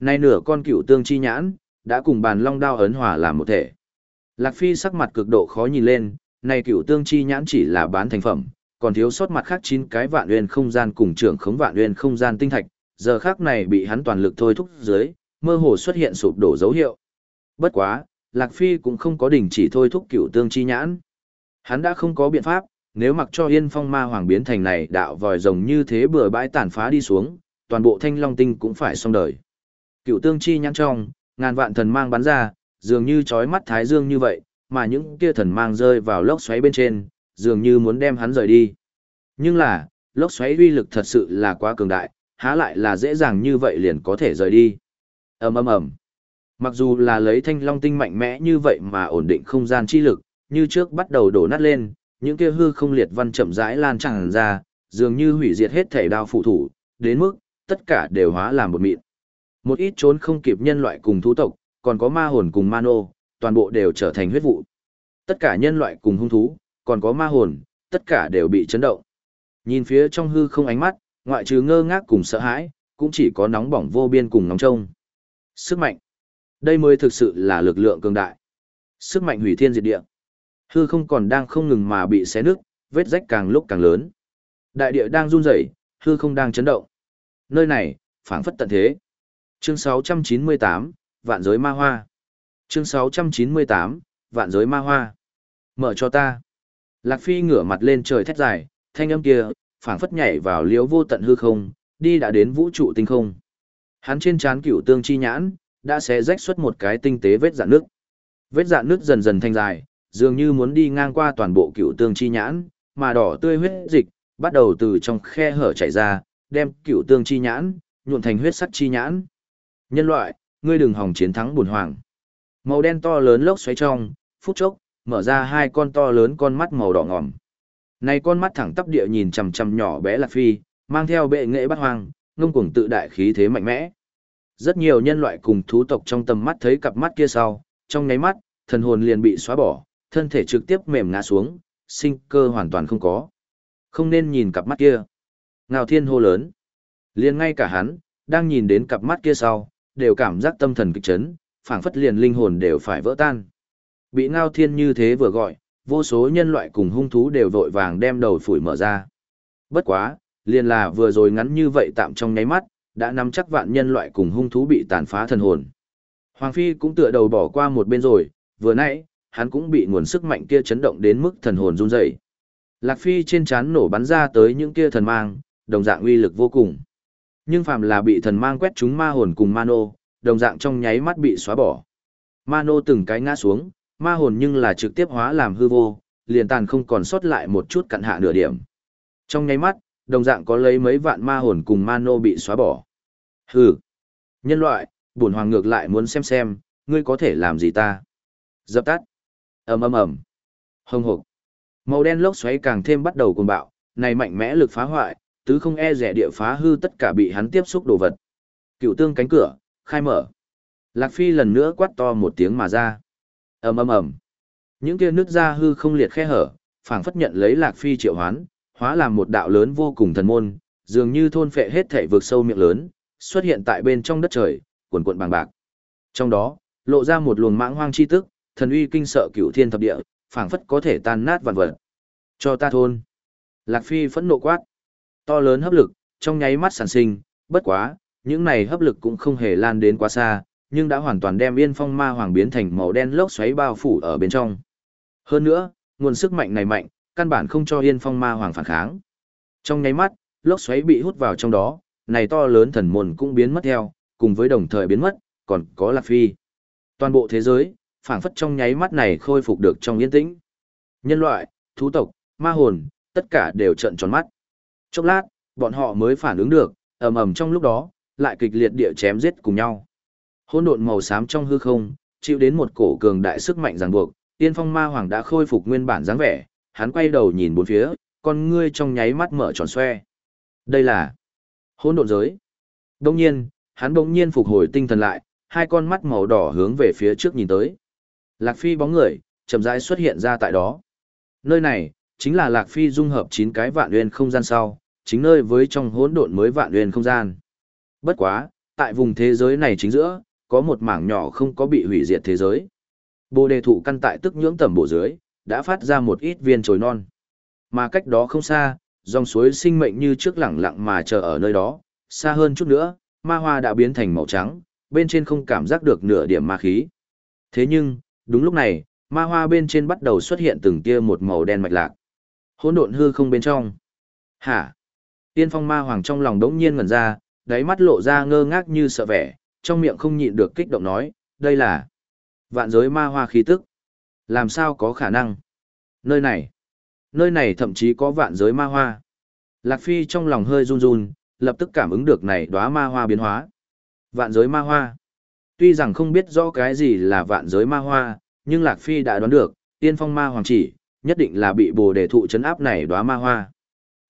Nay nửa con cựu tương chi nhãn, đã cùng bàn long đao ấn hòa làm một thể. Lạc Phi sắc mặt cực độ khó nhìn lên, này cựu tương chi nhãn chỉ là bán thành phẩm, còn thiếu sót mặt khác chín cái vạn nguyên không gian cùng trưởng khống vạn nguyên không gian tinh thạch, giờ khác này bị hắn toàn lực thôi thúc dưới, mơ hồ xuất hiện sụp đổ dấu hiệu. Bất quá, Lạc Phi cũng không có đình chỉ thôi thúc cựu tương chi nhãn. Hắn đã không có biện pháp, nếu mặc cho yên phong ma hoàng biến thành này đạo vòi rồng như thế bừa bãi tàn phá đi xuống, toàn bộ thanh long tinh cũng phải xong đời. Cựu tương chi nhãn trong, ngàn vạn thần mang bắn ra, dường như chói mắt thái dương như vậy, mà những kia thần mang rơi vào lốc xoáy bên trên, dường như muốn đem hắn rời đi. Nhưng là, lốc xoáy uy lực thật sự là quá cường đại, há lại là dễ dàng như vậy liền có thể rời đi. ầm ầm ầm. Mặc dù là lấy thanh long tinh mạnh mẽ như vậy mà ổn định không gian chi lực, như trước bắt đầu đổ nát lên, những kia hư không liệt văn chậm rãi lan tràn ra, dường như hủy diệt hết thể đao phụ thủ, đến mức tất cả đều hóa làm một mịn. Một ít trốn không kịp nhân loại cùng thú tộc, còn có ma hồn cùng ma nô, toàn bộ đều trở thành huyết vụ. Tất cả nhân loại cùng hung thú, còn có ma hồn, tất cả đều bị chấn động. Nhìn phía trong hư không ánh mắt, ngoại trừ ngơ ngác cùng sợ hãi, cũng chỉ có nóng bỏng vô biên cùng nóng trông. Sức mạnh. Đây mới thực sự là lực lượng cường đại. Sức mạnh hủy thiên diệt địa. Hư không còn đang không ngừng mà bị xé nứt, vết rách càng lúc càng lớn. Đại địa đang run rẩy, hư không đang chấn động. Nơi này, phảng phất tận thế. Chương 698, Vạn giới ma hoa. Chương 698, Vạn giới ma hoa. Mở cho ta. Lạc Phi ngửa mặt lên trời thét dài, thanh âm kia, phảng phất nhảy vào liếu vô tận hư không, đi đã đến vũ trụ tinh không. Hắn trên trán cửu tương chi nhãn, đã xé rách xuất một cái tinh tế vết dạn nước. Vết dạn nước dần dần thành dài, dường như muốn đi ngang qua toàn bộ cửu tương chi nhãn, mà đỏ tươi huyết dịch, bắt đầu từ trong khe hở chảy ra, đem cửu tương chi nhãn, nhuộn thành huyết sắc chi nhãn. Nhân loại, ngươi đừng hòng chiến thắng buồn hoàng. Màu đen to lớn lốc xoáy trong, phút chốc, mở ra hai con to lớn con mắt màu đỏ ngòm. Này con mắt thẳng tắp địa nhìn chằm chằm nhỏ bé Lạc Phi, mang theo bệ nghệ bắt hoang, ngông cuồng tự đại khí thế mạnh mẽ. Rất nhiều nhân loại cùng thú tộc trong tầm mắt thấy cặp mắt kia sau, trong nháy mắt, thần hồn liền bị xóa bỏ, thân thể trực tiếp mềm ngã xuống, sinh cơ hoàn toàn không có. Không nên nhìn cặp mắt kia. Ngao thiên hô lớn. Liền ngay cả hắn, đang nhìn đến cặp mắt kia sau, đều cảm giác tâm thần kịch chấn, phảng phất liền linh hồn đều phải vỡ tan. Bị ngao thiên như thế vừa gọi, vô số nhân loại cùng hung thú đều vội vàng đem đầu phủi mở ra. Bất quá, liền là vừa rồi ngắn như vậy tạm trong nháy mắt, đã nắm chắc vạn nhân loại cùng hung thú bị tàn phá thần hồn. Hoàng Phi cũng tựa đầu bỏ qua một bên rồi, vừa nãy, hắn cũng bị nguồn sức mạnh kia chấn động đến mức thần hồn run rẩy. Lạc Phi trên chán nổ bắn ra tới những kia thần mang, đồng dạng uy lực vô cùng. Nhưng phàm là bị thần mang quét chúng ma hồn cùng mano, đồng dạng trong nháy mắt bị xóa bỏ. Mano từng cái ngã xuống, ma hồn nhưng là trực tiếp hóa làm hư vô, liền tàn không còn sót lại một chút cặn hạ nửa điểm. Trong nháy mắt, đồng dạng có lấy mấy vạn ma hồn cùng mano bị xóa bỏ. Hừ. Nhân loại, bổn hoàng ngược lại muốn xem xem, ngươi có thể làm gì ta. Dập tắt. ầm ầm ầm. Hồng hộc. Màu đen lốc xoáy càng thêm bắt đầu cuồng bạo, này mạnh mẽ lực phá hoại, tứ không e rẻ địa phá hư tất cả bị hắn tiếp xúc đồ vật. Cựu tương cánh cửa, khai mở. Lạc Phi lần nữa quát to một tiếng mà ra. ầm ầm ầm. Những kia nước ra hư không liệt khe hở, phảng phất nhận lấy Lạc Phi triệu hoán, hóa làm một đạo lớn vô cùng thần môn, dường như thôn phệ hết thể vượt sâu miệng lớn, xuất hiện tại bên trong đất trời, cuồn cuộn bằng bạc. Trong đó, lộ ra một luồng mãng hoang chi tức, thần uy kinh sợ cửu thiên thập địa, phảng phất có thể tan nát vạn vật. Cho ta thôn. Lạc Phi phẫn nộ quát. To lớn hấp lực, trong nháy mắt sản sinh, bất quá, những này hấp lực cũng không hề lan đến quá xa, nhưng đã hoàn toàn đem yên phong ma hoàng biến thành màu đen lốc xoáy bao phủ ở bên trong. Hơn nữa, nguồn sức mạnh này mạnh, căn bản không cho yên phong ma hoàng phản kháng. Trong nháy mắt, lốc xoáy bị hút vào trong đó, này to lớn thần môn cũng biến mất theo, cùng với đồng thời biến mất, còn có Lạc Phi. Toàn bộ thế giới, phảng phất trong nháy mắt này khôi phục được trong yên tĩnh. Nhân loại, thú tộc, ma hồn, tất cả đều trợn tròn mắt. Chốc lát, bọn họ mới phản ứng được, ầm ầm trong lúc đó, lại kịch liệt địa chém giết cùng nhau. Hỗn độn màu xám trong hư không, chịu đến một cổ cường đại sức mạnh ràng buộc, Tiên Phong Ma Hoàng đã khôi phục nguyên bản dáng vẻ, hắn quay đầu nhìn bốn phía, con ngươi trong nháy mắt mở tròn xoe. Đây là hỗn độn giới. Đương nhiên, hắn bỗng nhiên phục hồi tinh thần lại, hai con mắt màu đỏ hướng về phía trước nhìn tới. Lạc Phi bóng người, chậm rãi xuất hiện ra tại đó. Nơi này, chính là Lạc Phi dung hợp 9 cái vạn nguyên không gian sau, chính nơi với trong hỗn độn mới vạn nguyên không gian. Bất quá, tại vùng thế giới này chính giữa, có một mảng nhỏ không có bị hủy diệt thế giới. Bồ đề thụ căn tại tức nhưỡng tầm bộ dưới, đã phát ra một ít viên trồi non. Mà cách đó không xa, dòng suối sinh mệnh như trước lẳng lặng mà chờ ở nơi đó, xa hơn chút nữa, ma hoa đã biến thành màu trắng, bên trên không cảm giác được nửa điểm ma khí. Thế nhưng, đúng lúc này, ma hoa bên trên bắt đầu xuất hiện từng tia một màu đen mạch lạc. Hỗn độn hư không bên trong. Hả? Tiên phong ma hoàng trong lòng đống nhiên ngẩn ra, đáy mắt lộ ra ngơ ngác như sợ vẻ, trong miệng không nhịn được kích động nói, đây là vạn giới ma hoa khí tức. Làm sao có khả năng? Nơi này, nơi này thậm chí có vạn giới ma hoa. Lạc Phi trong lòng hơi run run, lập tức cảm ứng được này đóa ma hoa biến hóa. Vạn giới ma hoa. Tuy rằng không biết rõ cái gì là vạn giới ma hoa, nhưng Lạc Phi đã đoán được, tiên phong ma hoàng chỉ, nhất định là bị bồ đề thụ chấn áp này đóa ma hoa.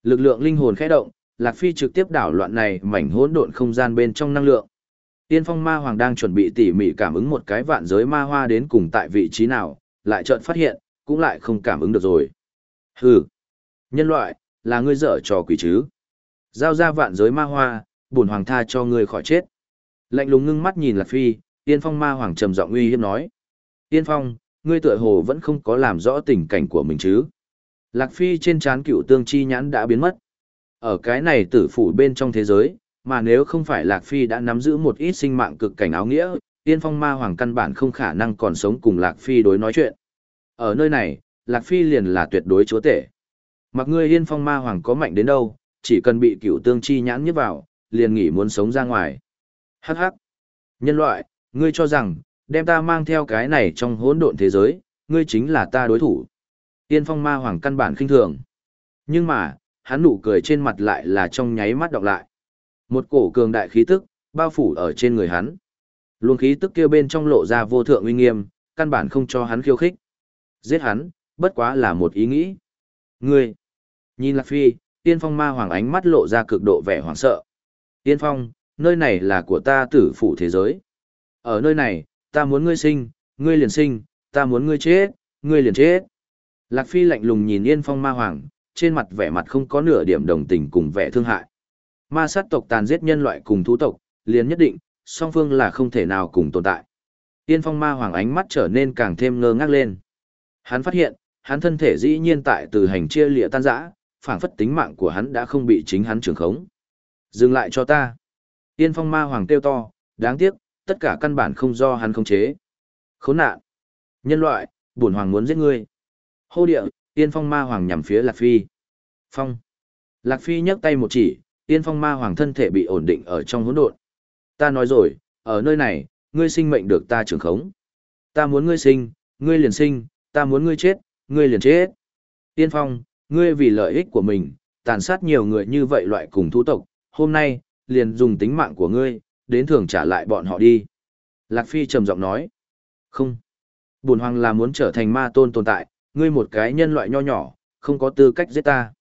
Lực lượng linh hồn khẽ động, Lạc Phi trực tiếp đảo loạn này mảnh hỗn độn không gian bên trong năng lượng. Tiên phong ma hoàng đang chuẩn bị tỉ mỉ cảm ứng một cái vạn giới ma hoa đến cùng tại vị trí nào, lại chợt phát hiện, cũng lại không cảm ứng được rồi. Hừ, nhân loại, là ngươi dở trò quỷ chứ. Giao ra vạn giới ma hoa, bổn hoàng tha cho ngươi khỏi chết. Lạnh lùng ngưng mắt nhìn Lạc Phi, Tiên phong ma hoàng trầm giọng uy hiếp nói. Tiên phong, ngươi tựa hồ vẫn không có làm rõ tình cảnh của mình chứ. Lạc Phi trên trán cựu tương chi nhãn đã biến mất. Ở cái này tử phủ bên trong thế giới, mà nếu không phải Lạc Phi đã nắm giữ một ít sinh mạng cực cảnh áo nghĩa, tiên phong ma hoàng căn bản không khả năng còn sống cùng Lạc Phi đối nói chuyện. Ở nơi này, Lạc Phi liền là tuyệt đối chúa tể. Mặc ngươi yên phong ma hoàng có mạnh đến đâu, chỉ cần bị cựu tương chi nhãn nhấp vào, liền nghỉ muốn sống ra ngoài. Hắc hắc. Nhân loại, ngươi cho rằng, đem ta mang theo cái này trong hỗn độn thế giới, ngươi chính là ta đối thủ. Tiên phong ma hoàng căn bản khinh thường. Nhưng mà, hắn nụ cười trên mặt lại là trong nháy mắt đọc lại. Một cổ cường đại khí tức, bao phủ ở trên người hắn. Luồng khí tức kia bên trong lộ ra vô thượng uy nghiêm, căn bản không cho hắn khiêu khích. Giết hắn, bất quá là một ý nghĩ. Ngươi, nhìn Lạc Phi, tiên phong ma hoàng ánh mắt lộ ra cực độ vẻ hoảng sợ. Tiên phong, nơi này là của ta tử phủ thế giới. Ở nơi này, ta muốn ngươi sinh, ngươi liền sinh, ta muốn ngươi chết, ngươi liền chết. Lạc Phi lạnh lùng nhìn Yên Phong Ma Hoàng, trên mặt vẻ mặt không có nửa điểm đồng tình cùng vẻ thương hại. Ma sát tộc tàn giết nhân loại cùng thú tộc, liền nhất định, song phương là không thể nào cùng tồn tại. Yên Phong Ma Hoàng ánh mắt trở nên càng thêm ngơ ngác lên. Hắn phát hiện, hắn thân thể dĩ nhiên tại từ hành chia lịa tan rã, phảng phất tính mạng của hắn đã không bị chính hắn trường khống. Dừng lại cho ta. Yên Phong Ma Hoàng kêu to, đáng tiếc, tất cả căn bản không do hắn khống chế. Khốn nạn. Nhân loại, bổn hoàng muốn giết ngươi. Hô địa, tiên phong ma hoàng nhằm phía Lạc Phi. Phong. Lạc Phi nhấc tay một chỉ, tiên phong ma hoàng thân thể bị ổn định ở trong hỗn độn. Ta nói rồi, ở nơi này, ngươi sinh mệnh được ta trưởng khống. Ta muốn ngươi sinh, ngươi liền sinh, ta muốn ngươi chết, ngươi liền chết. Tiên phong, ngươi vì lợi ích của mình, tàn sát nhiều người như vậy loại cùng thú tộc, hôm nay, liền dùng tính mạng của ngươi, đến thường trả lại bọn họ đi. Lạc Phi trầm giọng nói. Không. Bùn hoàng là muốn trở thành ma tôn tồn tại, ngươi một cái nhân loại nho nhỏ, không có tư cách giết ta.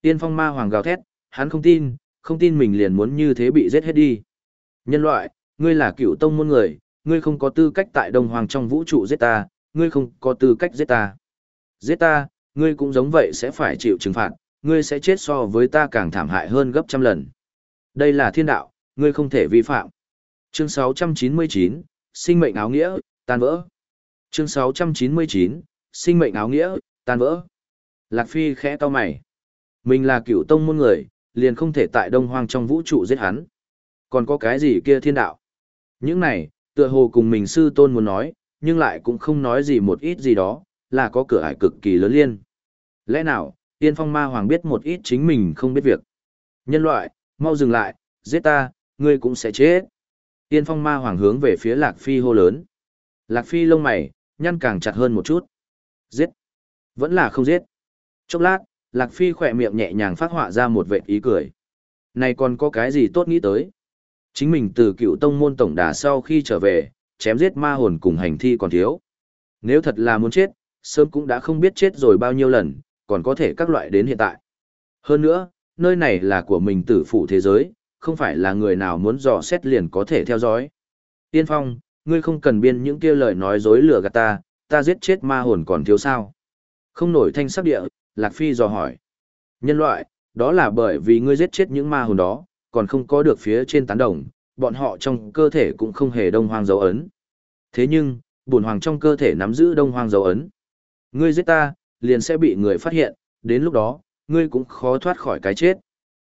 Tiên phong ma hoàng gào thét, hắn không tin, không tin mình liền muốn như thế bị giết hết đi. Nhân loại, ngươi là cựu tông môn người, ngươi không có tư cách tại đồng hoàng trong vũ trụ giết ta, ngươi không có tư cách giết ta. Giết ta, ngươi cũng giống vậy sẽ phải chịu trừng phạt, ngươi sẽ chết so với ta càng thảm hại hơn gấp trăm lần. Đây là thiên đạo, ngươi không thể vi phạm. Chương 699, sinh mệnh áo nghĩa, tan vỡ. Chương 699, sinh mệnh áo nghĩa, tan vỡ. Lạc Phi khẽ to mày. Mình là cựu tông môn người, liền không thể tại đông hoang trong vũ trụ giết hắn. Còn có cái gì kia thiên đạo? Những này, tựa hồ cùng mình sư tôn muốn nói, nhưng lại cũng không nói gì một ít gì đó, là có cửa ải cực kỳ lớn liên. Lẽ nào, tiên phong ma hoàng biết một ít chính mình không biết việc. Nhân loại, mau dừng lại, giết ta, ngươi cũng sẽ chết. Tiên phong ma hoàng hướng về phía Lạc Phi hô lớn. Lạc Phi lông mày, nhăn càng chặt hơn một chút. Giết. Vẫn là không giết. Chốc lát, Lạc Phi khỏe miệng nhẹ nhàng phát họa ra một vệt ý cười. Này còn có cái gì tốt nghĩ tới? Chính mình từ cựu tông môn tổng đà sau khi trở về, chém giết ma hồn cùng hành thi còn thiếu. Nếu thật là muốn chết, sớm cũng đã không biết chết rồi bao nhiêu lần, còn có thể các loại đến hiện tại. Hơn nữa, nơi này là của mình tử phủ thế giới, không phải là người nào muốn dò xét liền có thể theo dõi. Tiên Phong, ngươi không cần biên những kia lời nói dối lừa gạt ta, ta giết chết ma hồn còn thiếu sao. Không nổi thanh sắc địa, Lạc Phi dò hỏi. Nhân loại, đó là bởi vì ngươi giết chết những ma hồn đó, còn không có được phía trên tán đồng, bọn họ trong cơ thể cũng không hề đông hoang dấu ấn. Thế nhưng, bổn hoàng trong cơ thể nắm giữ đông hoang dấu ấn. Ngươi giết ta, liền sẽ bị người phát hiện, đến lúc đó, ngươi cũng khó thoát khỏi cái chết.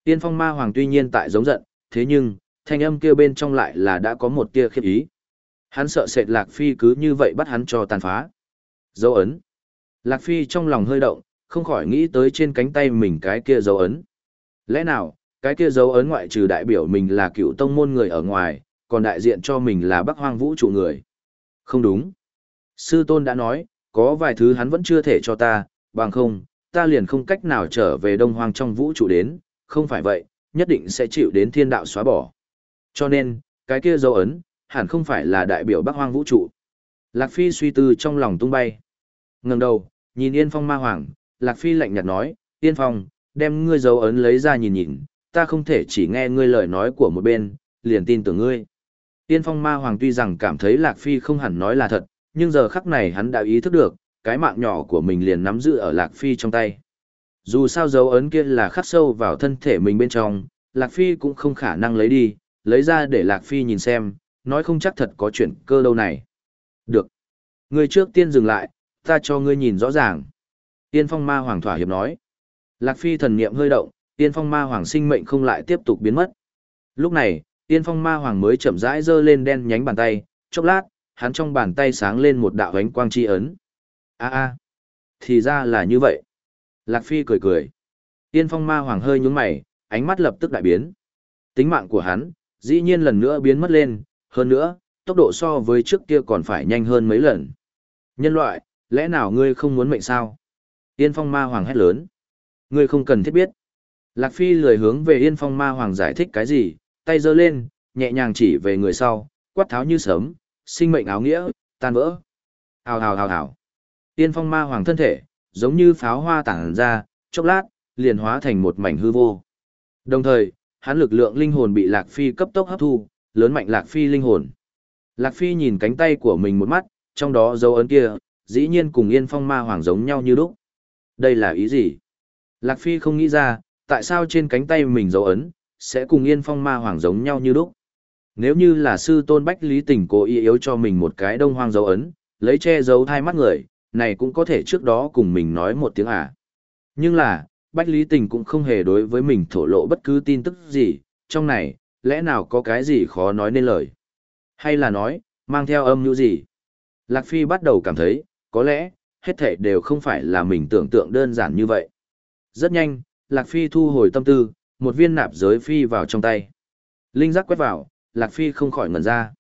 Tiên phong ma hoàng tuy nhiên tại giống giận, thế nhưng, thanh âm kia bên trong lại là đã có một tia khiếp ý. Hắn sợ sệt Lạc Phi cứ như vậy bắt hắn cho tàn phá. Dấu ấn. Lạc Phi trong lòng hơi động, không khỏi nghĩ tới trên cánh tay mình cái kia dấu ấn. Lẽ nào, cái kia dấu ấn ngoại trừ đại biểu mình là cựu tông môn người ở ngoài, còn đại diện cho mình là bắc hoang vũ trụ người. Không đúng. Sư tôn đã nói, có vài thứ hắn vẫn chưa thể cho ta, bằng không, ta liền không cách nào trở về đông hoang trong vũ trụ đến, không phải vậy, nhất định sẽ chịu đến thiên đạo xóa bỏ. Cho nên, cái kia dấu ấn, hẳn không phải là đại biểu bắc hoang vũ trụ. Lạc Phi suy tư trong lòng tung bay. ngẩng đầu, nhìn Yên Phong ma hoàng, Lạc Phi lạnh nhạt nói, Yên Phong, đem ngươi dấu ấn lấy ra nhìn nhìn, ta không thể chỉ nghe ngươi lời nói của một bên, liền tin tưởng ngươi. Yên Phong ma hoàng tuy rằng cảm thấy Lạc Phi không hẳn nói là thật, nhưng giờ khắc này hắn đã ý thức được, cái mạng nhỏ của mình liền nắm giữ ở Lạc Phi trong tay. Dù sao dấu ấn kia là khắc sâu vào thân thể mình bên trong, Lạc Phi cũng không khả năng lấy đi, lấy ra để Lạc Phi nhìn xem, nói không chắc thật có chuyện cơ đâu này. Được. Ngươi trước tiên dừng lại, ta cho ngươi nhìn rõ ràng. Tiên phong ma hoàng thỏa hiệp nói. Lạc Phi thần niệm hơi động, tiên phong ma hoàng sinh mệnh không lại tiếp tục biến mất. Lúc này, tiên phong ma hoàng mới chậm rãi giơ lên đen nhánh bàn tay, chốc lát, hắn trong bàn tay sáng lên một đạo ánh quang chi ấn. A a, thì ra là như vậy. Lạc Phi cười cười. Tiên phong ma hoàng hơi nhúng mày, ánh mắt lập tức đại biến. Tính mạng của hắn, dĩ nhiên lần nữa biến mất lên, hơn nữa, tốc độ so với trước kia còn phải nhanh hơn mấy lần. Nhân loại, lẽ nào ngươi không muốn mệnh sao? Yên phong ma hoàng hét lớn. Ngươi không cần thiết biết. Lạc Phi lười hướng về Yên phong ma hoàng giải thích cái gì, tay giơ lên, nhẹ nhàng chỉ về người sau, quát tháo như sớm, sinh mệnh áo nghĩa, tan vỡ. Hào hào hào hào. Yên phong ma hoàng thân thể, giống như pháo hoa tản ra, chốc lát, liền hóa thành một mảnh hư vô. Đồng thời, hắn lực lượng linh hồn bị Lạc Phi cấp tốc hấp thu, lớn mạnh Lạc Phi linh hồn. Lạc Phi nhìn cánh tay của mình một mắt, trong đó dấu ấn kia, dĩ nhiên cùng Yên Phong Ma Hoàng giống nhau như lúc. Đây là ý gì? Lạc Phi không nghĩ ra, tại sao trên cánh tay mình dấu ấn, sẽ cùng Yên Phong Ma Hoàng giống nhau như lúc. Nếu như là sư tôn Bách Lý Tình cố ý yếu cho mình một cái đông hoang dấu ấn, lấy che giấu thai mắt người, này cũng có thể trước đó cùng mình nói một tiếng à. Nhưng là, Bách Lý Tình cũng không hề đối với mình thổ lộ bất cứ tin tức gì, trong này, lẽ nào có cái gì khó nói nên lời. Hay là nói, mang theo âm như gì? Lạc Phi bắt đầu cảm thấy, có lẽ, hết thể đều không phải là mình tưởng tượng đơn giản như vậy. Rất nhanh, Lạc Phi thu hồi tâm tư, một viên nạp giới phi vào trong tay. Linh giác quét vào, Lạc Phi không khỏi ngẩn ra.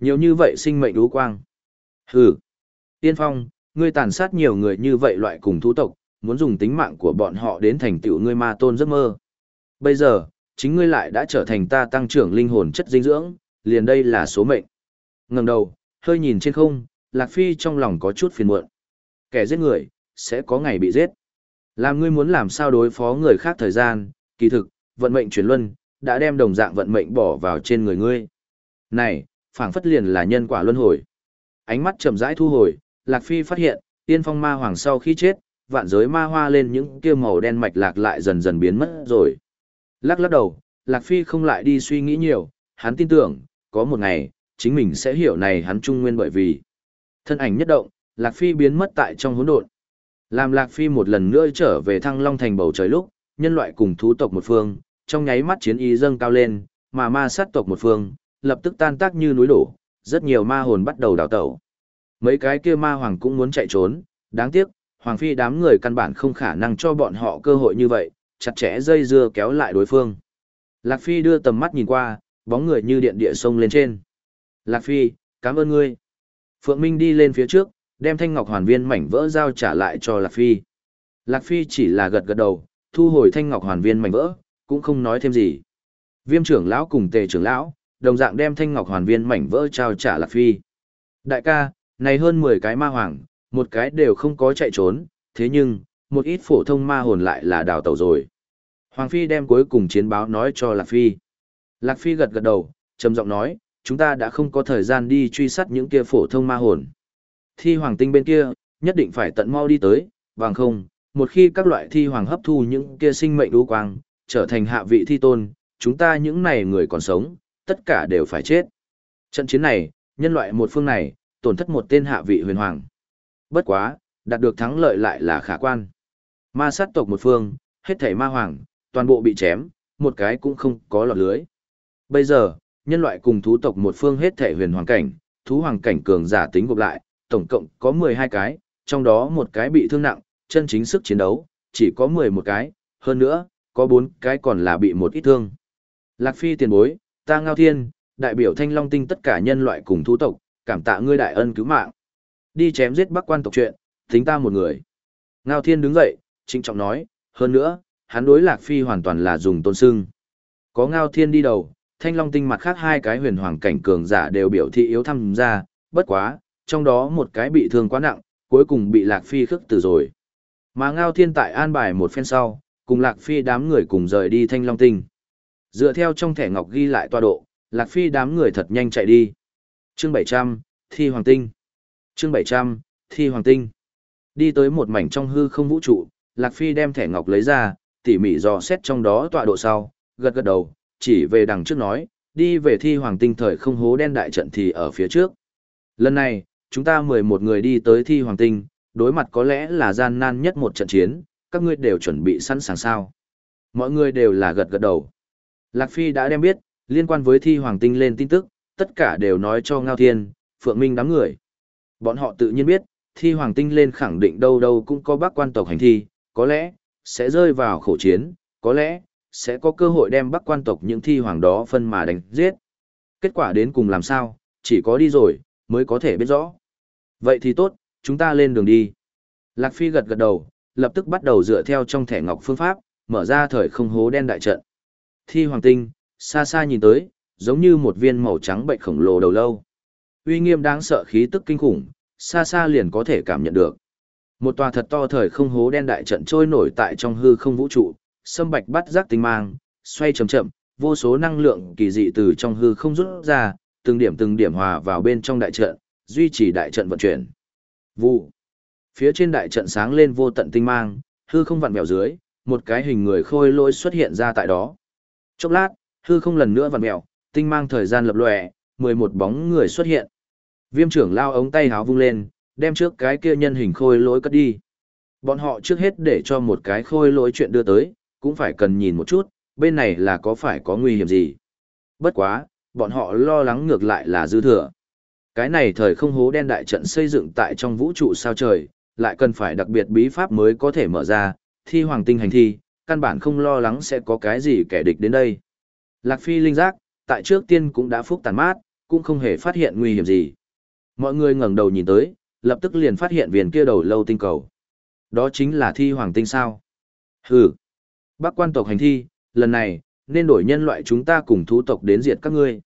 Nhiều như vậy sinh mệnh đú quang. Hừ. Tiên Phong, ngươi tàn sát nhiều người như vậy loại cùng thú tộc, muốn dùng tính mạng của bọn họ đến thành tựu ngươi ma tôn giấc mơ. Bây giờ, chính ngươi lại đã trở thành ta tăng trưởng linh hồn chất dinh dưỡng, liền đây là số mệnh. Ngẩng đầu, hơi nhìn trên không, Lạc Phi trong lòng có chút phiền muộn. Kẻ giết người, sẽ có ngày bị giết. Làm ngươi muốn làm sao đối phó người khác thời gian, kỳ thực, vận mệnh chuyển luân, đã đem đồng dạng vận mệnh bỏ vào trên người ngươi. Này, phảng phất liền là nhân quả luân hồi. Ánh mắt chậm rãi thu hồi, Lạc Phi phát hiện, tiên phong ma hoàng sau khi chết, vạn giới ma hoa lên những kia màu đen mạch lạc lại dần dần biến mất rồi. Lắc lắc đầu, Lạc Phi không lại đi suy nghĩ nhiều, hắn tin tưởng, có một ngày, chính mình sẽ hiểu này hắn trung nguyên bởi vì. Thân ảnh nhất động, Lạc Phi biến mất tại trong hỗn độn. Làm Lạc Phi một lần nữa trở về thăng long thành bầu trời lúc, nhân loại cùng thú tộc một phương, trong nháy mắt chiến ý dâng cao lên, mà ma sát tộc một phương, lập tức tan tác như núi đổ, rất nhiều ma hồn bắt đầu đào tẩu. Mấy cái kia ma hoàng cũng muốn chạy trốn, đáng tiếc, hoàng phi đám người căn bản không khả năng cho bọn họ cơ hội như vậy, chặt chẽ dây dưa kéo lại đối phương. Lạc Phi đưa tầm mắt nhìn qua, bóng người như điện địa sông lên trên. Lạc Phi, cảm ơn ngươi. Phượng Minh đi lên phía trước, đem thanh ngọc hoàn viên mảnh vỡ giao trả lại cho Lạc Phi. Lạc Phi chỉ là gật gật đầu, thu hồi thanh ngọc hoàn viên mảnh vỡ, cũng không nói thêm gì. Viêm trưởng lão cùng tề trưởng lão, đồng dạng đem thanh ngọc hoàn viên mảnh vỡ trao trả Lạc Phi. Đại ca, này hơn 10 cái ma hoàng, một cái đều không có chạy trốn, thế nhưng, một ít phổ thông ma hồn lại là đào tẩu rồi. Hoàng Phi đem cuối cùng chiến báo nói cho Lạc Phi. Lạc Phi gật gật đầu, trầm giọng nói, chúng ta đã không có thời gian đi truy sát những kia phổ thông ma hồn. Thi hoàng tinh bên kia, nhất định phải tận mau đi tới, bằng không, một khi các loại thi hoàng hấp thu những kia sinh mệnh đu quang, trở thành hạ vị thi tôn, chúng ta những này người còn sống, tất cả đều phải chết. Trận chiến này, nhân loại một phương này, tổn thất một tên hạ vị huyền hoàng. Bất quá, đạt được thắng lợi lại là khả quan. Ma sát tộc một phương, hết thảy ma hoàng, toàn bộ bị chém, một cái cũng không có lọt lưới. Bây giờ, nhân loại cùng thú tộc một phương hết thảy huyền hoàng cảnh, thú hoàng cảnh cường giả tính gộp lại, tổng cộng có 12 cái, trong đó một cái bị thương nặng, chân chính sức chiến đấu, chỉ có 11 cái, hơn nữa, có 4 cái còn là bị một ít thương. Lạc Phi tiền bối, ta ngao thiên, đại biểu thanh long tinh tất cả nhân loại cùng thú tộc, cảm tạ ngươi đại ân cứu mạng. Đi chém giết bắc quan tộc chuyện, tính ta một người. Ngao thiên đứng dậy, trịnh trọng nói, hơn nữa, hắn đối Lạc Phi hoàn toàn là dùng tôn sưng. Có ngao thiên đi đầu, thanh long tinh mặt khác hai cái huyền hoàng cảnh cường giả đều biểu thị yếu tham gia, bất quá, trong đó một cái bị thương quá nặng, cuối cùng bị Lạc Phi khức từ rồi. Mà ngao thiên tại an bài một phen sau, cùng Lạc Phi đám người cùng rời đi thanh long tinh. Dựa theo trong thẻ ngọc ghi lại tọa độ, Lạc Phi đám người thật nhanh chạy đi. Chương 700, Thi Hoàng Tinh. Chương 700, Thi Hoàng Tinh. Đi tới một mảnh trong hư không vũ trụ, Lạc Phi đem thẻ ngọc lấy ra, tỉ mỉ dò xét trong đó tọa độ sau, gật gật đầu, chỉ về đằng trước nói, đi về Thi Hoàng Tinh thời không hố đen đại trận thì ở phía trước. Lần này, chúng ta 11 người đi tới Thi Hoàng Tinh, đối mặt có lẽ là gian nan nhất một trận chiến, các ngươi đều chuẩn bị sẵn sàng sao. Mọi người đều là gật gật đầu. Lạc Phi đã đem biết, liên quan với thi hoàng tinh lên tin tức, tất cả đều nói cho Ngao Thiên, Phượng Minh đám người. Bọn họ tự nhiên biết, thi hoàng tinh lên khẳng định đâu đâu cũng có bác quan tộc hành thi, có lẽ, sẽ rơi vào khổ chiến, có lẽ, sẽ có cơ hội đem bắc quan tộc những thi hoàng đó phân mà đánh giết. Kết quả đến cùng làm sao, chỉ có đi rồi, mới có thể biết rõ. Vậy thì tốt, chúng ta lên đường đi. Lạc Phi gật gật đầu, lập tức bắt đầu dựa theo trong thẻ ngọc phương pháp, mở ra thời không hố đen đại trận. Thi hoàng tinh, xa xa nhìn tới, giống như một viên màu trắng bệnh khổng lồ đầu lâu. Uy nghiêm đáng sợ khí tức kinh khủng, xa xa liền có thể cảm nhận được. Một tòa thật to thời không hố đen đại trận trôi nổi tại trong hư không vũ trụ, sâm bạch bắt giác tinh mang, xoay chậm chậm, vô số năng lượng kỳ dị từ trong hư không rút ra, từng điểm từng điểm hòa vào bên trong đại trận, duy trì đại trận vận chuyển. Vụ. Phía trên đại trận sáng lên vô tận tinh mang, hư không vặn vẹo dưới, một cái hình người khôi lỗi xuất hiện ra tại đó. Chốc lát, hư không lần nữa vặn vẹo, tinh mang thời gian lập lòe, 11 bóng người xuất hiện. Viêm trưởng lao ống tay háo vung lên, đem trước cái kia nhân hình khôi lỗi cất đi. Bọn họ trước hết để cho một cái khôi lỗi chuyện đưa tới, cũng phải cần nhìn một chút, bên này là có phải có nguy hiểm gì. Bất quá, bọn họ lo lắng ngược lại là dư thừa. Cái này thời không hố đen đại trận xây dựng tại trong vũ trụ sao trời, lại cần phải đặc biệt bí pháp mới có thể mở ra, thi hoàng tinh hành thi, căn bản không lo lắng sẽ có cái gì kẻ địch đến đây. Lạc Phi linh giác, tại trước tiên cũng đã phúc tàn mát, cũng không hề phát hiện nguy hiểm gì. Mọi người ngẩng đầu nhìn tới, lập tức liền phát hiện viền kia đầu lâu tinh cầu. Đó chính là thi hoàng tinh sao. Hừ. Bác quan tộc hành thi, lần này, nên đổi nhân loại chúng ta cùng thú tộc đến diệt các ngươi.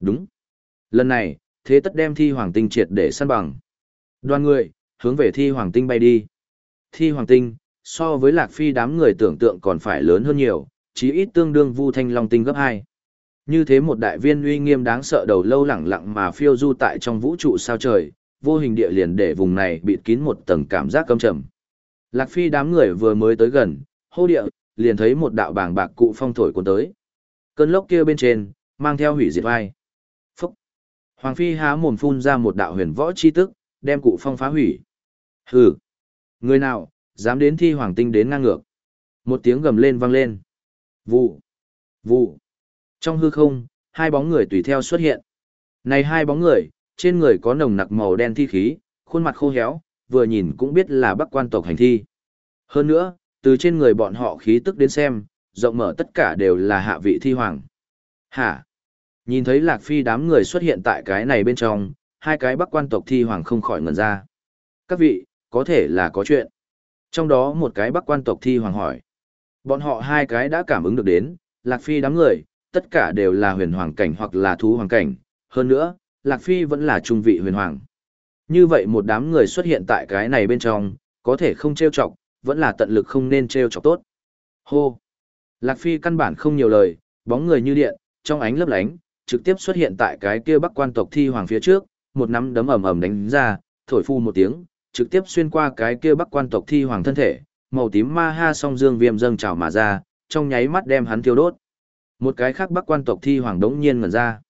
Đúng. Lần này, thế tất đem thi hoàng tinh triệt để săn bằng. Đoàn người, hướng về thi hoàng tinh bay đi. Thi hoàng tinh, so với lạc phi đám người tưởng tượng còn phải lớn hơn nhiều, chí ít tương đương vu thanh long tinh gấp hai. Như thế một đại viên uy nghiêm đáng sợ đầu lâu lẳng lặng mà phiêu du tại trong vũ trụ sao trời, vô hình địa liền để vùng này bịt kín một tầng cảm giác căm trầm. Lạc phi đám người vừa mới tới gần, hô địa, liền thấy một đạo bảng bạc cụ phong thổi cuốn tới. Cơn lốc kia bên trên, mang theo hủy diệt vai. Phúc! Hoàng phi há mồm phun ra một đạo huyền võ chi tức, đem cụ phong phá hủy. Hừ! Người nào, dám đến thi hoàng tinh đến ngang ngược. Một tiếng gầm lên vang lên. Vụ, vụ. Trong hư không, hai bóng người tùy theo xuất hiện. Này hai bóng người, trên người có nồng nặc màu đen thi khí, khuôn mặt khô héo, vừa nhìn cũng biết là bắc quan tộc hành thi. Hơn nữa, từ trên người bọn họ khí tức đến xem, rộng mở tất cả đều là hạ vị thi hoàng. Hả? Nhìn thấy Lạc Phi đám người xuất hiện tại cái này bên trong, hai cái bắc quan tộc thi hoàng không khỏi ngẩn ra. Các vị, có thể là có chuyện. Trong đó một cái bắc quan tộc thi hoàng hỏi. Bọn họ hai cái đã cảm ứng được đến, Lạc Phi đám người, tất cả đều là huyền hoàng cảnh hoặc là thú hoàng cảnh. Hơn nữa, Lạc Phi vẫn là trung vị huyền hoàng. Như vậy một đám người xuất hiện tại cái này bên trong, có thể không trêu chọc, vẫn là tận lực không nên trêu chọc tốt. Hô! Lạc Phi căn bản không nhiều lời, bóng người như điện, trong ánh lấp lánh, trực tiếp xuất hiện tại cái kia bắc quan tộc thi hoàng phía trước, một nắm đấm ầm ầm đánh ra, thổi phu một tiếng, trực tiếp xuyên qua cái kia bắc quan tộc thi hoàng thân thể, màu tím ma ha song dương viêm dâng trào mà ra, trong nháy mắt đem hắn thiêu đốt. Một cái khác bắc quan tộc thi hoàng đống nhiên ngẩn ra.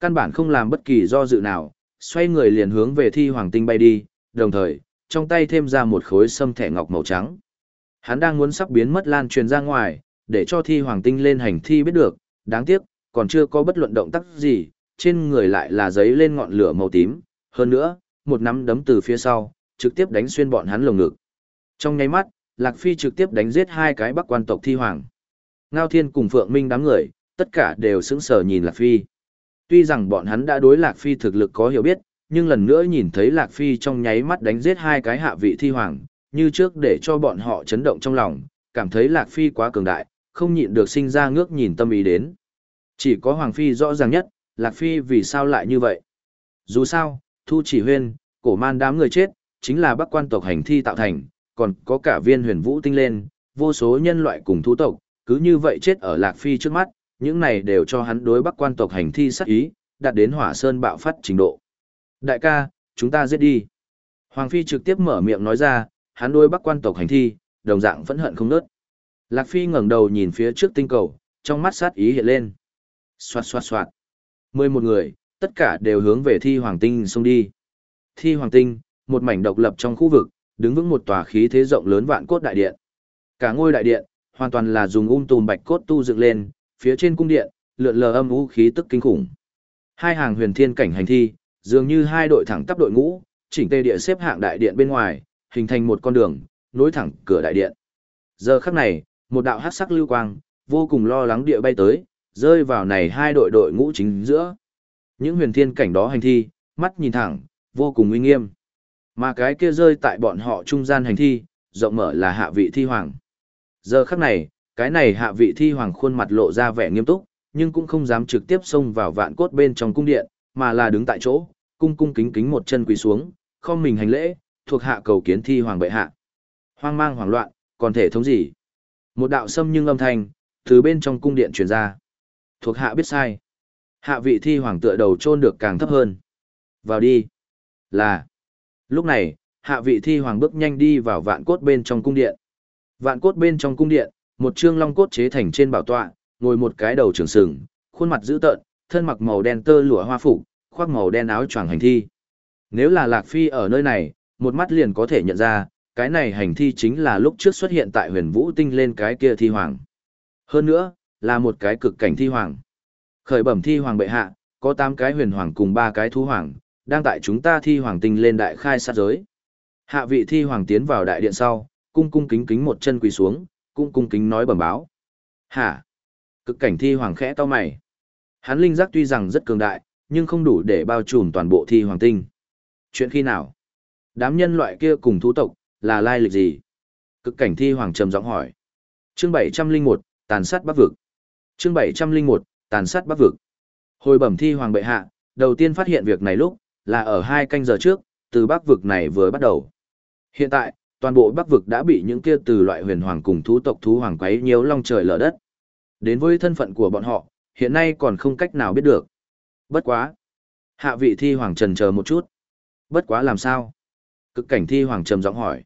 Căn bản không làm bất kỳ do dự nào, xoay người liền hướng về thi hoàng tinh bay đi, đồng thời, trong tay thêm ra một khối sâm thẻ ngọc màu trắng. Hắn đang muốn sắp biến mất lan truyền ra ngoài, để cho thi hoàng tinh lên hành thi biết được, đáng tiếc, còn chưa có bất luận động tác gì, trên người lại là giấy lên ngọn lửa màu tím, hơn nữa, một nắm đấm từ phía sau, trực tiếp đánh xuyên bọn hắn lồng ngực. Trong nháy mắt, Lạc Phi trực tiếp đánh giết hai cái bắc quan tộc thi hoàng. Ngao Thiên cùng Phượng Minh đám người, tất cả đều sững sờ nhìn Lạc Phi. Tuy rằng bọn hắn đã đối Lạc Phi thực lực có hiểu biết, nhưng lần nữa nhìn thấy Lạc Phi trong nháy mắt đánh giết hai cái hạ vị thi hoàng, như trước để cho bọn họ chấn động trong lòng, cảm thấy Lạc Phi quá cường đại, không nhịn được sinh ra ngước nhìn tâm ý đến. Chỉ có Hoàng Phi rõ ràng nhất, Lạc Phi vì sao lại như vậy. Dù sao, Thu Chỉ Huyên, cổ man đám người chết, chính là bác quan tộc hành thi tạo thành, còn có cả viên huyền vũ tinh lên, vô số nhân loại cùng thú tộc, cứ như vậy chết ở Lạc Phi trước mắt, những này đều cho hắn đối bắc quan tộc hành thi sát ý, đạt đến hỏa sơn bạo phát trình độ. Đại ca, chúng ta giết đi. Hoàng Phi trực tiếp mở miệng nói ra, hắn đối bắc quan tộc hành thi, đồng dạng phẫn hận không nớt. Lạc Phi ngẩng đầu nhìn phía trước tinh cầu, trong mắt sát ý hiện lên. Xoạt xoạt xoạt. Mười một người, tất cả đều hướng về thi hoàng tinh xông đi. Thi hoàng tinh, một mảnh độc lập trong khu vực, đứng vững một tòa khí thế rộng lớn vạn cốt đại điện. Cả ngôi đại điện, hoàn toàn là dùng ung tùm bạch cốt tu dựng lên, phía trên cung điện, lượn lờ âm u khí tức kinh khủng. Hai hàng huyền thiên cảnh hành thi, dường như hai đội thẳng tắp đội ngũ, chỉnh tề địa xếp hạng đại điện bên ngoài, hình thành một con đường, nối thẳng cửa đại điện. Giờ khắc này, một đạo hắc sắc lưu quang, vô cùng lo lắng địa bay tới, rơi vào này hai đội đội ngũ chính giữa. Những huyền thiên cảnh đó hành thi, mắt nhìn thẳng, vô cùng uy nghiêm. Mà cái kia rơi tại bọn họ trung gian hành thi, rộng mở là hạ vị thi hoàng. Giờ khắc này, cái này hạ vị thi hoàng khuôn mặt lộ ra vẻ nghiêm túc, nhưng cũng không dám trực tiếp xông vào vạn cốt bên trong cung điện, mà là đứng tại chỗ, cung cung kính kính một chân quỳ xuống, không mình hành lễ, thuộc hạ cầu kiến thi hoàng bệ hạ. Hoang mang hoảng loạn, còn thể thống gì? Một đạo sâm nhưng âm thanh, từ bên trong cung điện truyền ra. Thuộc hạ biết sai. Hạ vị thi hoàng tựa đầu chôn được càng thấp hơn. Vào đi. Là. Lúc này, hạ vị thi hoàng bước nhanh đi vào vạn cốt bên trong cung điện. Vạn cốt bên trong cung điện, một trương long cốt chế thành trên bảo tọa, ngồi một cái đầu trường sừng, khuôn mặt dữ tợn, thân mặc màu đen tơ lụa hoa phục, khoác màu đen áo choàng hành thi. Nếu là Lạc Phi ở nơi này, một mắt liền có thể nhận ra, cái này hành thi chính là lúc trước xuất hiện tại huyền vũ tinh lên cái kia thi hoàng. Hơn nữa, là một cái cực cảnh thi hoàng. Khởi bẩm thi hoàng bệ hạ, có 8 cái huyền hoàng cùng 3 cái thú hoàng, đang tại chúng ta thi hoàng tinh lên đại khai sát giới. Hạ vị thi hoàng tiến vào đại điện sau, cung cung kính kính một chân quỳ xuống, cũng cung kính nói bẩm báo. Hả? Cực cảnh thi hoàng khẽ to mày. Hắn linh giác tuy rằng rất cường đại, nhưng không đủ để bao trùm toàn bộ thi hoàng tinh. Chuyện khi nào? Đám nhân loại kia cùng thú tộc, là lai lịch gì? Cực cảnh thi hoàng trầm giọng hỏi. Chương 701, tàn sát bắc vực. Chương 701, tàn sát bắc vực. Hồi bẩm thi hoàng bệ hạ, đầu tiên phát hiện việc này lúc, là ở hai canh giờ trước, từ bắc vực này vừa bắt đầu. Hiện tại, toàn bộ bắc vực đã bị những kia từ loại huyền hoàng cùng thú tộc thú hoàng quấy nhiều long trời lở đất. Đến với thân phận của bọn họ, hiện nay còn không cách nào biết được. Bất quá. Hạ vị thi hoàng trần chờ một chút. Bất quá làm sao? Cực cảnh thi hoàng trầm giọng hỏi.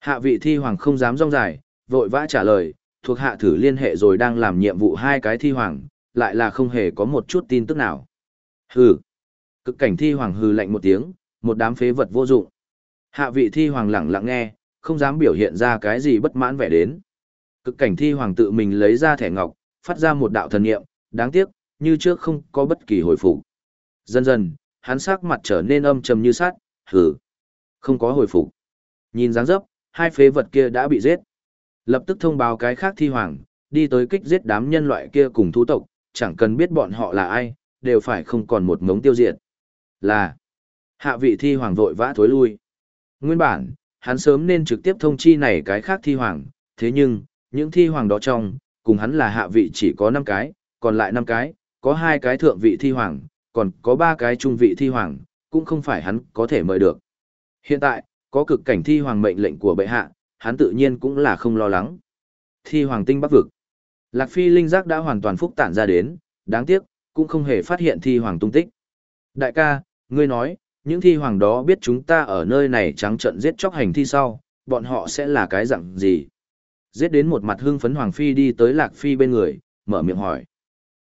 Hạ vị thi hoàng không dám rong dài, vội vã trả lời, thuộc hạ thử liên hệ rồi đang làm nhiệm vụ hai cái thi hoàng, lại là không hề có một chút tin tức nào. Hừ. Cực cảnh thi hoàng hừ lạnh một tiếng, một đám phế vật vô dụng. Hạ vị thi hoàng lặng lặng nghe, không dám biểu hiện ra cái gì bất mãn vẻ đến. Cực cảnh thi hoàng tự mình lấy ra thẻ ngọc, phát ra một đạo thần niệm, đáng tiếc, như trước không có bất kỳ hồi phục. Dần dần, hắn sắc mặt trở nên âm trầm như sát, hừ, không có hồi phục. Nhìn dáng dấp, hai phế vật kia đã bị giết. Lập tức thông báo cái khác thi hoàng, đi tới kích giết đám nhân loại kia cùng thú tộc, chẳng cần biết bọn họ là ai, đều phải không còn một ngống tiêu diệt. Là, hạ vị thi hoàng vội vã thối lui. Nguyên bản, hắn sớm nên trực tiếp thông chi này cái khác thi hoàng, thế nhưng, những thi hoàng đó trong, cùng hắn là hạ vị chỉ có 5 cái, còn lại 5 cái, có hai cái thượng vị thi hoàng, còn có ba cái trung vị thi hoàng, cũng không phải hắn có thể mời được. Hiện tại, có cực cảnh thi hoàng mệnh lệnh của bệ hạ, hắn tự nhiên cũng là không lo lắng. Thi hoàng tinh bắc vực. Lạc Phi linh giác đã hoàn toàn phúc tản ra đến, đáng tiếc, cũng không hề phát hiện thi hoàng tung tích. Đại ca, ngươi nói, những thi hoàng đó biết chúng ta ở nơi này trắng trận giết chóc hành thi sau, bọn họ sẽ là cái dạng gì? Giết đến một mặt hưng phấn Hoàng Phi đi tới Lạc Phi bên người, mở miệng hỏi.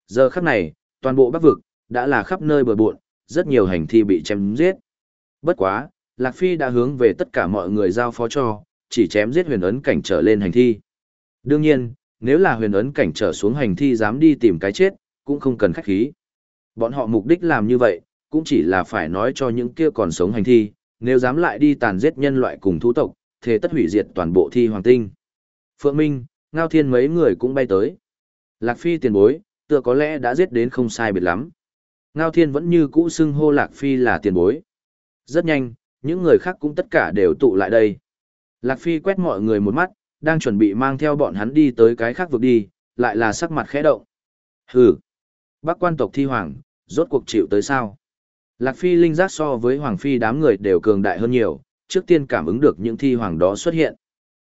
Giờ khắc này, toàn bộ bắc vực, đã là khắp nơi bờ buộn, rất nhiều hành thi bị chém giết. Bất quá, Lạc Phi đã hướng về tất cả mọi người giao phó cho, chỉ chém giết huyền ấn cảnh trở lên hành thi. Đương nhiên, nếu là huyền ấn cảnh trở xuống hành thi dám đi tìm cái chết, cũng không cần khách khí. Bọn họ mục đích làm như vậy, cũng chỉ là phải nói cho những kia còn sống hành thi, nếu dám lại đi tàn giết nhân loại cùng thú tộc, thế tất hủy diệt toàn bộ thi hoàng tinh. Phượng Minh, Ngao Thiên mấy người cũng bay tới. Lạc Phi tiền bối, tựa có lẽ đã giết đến không sai biệt lắm. Ngao Thiên vẫn như cũ xưng hô Lạc Phi là tiền bối. Rất nhanh, những người khác cũng tất cả đều tụ lại đây. Lạc Phi quét mọi người một mắt, đang chuẩn bị mang theo bọn hắn đi tới cái khác vực đi, lại là sắc mặt khẽ động. Hừ, bác quan tộc thi hoàng, rốt cuộc chịu tới sao? Lạc Phi linh giác so với Hoàng Phi đám người đều cường đại hơn nhiều, trước tiên cảm ứng được những thi hoàng đó xuất hiện.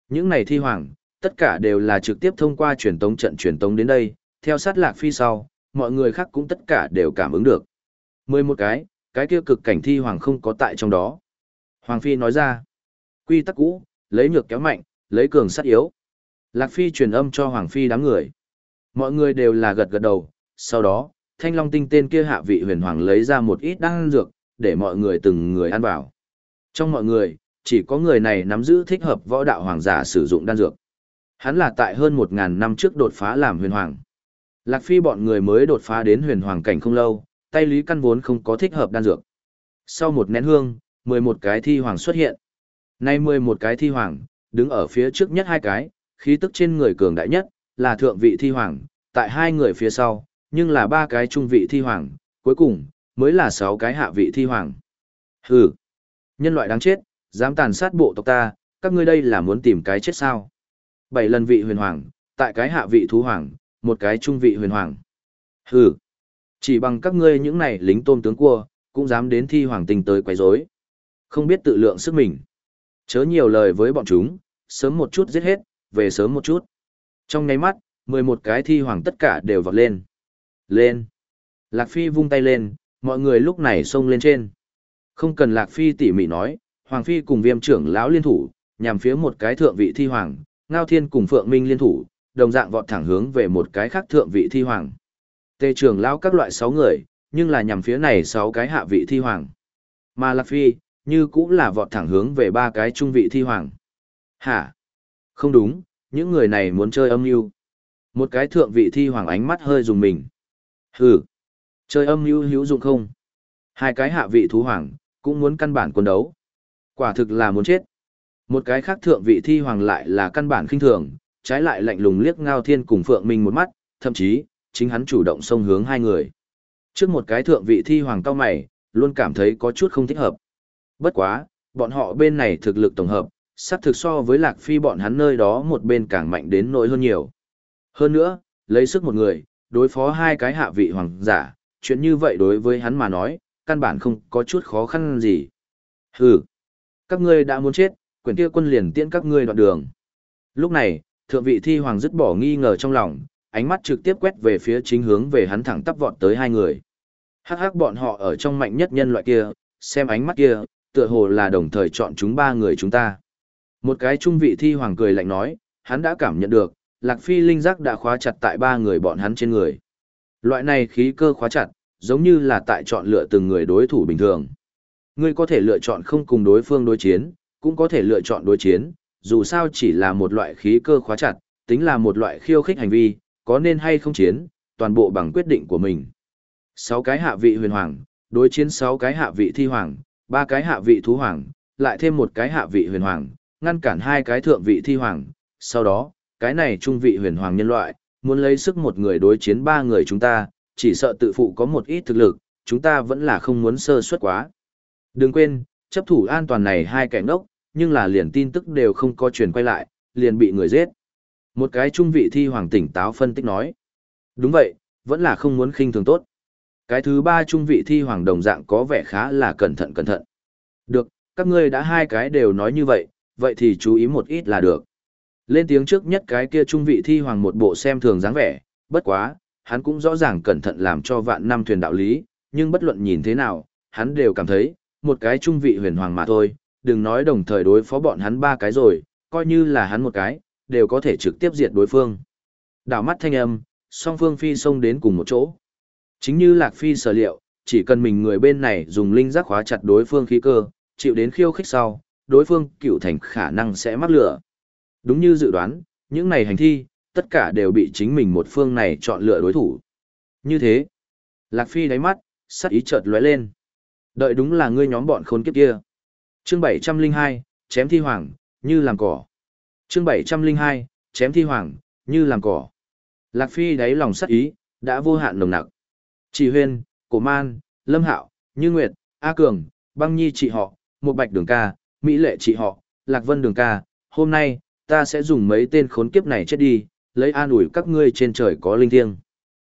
Những này thi hoàng, tất cả đều là trực tiếp thông qua truyền tống trận truyền tống đến đây, theo sát Lạc Phi sau, mọi người khác cũng tất cả đều cảm ứng được. Mười một cái, cái kia cực cảnh thi hoàng không có tại trong đó. Hoàng Phi nói ra, quy tắc cũ, lấy nhược kéo mạnh, lấy cường sát yếu. Lạc Phi truyền âm cho Hoàng Phi đám người. Mọi người đều là gật gật đầu, sau đó, Thanh Long Tinh tên kia hạ vị huyền hoàng lấy ra một ít đan dược, để mọi người từng người ăn vào. Trong mọi người, chỉ có người này nắm giữ thích hợp võ đạo hoàng giả sử dụng đan dược. Hắn là tại hơn 1.000 năm trước đột phá làm huyền hoàng. Lạc Phi bọn người mới đột phá đến huyền hoàng cảnh không lâu, tay lý căn vốn không có thích hợp đan dược. Sau một nén hương, 11 cái thi hoàng xuất hiện. Nay 11 cái thi hoàng, đứng ở phía trước nhất hai cái, khí tức trên người cường đại nhất, là thượng vị thi hoàng, tại hai người phía sau, nhưng là ba cái trung vị thi hoàng, cuối cùng, mới là sáu cái hạ vị thi hoàng. Hừ, nhân loại đáng chết, dám tàn sát bộ tộc ta, các ngươi đây là muốn tìm cái chết sao? Bảy lần vị huyền hoàng, tại cái hạ vị thú hoàng, một cái trung vị huyền hoàng. Hừ, chỉ bằng các ngươi những này lính tôm tướng cua, cũng dám đến thi hoàng tình tới quấy rối. Không biết tự lượng sức mình. Chớ nhiều lời với bọn chúng, sớm một chút giết hết, về sớm một chút. Trong nháy mắt, 11 cái thi hoàng tất cả đều vọt lên. Lên. Lạc Phi vung tay lên, mọi người lúc này xông lên trên. Không cần Lạc Phi tỉ mỉ nói, Hoàng Phi cùng viêm trưởng lão liên thủ, nhằm phía một cái thượng vị thi hoàng, Ngao Thiên cùng Phượng Minh liên thủ, đồng dạng vọt thẳng hướng về một cái khác thượng vị thi hoàng. Tề trưởng lão các loại 6 người, nhưng là nhằm phía này 6 cái hạ vị thi hoàng. Mà Lạc Phi, như cũng là vọt thẳng hướng về ba cái trung vị thi hoàng. Hả? Không đúng, những người này muốn chơi âm mưu. Một cái thượng vị thi hoàng ánh mắt hơi dùng mình. Hừ, chơi âm mưu hữu dụng không? Hai cái hạ vị thú hoàng, cũng muốn căn bản quân đấu. Quả thực là muốn chết. Một cái khác thượng vị thi hoàng lại là căn bản khinh thường, trái lại lạnh lùng liếc Ngao Thiên cùng Phượng Minh một mắt, thậm chí, chính hắn chủ động xông hướng hai người. Trước một cái thượng vị thi hoàng cao mày, luôn cảm thấy có chút không thích hợp. Bất quá, bọn họ bên này thực lực tổng hợp, sắp thực so với Lạc Phi bọn hắn nơi đó một bên càng mạnh đến nỗi hơn nhiều. Hơn nữa, lấy sức một người, đối phó hai cái hạ vị hoàng giả, chuyện như vậy đối với hắn mà nói, căn bản không có chút khó khăn gì. Hừ, các ngươi đã muốn chết, quyển kia quân liền tiễn các ngươi đoạn đường. Lúc này, thượng vị thi hoàng dứt bỏ nghi ngờ trong lòng, ánh mắt trực tiếp quét về phía chính hướng về hắn thẳng tắp vọt tới hai người. Hắc hắc bọn họ ở trong mạnh nhất nhân loại kia, xem ánh mắt kia, tựa hồ là đồng thời chọn chúng ba người chúng ta. Một cái trung vị thi hoàng cười lạnh nói, hắn đã cảm nhận được, Lạc Phi linh giác đã khóa chặt tại ba người bọn hắn trên người. Loại này khí cơ khóa chặt, giống như là tại chọn lựa từng người đối thủ bình thường. Ngươi có thể lựa chọn không cùng đối phương đối chiến, cũng có thể lựa chọn đối chiến, dù sao chỉ là một loại khí cơ khóa chặt, tính là một loại khiêu khích hành vi, có nên hay không chiến, toàn bộ bằng quyết định của mình. Sáu cái hạ vị huyền hoàng, đối chiến sáu cái hạ vị thi hoàng, ba cái hạ vị thú hoàng, lại thêm một cái hạ vị huyền hoàng, ngăn cản hai cái thượng vị thi hoàng, sau đó, cái này trung vị huyền hoàng nhân loại, muốn lấy sức một người đối chiến ba người chúng ta, chỉ sợ tự phụ có một ít thực lực, chúng ta vẫn là không muốn sơ suất quá. Đừng quên, chấp thủ an toàn này hai kẻ ngốc, nhưng là liền tin tức đều không có truyền quay lại, liền bị người giết. Một cái trung vị thi hoàng tỉnh táo phân tích nói. Đúng vậy, vẫn là không muốn khinh thường tốt. Cái thứ ba trung vị thi hoàng đồng dạng có vẻ khá là cẩn thận cẩn thận. Được, các ngươi đã hai cái đều nói như vậy, vậy thì chú ý một ít là được. Lên tiếng trước nhất cái kia trung vị thi hoàng một bộ xem thường dáng vẻ, bất quá, hắn cũng rõ ràng cẩn thận làm cho vạn năm thuyền đạo lý, nhưng bất luận nhìn thế nào, hắn đều cảm thấy, một cái trung vị huyền hoàng mà thôi, đừng nói đồng thời đối phó bọn hắn ba cái rồi, coi như là hắn một cái, đều có thể trực tiếp diệt đối phương. Đảo mắt thanh âm, song phương phi xông đến cùng một chỗ. Chính như Lạc Phi sở liệu, chỉ cần mình người bên này dùng linh giác khóa chặt đối phương khí cơ, chịu đến khiêu khích sau, đối phương cựu thành khả năng sẽ mắc lửa. Đúng như dự đoán, những này hành thi, tất cả đều bị chính mình một phương này chọn lựa đối thủ. Như thế, Lạc Phi đáy mắt, sắc ý chợt lóe lên. Đợi đúng là ngươi nhóm bọn khốn kiếp kia. Chương 702, chém thi hoàng, như làm cỏ. Chương 702, chém thi hoàng, như làm cỏ. Lạc Phi đáy lòng sắc ý, đã vô hạn nồng nặc. Chỉ huyên, cổ man, lâm hạo, như nguyệt, A Cường, băng nhi chị họ, một bạch đường ca, mỹ lệ chị họ, lạc vân đường ca, hôm nay, ta sẽ dùng mấy tên khốn kiếp này chết đi, lấy an ủi các ngươi trên trời có linh thiêng.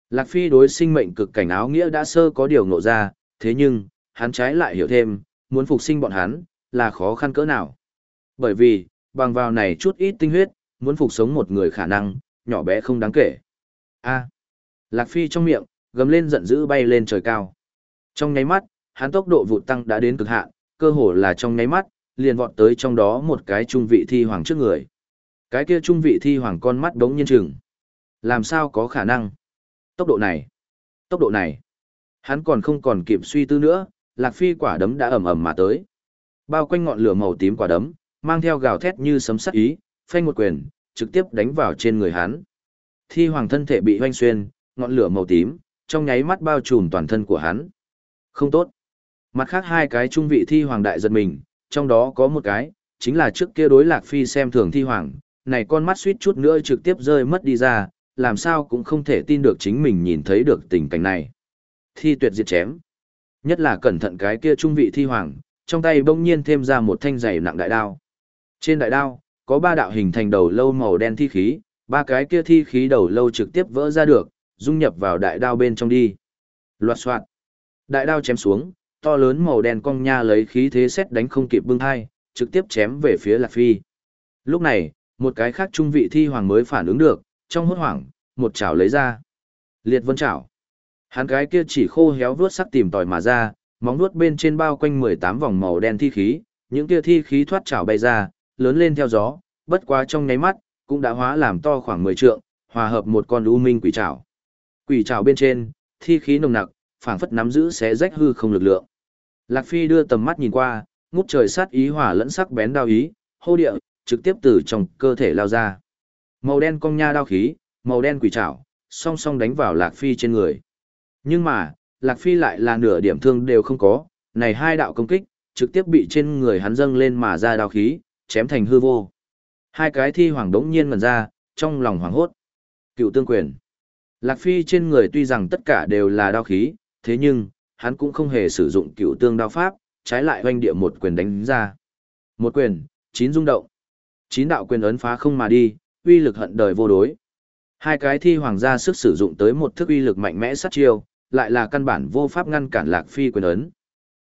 Lạc Phi đối sinh mệnh cực cảnh áo nghĩa đã sơ có điều ngộ ra, thế nhưng, hắn trái lại hiểu thêm, muốn phục sinh bọn hắn, là khó khăn cỡ nào. Bởi vì, bằng vào này chút ít tinh huyết, muốn phục sống một người khả năng, nhỏ bé không đáng kể. A. Lạc Phi trong miệng, gầm lên giận dữ bay lên trời cao. Trong nháy mắt, hắn tốc độ vụt tăng đã đến cực hạn, cơ hồ là trong nháy mắt, liền vọt tới trong đó một cái trung vị thi hoàng trước người. Cái kia trung vị thi hoàng con mắt đống nhiên chừng. Làm sao có khả năng? Tốc độ này, tốc độ này. Hắn còn không còn kịp suy tư nữa, Lạc Phi quả đấm đã ầm ầm mà tới. Bao quanh ngọn lửa màu tím quả đấm, mang theo gào thét như sấm sắt ý, phanh một quyền, trực tiếp đánh vào trên người hắn. Thi hoàng thân thể bị hoanh xuyên, ngọn lửa màu tím, trong nháy mắt bao trùm toàn thân của hắn. Không tốt. Mặt khác hai cái trung vị thi hoàng đại giật mình, trong đó có một cái, chính là trước kia đối lạc phi xem thường thi hoàng, này con mắt suýt chút nữa trực tiếp rơi mất đi ra, làm sao cũng không thể tin được chính mình nhìn thấy được tình cảnh này. Thi tuyệt diệt chém. Nhất là cẩn thận cái kia trung vị thi hoàng, trong tay bỗng nhiên thêm ra một thanh giày nặng đại đao. Trên đại đao, có ba đạo hình thành đầu lâu màu đen thi khí, ba cái kia thi khí đầu lâu trực tiếp vỡ ra được, dung nhập vào đại đao bên trong đi. Loạt soạt. Đại đao chém xuống, to lớn màu đen cong nha lấy khí thế xét đánh không kịp bưng hai, trực tiếp chém về phía Lạc Phi. Lúc này, một cái khác trung vị thi hoàng mới phản ứng được, trong hốt hoảng, một chảo lấy ra. Liệt vân chảo. Hắn cái kia chỉ khô héo vuốt sắc tìm tòi mà ra, móng vuốt bên trên bao quanh 18 vòng màu đen thi khí, những kia thi khí thoát chảo bay ra, lớn lên theo gió, bất quá trong nháy mắt, cũng đã hóa làm to khoảng 10 trượng, hòa hợp một con u minh quỷ chảo Quỷ chảo bên trên, thi khí nồng nặc, phảng phất nắm giữ xé rách hư không lực lượng. Lạc Phi đưa tầm mắt nhìn qua, ngút trời sát ý hỏa lẫn sắc bén đao ý, hô địa, trực tiếp từ trong cơ thể lao ra. Màu đen cong nha đao khí, màu đen quỷ trảo, song song đánh vào Lạc Phi trên người. Nhưng mà, Lạc Phi lại là nửa điểm thương đều không có, này hai đạo công kích, trực tiếp bị trên người hắn dâng lên mà ra đao khí, chém thành hư vô. Hai cái thi hoàng đống nhiên ngần ra, trong lòng hoàng hốt. Cựu tương quyền. Lạc Phi trên người tuy rằng tất cả đều là đao khí, thế nhưng, hắn cũng không hề sử dụng cựu tương đao pháp, trái lại hoanh địa một quyền đánh ra. Một quyền, chín rung động. Chín đạo quyền ấn phá không mà đi, uy lực hận đời vô đối. Hai cái thi hoàng gia sức sử dụng tới một thức uy lực mạnh mẽ sát chiêu, lại là căn bản vô pháp ngăn cản Lạc Phi quyền ấn.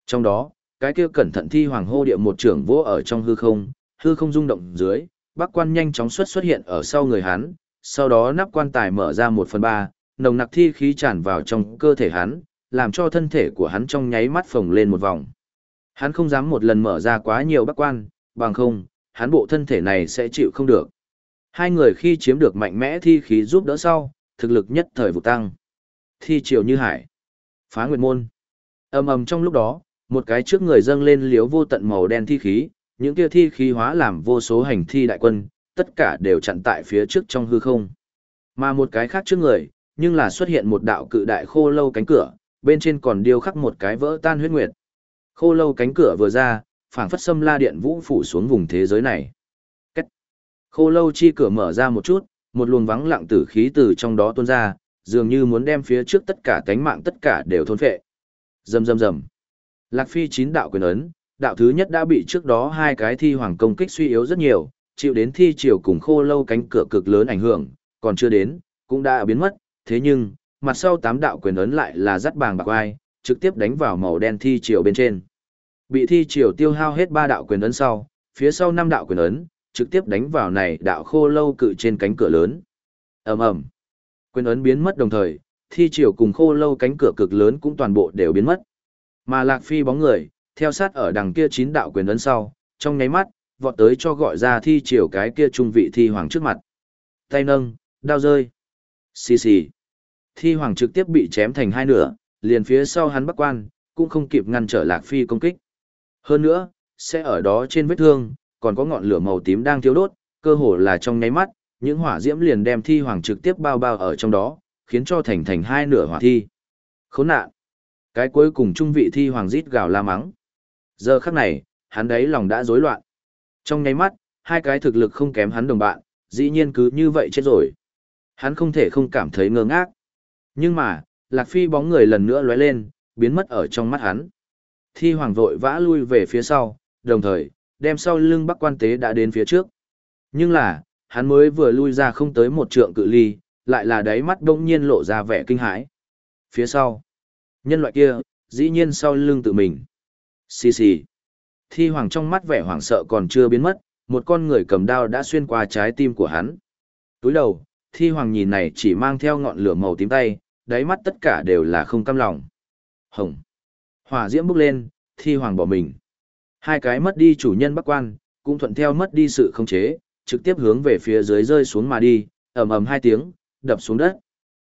Trong đó, cái kia cẩn thận thi hoàng hô địa một trưởng vô ở trong hư không, hư không rung động dưới, bác quan nhanh chóng xuất xuất hiện ở sau người hắn, sau đó nắp quan tài mở ra một phần ba, nồng nặc thi khí tràn vào trong cơ thể hắn, làm cho thân thể của hắn trong nháy mắt phồng lên một vòng. Hắn không dám một lần mở ra quá nhiều bác quan, bằng không, hắn bộ thân thể này sẽ chịu không được. Hai người khi chiếm được mạnh mẽ thi khí giúp đỡ sau, thực lực nhất thời vụ tăng. Thi triều như hải. Phá nguyệt môn. ầm ầm trong lúc đó, một cái trước người dâng lên liếu vô tận màu đen thi khí, những kia thi khí hóa làm vô số hành thi đại quân, tất cả đều chặn tại phía trước trong hư không. Mà một cái khác trước người, nhưng là xuất hiện một đạo cự đại khô lâu cánh cửa, bên trên còn điêu khắc một cái vỡ tan huyết nguyệt. Khô lâu cánh cửa vừa ra, phảng phất xâm la điện vũ phủ xuống vùng thế giới này. Cách. Khô lâu chi cửa mở ra một chút, một luồng vắng lặng tử khí từ trong đó tuôn ra, dường như muốn đem phía trước tất cả cánh mạng tất cả đều thôn phệ. Rầm rầm rầm. Lạc Phi chín đạo quyền ấn, đạo thứ nhất đã bị trước đó hai cái thi hoàng công kích suy yếu rất nhiều, chịu đến thi triều cùng khô lâu cánh cửa cực lớn ảnh hưởng, còn chưa đến, cũng đã biến mất, thế nhưng, mặt sau tám đạo quyền ấn lại là dắt bàng bạc ai, trực tiếp đánh vào màu đen thi triều bên trên. Bị thi triều tiêu hao hết ba đạo quyền ấn sau, phía sau năm đạo quyền ấn, trực tiếp đánh vào này đạo khô lâu cự trên cánh cửa lớn. ầm ầm Quyền ấn biến mất đồng thời, thi triều cùng khô lâu cánh cửa cực lớn cũng toàn bộ đều biến mất. Mà Lạc Phi bóng người, theo sát ở đằng kia chín đạo quyền ấn sau, trong nháy mắt, vọt tới cho gọi ra thi triều cái kia trung vị thi hoàng trước mặt. Tay nâng, đao rơi. Xì xì. Thi hoàng trực tiếp bị chém thành hai nửa, liền phía sau hắn bắc quan, cũng không kịp ngăn trở Lạc Phi công kích. Hơn nữa, sẽ ở đó trên vết thương, còn có ngọn lửa màu tím đang thiêu đốt, cơ hồ là trong nháy mắt, những hỏa diễm liền đem thi hoàng trực tiếp bao bao ở trong đó, khiến cho thành thành hai nửa hỏa thi. Khốn nạn. Cái cuối cùng trung vị thi hoàng rít gào la mắng. Giờ khắc này, hắn đấy lòng đã rối loạn. Trong nháy mắt, Hai cái thực lực không kém hắn đồng bạn, dĩ nhiên cứ như vậy chết rồi. Hắn không thể không cảm thấy ngơ ngác. Nhưng mà, Lạc Phi bóng người lần nữa lóe lên, biến mất ở trong mắt hắn. Thi hoàng vội vã lui về phía sau, đồng thời, đem sau lưng bắc quan tế đã đến phía trước. Nhưng là, hắn mới vừa lui ra không tới một trượng cự ly, lại là đáy mắt đông nhiên lộ ra vẻ kinh hãi. Phía sau, nhân loại kia, dĩ nhiên sau lưng tự mình. Xì xì. Thi hoàng trong mắt vẻ hoảng sợ còn chưa biến mất, một con người cầm đao đã xuyên qua trái tim của hắn. Túi đầu, thi hoàng nhìn này chỉ mang theo ngọn lửa màu tím tay, đáy mắt tất cả đều là không cam lòng. Hồng. Hỏa diễm bốc lên, thi hoàng bỏ mình. Hai cái mất đi chủ nhân bắc quan, cũng thuận theo mất đi sự không chế, trực tiếp hướng về phía dưới rơi xuống mà đi, ầm ầm hai tiếng, đập xuống đất.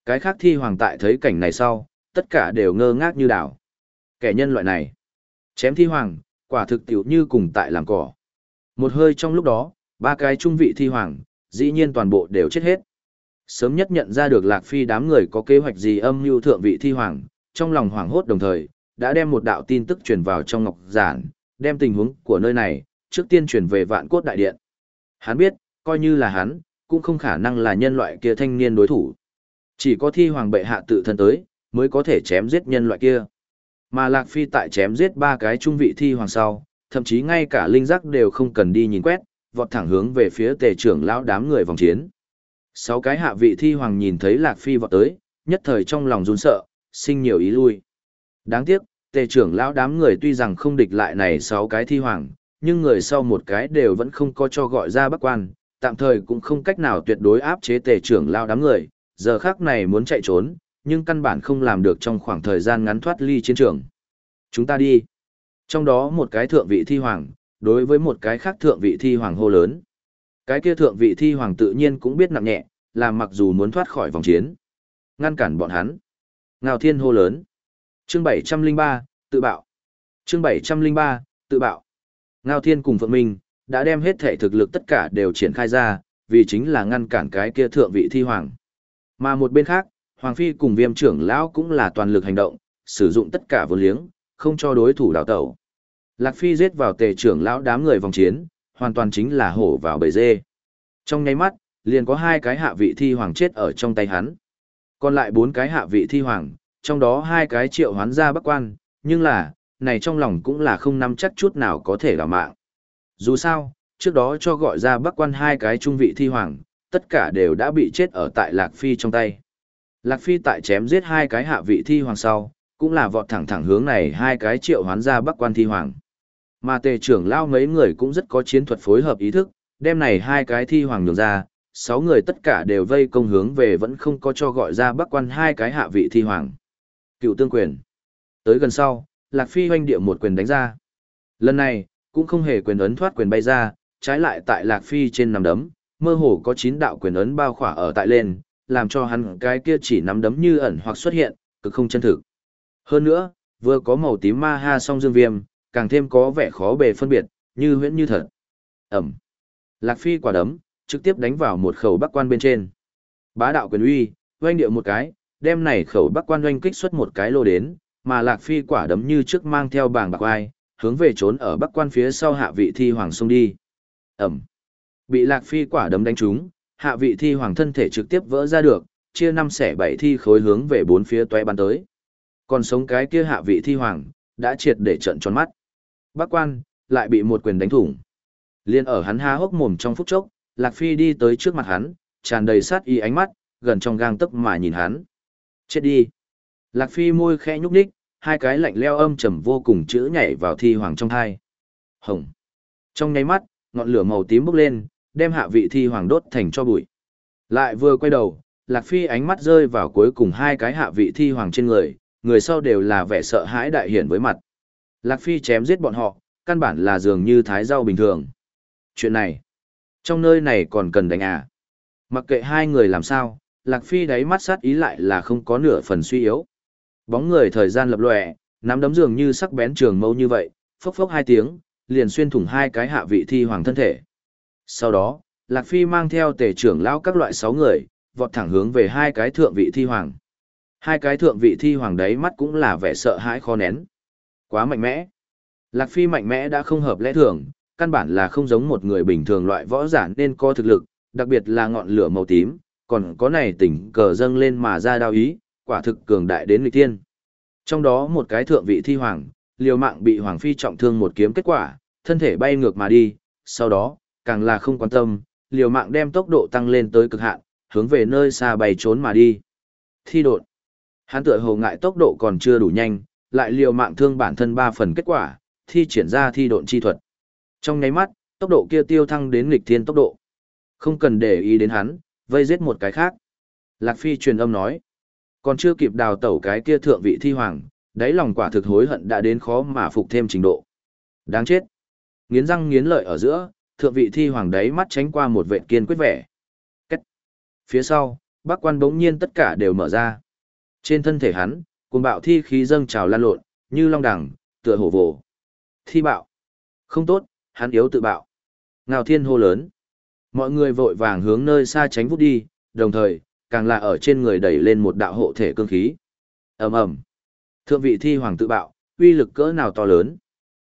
Cái khác thi hoàng tại thấy cảnh này sau, tất cả đều ngơ ngác như đảo. Kẻ nhân loại này, chém thi hoàng, quả thực tiểu như cùng tại làm cỏ. Một hơi trong lúc đó, ba cái trung vị thi hoàng, dĩ nhiên toàn bộ đều chết hết. Sớm nhất nhận ra được Lạc Phi đám người có kế hoạch gì âm mưu thượng vị thi hoàng, trong lòng hoảng hốt đồng thời, đã đem một đạo tin tức truyền vào trong ngọc giản, đem tình huống của nơi này, trước tiên truyền về vạn cốt đại điện. Hắn biết, coi như là hắn, cũng không khả năng là nhân loại kia thanh niên đối thủ. Chỉ có thi hoàng bệ hạ tự thân tới, mới có thể chém giết nhân loại kia. Mà Lạc Phi tại chém giết ba cái trung vị thi hoàng sau, thậm chí ngay cả linh giác đều không cần đi nhìn quét, vọt thẳng hướng về phía tề trưởng lão đám người vòng chiến. Sáu cái hạ vị thi hoàng nhìn thấy Lạc Phi vọt tới, nhất thời trong lòng run sợ, sinh nhiều ý lui. Đáng tiếc, tề trưởng lão đám người tuy rằng không địch lại này sáu cái thi hoàng, nhưng người sau một cái đều vẫn không có cho gọi ra bắc quan, tạm thời cũng không cách nào tuyệt đối áp chế tề trưởng lão đám người, giờ khác này muốn chạy trốn, nhưng căn bản không làm được trong khoảng thời gian ngắn thoát ly chiến trường. Chúng ta đi. Trong đó một cái thượng vị thi hoàng, đối với một cái khác thượng vị thi hoàng hô lớn. Cái kia thượng vị thi hoàng tự nhiên cũng biết nặng nhẹ, làm mặc dù muốn thoát khỏi vòng chiến. Ngăn cản bọn hắn. Ngao thiên hô lớn. Chương 703, tự bạo. Chương 703, tự bạo. Ngao thiên cùng Phượng Minh, đã đem hết thể thực lực tất cả đều triển khai ra, vì chính là ngăn cản cái kia thượng vị thi hoàng. Mà một bên khác, Hoàng Phi cùng viêm trưởng lão cũng là toàn lực hành động, sử dụng tất cả vô liếng, không cho đối thủ đào tẩu. Lạc Phi giết vào tề trưởng lão đám người vòng chiến, hoàn toàn chính là hổ vào bầy dê. Trong nháy mắt, liền có hai cái hạ vị thi hoàng chết ở trong tay hắn. Còn lại bốn cái hạ vị thi hoàng, trong đó hai cái triệu hoán ra bắc quan, nhưng là, này trong lòng cũng là không nắm chắc chút nào có thể là mạng. Dù sao, trước đó cho gọi ra bắc quan hai cái trung vị thi hoàng, tất cả đều đã bị chết ở tại Lạc Phi trong tay. Lạc Phi tại chém giết hai cái hạ vị thi hoàng sau, cũng là vọt thẳng thẳng hướng này hai cái triệu hoán ra bắc quan thi hoàng. Mà tề trưởng lao mấy người cũng rất có chiến thuật phối hợp ý thức, đem này hai cái thi hoàng nhường ra, sáu người tất cả đều vây công hướng về vẫn không có cho gọi ra bắc quan hai cái hạ vị thi hoàng. Cựu tương quyền. Tới gần sau, Lạc Phi hoanh địa một quyền đánh ra. Lần này, cũng không hề quyền ấn thoát quyền bay ra, trái lại tại Lạc Phi trên nằm đấm, mơ hồ có chín đạo quyền ấn bao khỏa ở tại lên, làm cho hắn cái kia chỉ nắm đấm như ẩn hoặc xuất hiện, cực không chân thực. Hơn nữa, vừa có màu tím ma ha song dương viêm, càng thêm có vẻ khó bề phân biệt, như huyễn như thật. Ẩm. Lạc Phi quả đấm, trực tiếp đánh vào một khẩu bắc quan bên trên. Bá đạo quyền uy, oanh điệu một cái, đem này khẩu bắc quan doanh kích xuất một cái lô đến, mà Lạc Phi quả đấm như trước mang theo bảng bạc ai, hướng về trốn ở bắc quan phía sau hạ vị thi hoàng sông đi. Ẩm. Bị Lạc Phi quả đấm đánh trúng, hạ vị thi hoàng thân thể trực tiếp vỡ ra được, chia năm xẻ bảy thi khối hướng về bốn phía toé bắn tới. Còn sống cái kia hạ vị thi hoàng, đã triệt để trận tròn mắt. Bác quan, lại bị một quyền đánh thủng. Liên ở hắn há hốc mồm trong phút chốc, Lạc Phi đi tới trước mặt hắn, tràn đầy sát y ánh mắt, gần trong gang tấc mà nhìn hắn. Chết đi. Lạc Phi môi khẽ nhúc nhích, hai cái lạnh leo âm trầm vô cùng chữ nhảy vào thi hoàng trong thai. Hồng. Trong nháy mắt, ngọn lửa màu tím bốc lên, đem hạ vị thi hoàng đốt thành cho bụi. Lại vừa quay đầu, Lạc Phi ánh mắt rơi vào cuối cùng hai cái hạ vị thi hoàng trên người, người sau đều là vẻ sợ hãi đại hiển với mặt. Lạc Phi chém giết bọn họ, căn bản là dường như thái rau bình thường. Chuyện này, trong nơi này còn cần đánh à. Mặc kệ hai người làm sao, Lạc Phi đáy mắt sát ý lại là không có nửa phần suy yếu. Bóng người thời gian lập lòe, nắm đấm dường như sắc bén trường mâu như vậy, phốc phốc hai tiếng, liền xuyên thủng hai cái hạ vị thi hoàng thân thể. Sau đó, Lạc Phi mang theo tể trưởng lão các loại sáu người, vọt thẳng hướng về hai cái thượng vị thi hoàng. Hai cái thượng vị thi hoàng đấy mắt cũng là vẻ sợ hãi khó nén. Quá mạnh mẽ. Lạc Phi mạnh mẽ đã không hợp lẽ thường, căn bản là không giống một người bình thường loại võ giả nên có thực lực, đặc biệt là ngọn lửa màu tím, còn có này tỉnh cờ dâng lên mà ra đao ý, quả thực cường đại đến nghịch tiên. Trong đó một cái thượng vị thi hoàng, liều mạng bị hoàng phi trọng thương một kiếm kết quả, thân thể bay ngược mà đi, sau đó, càng là không quan tâm, liều mạng đem tốc độ tăng lên tới cực hạn, hướng về nơi xa bay trốn mà đi. Thi đột. Hắn tựa hồ ngại tốc độ còn chưa đủ nhanh, lại liều mạng thương bản thân ba phần kết quả, thi triển ra thi độn chi thuật. Trong nháy mắt, tốc độ kia tiêu thăng đến nghịch thiên tốc độ. Không cần để ý đến hắn, vây giết một cái khác. Lạc Phi truyền âm nói, còn chưa kịp đào tẩu cái kia thượng vị thi hoàng, đáy lòng quả thực hối hận đã đến khó mà phục thêm trình độ. Đáng chết. Nghiến răng nghiến lợi ở giữa, thượng vị thi hoàng đáy mắt tránh qua một vệ kiên quyết vẻ. Cách. Phía sau, bác quan bỗng nhiên tất cả đều mở ra. Trên thân thể hắn, cuồng bạo thi khí dâng trào lan lộn, như long đẳng, tựa hổ vồ. Thi bạo. Không tốt, hắn yếu tự bạo. ngào thiên hô lớn. Mọi người vội vàng hướng nơi xa tránh vút đi, đồng thời, càng là ở trên người đẩy lên một đạo hộ thể cương khí. ầm ầm Thượng vị thi hoàng tự bạo, uy lực cỡ nào to lớn.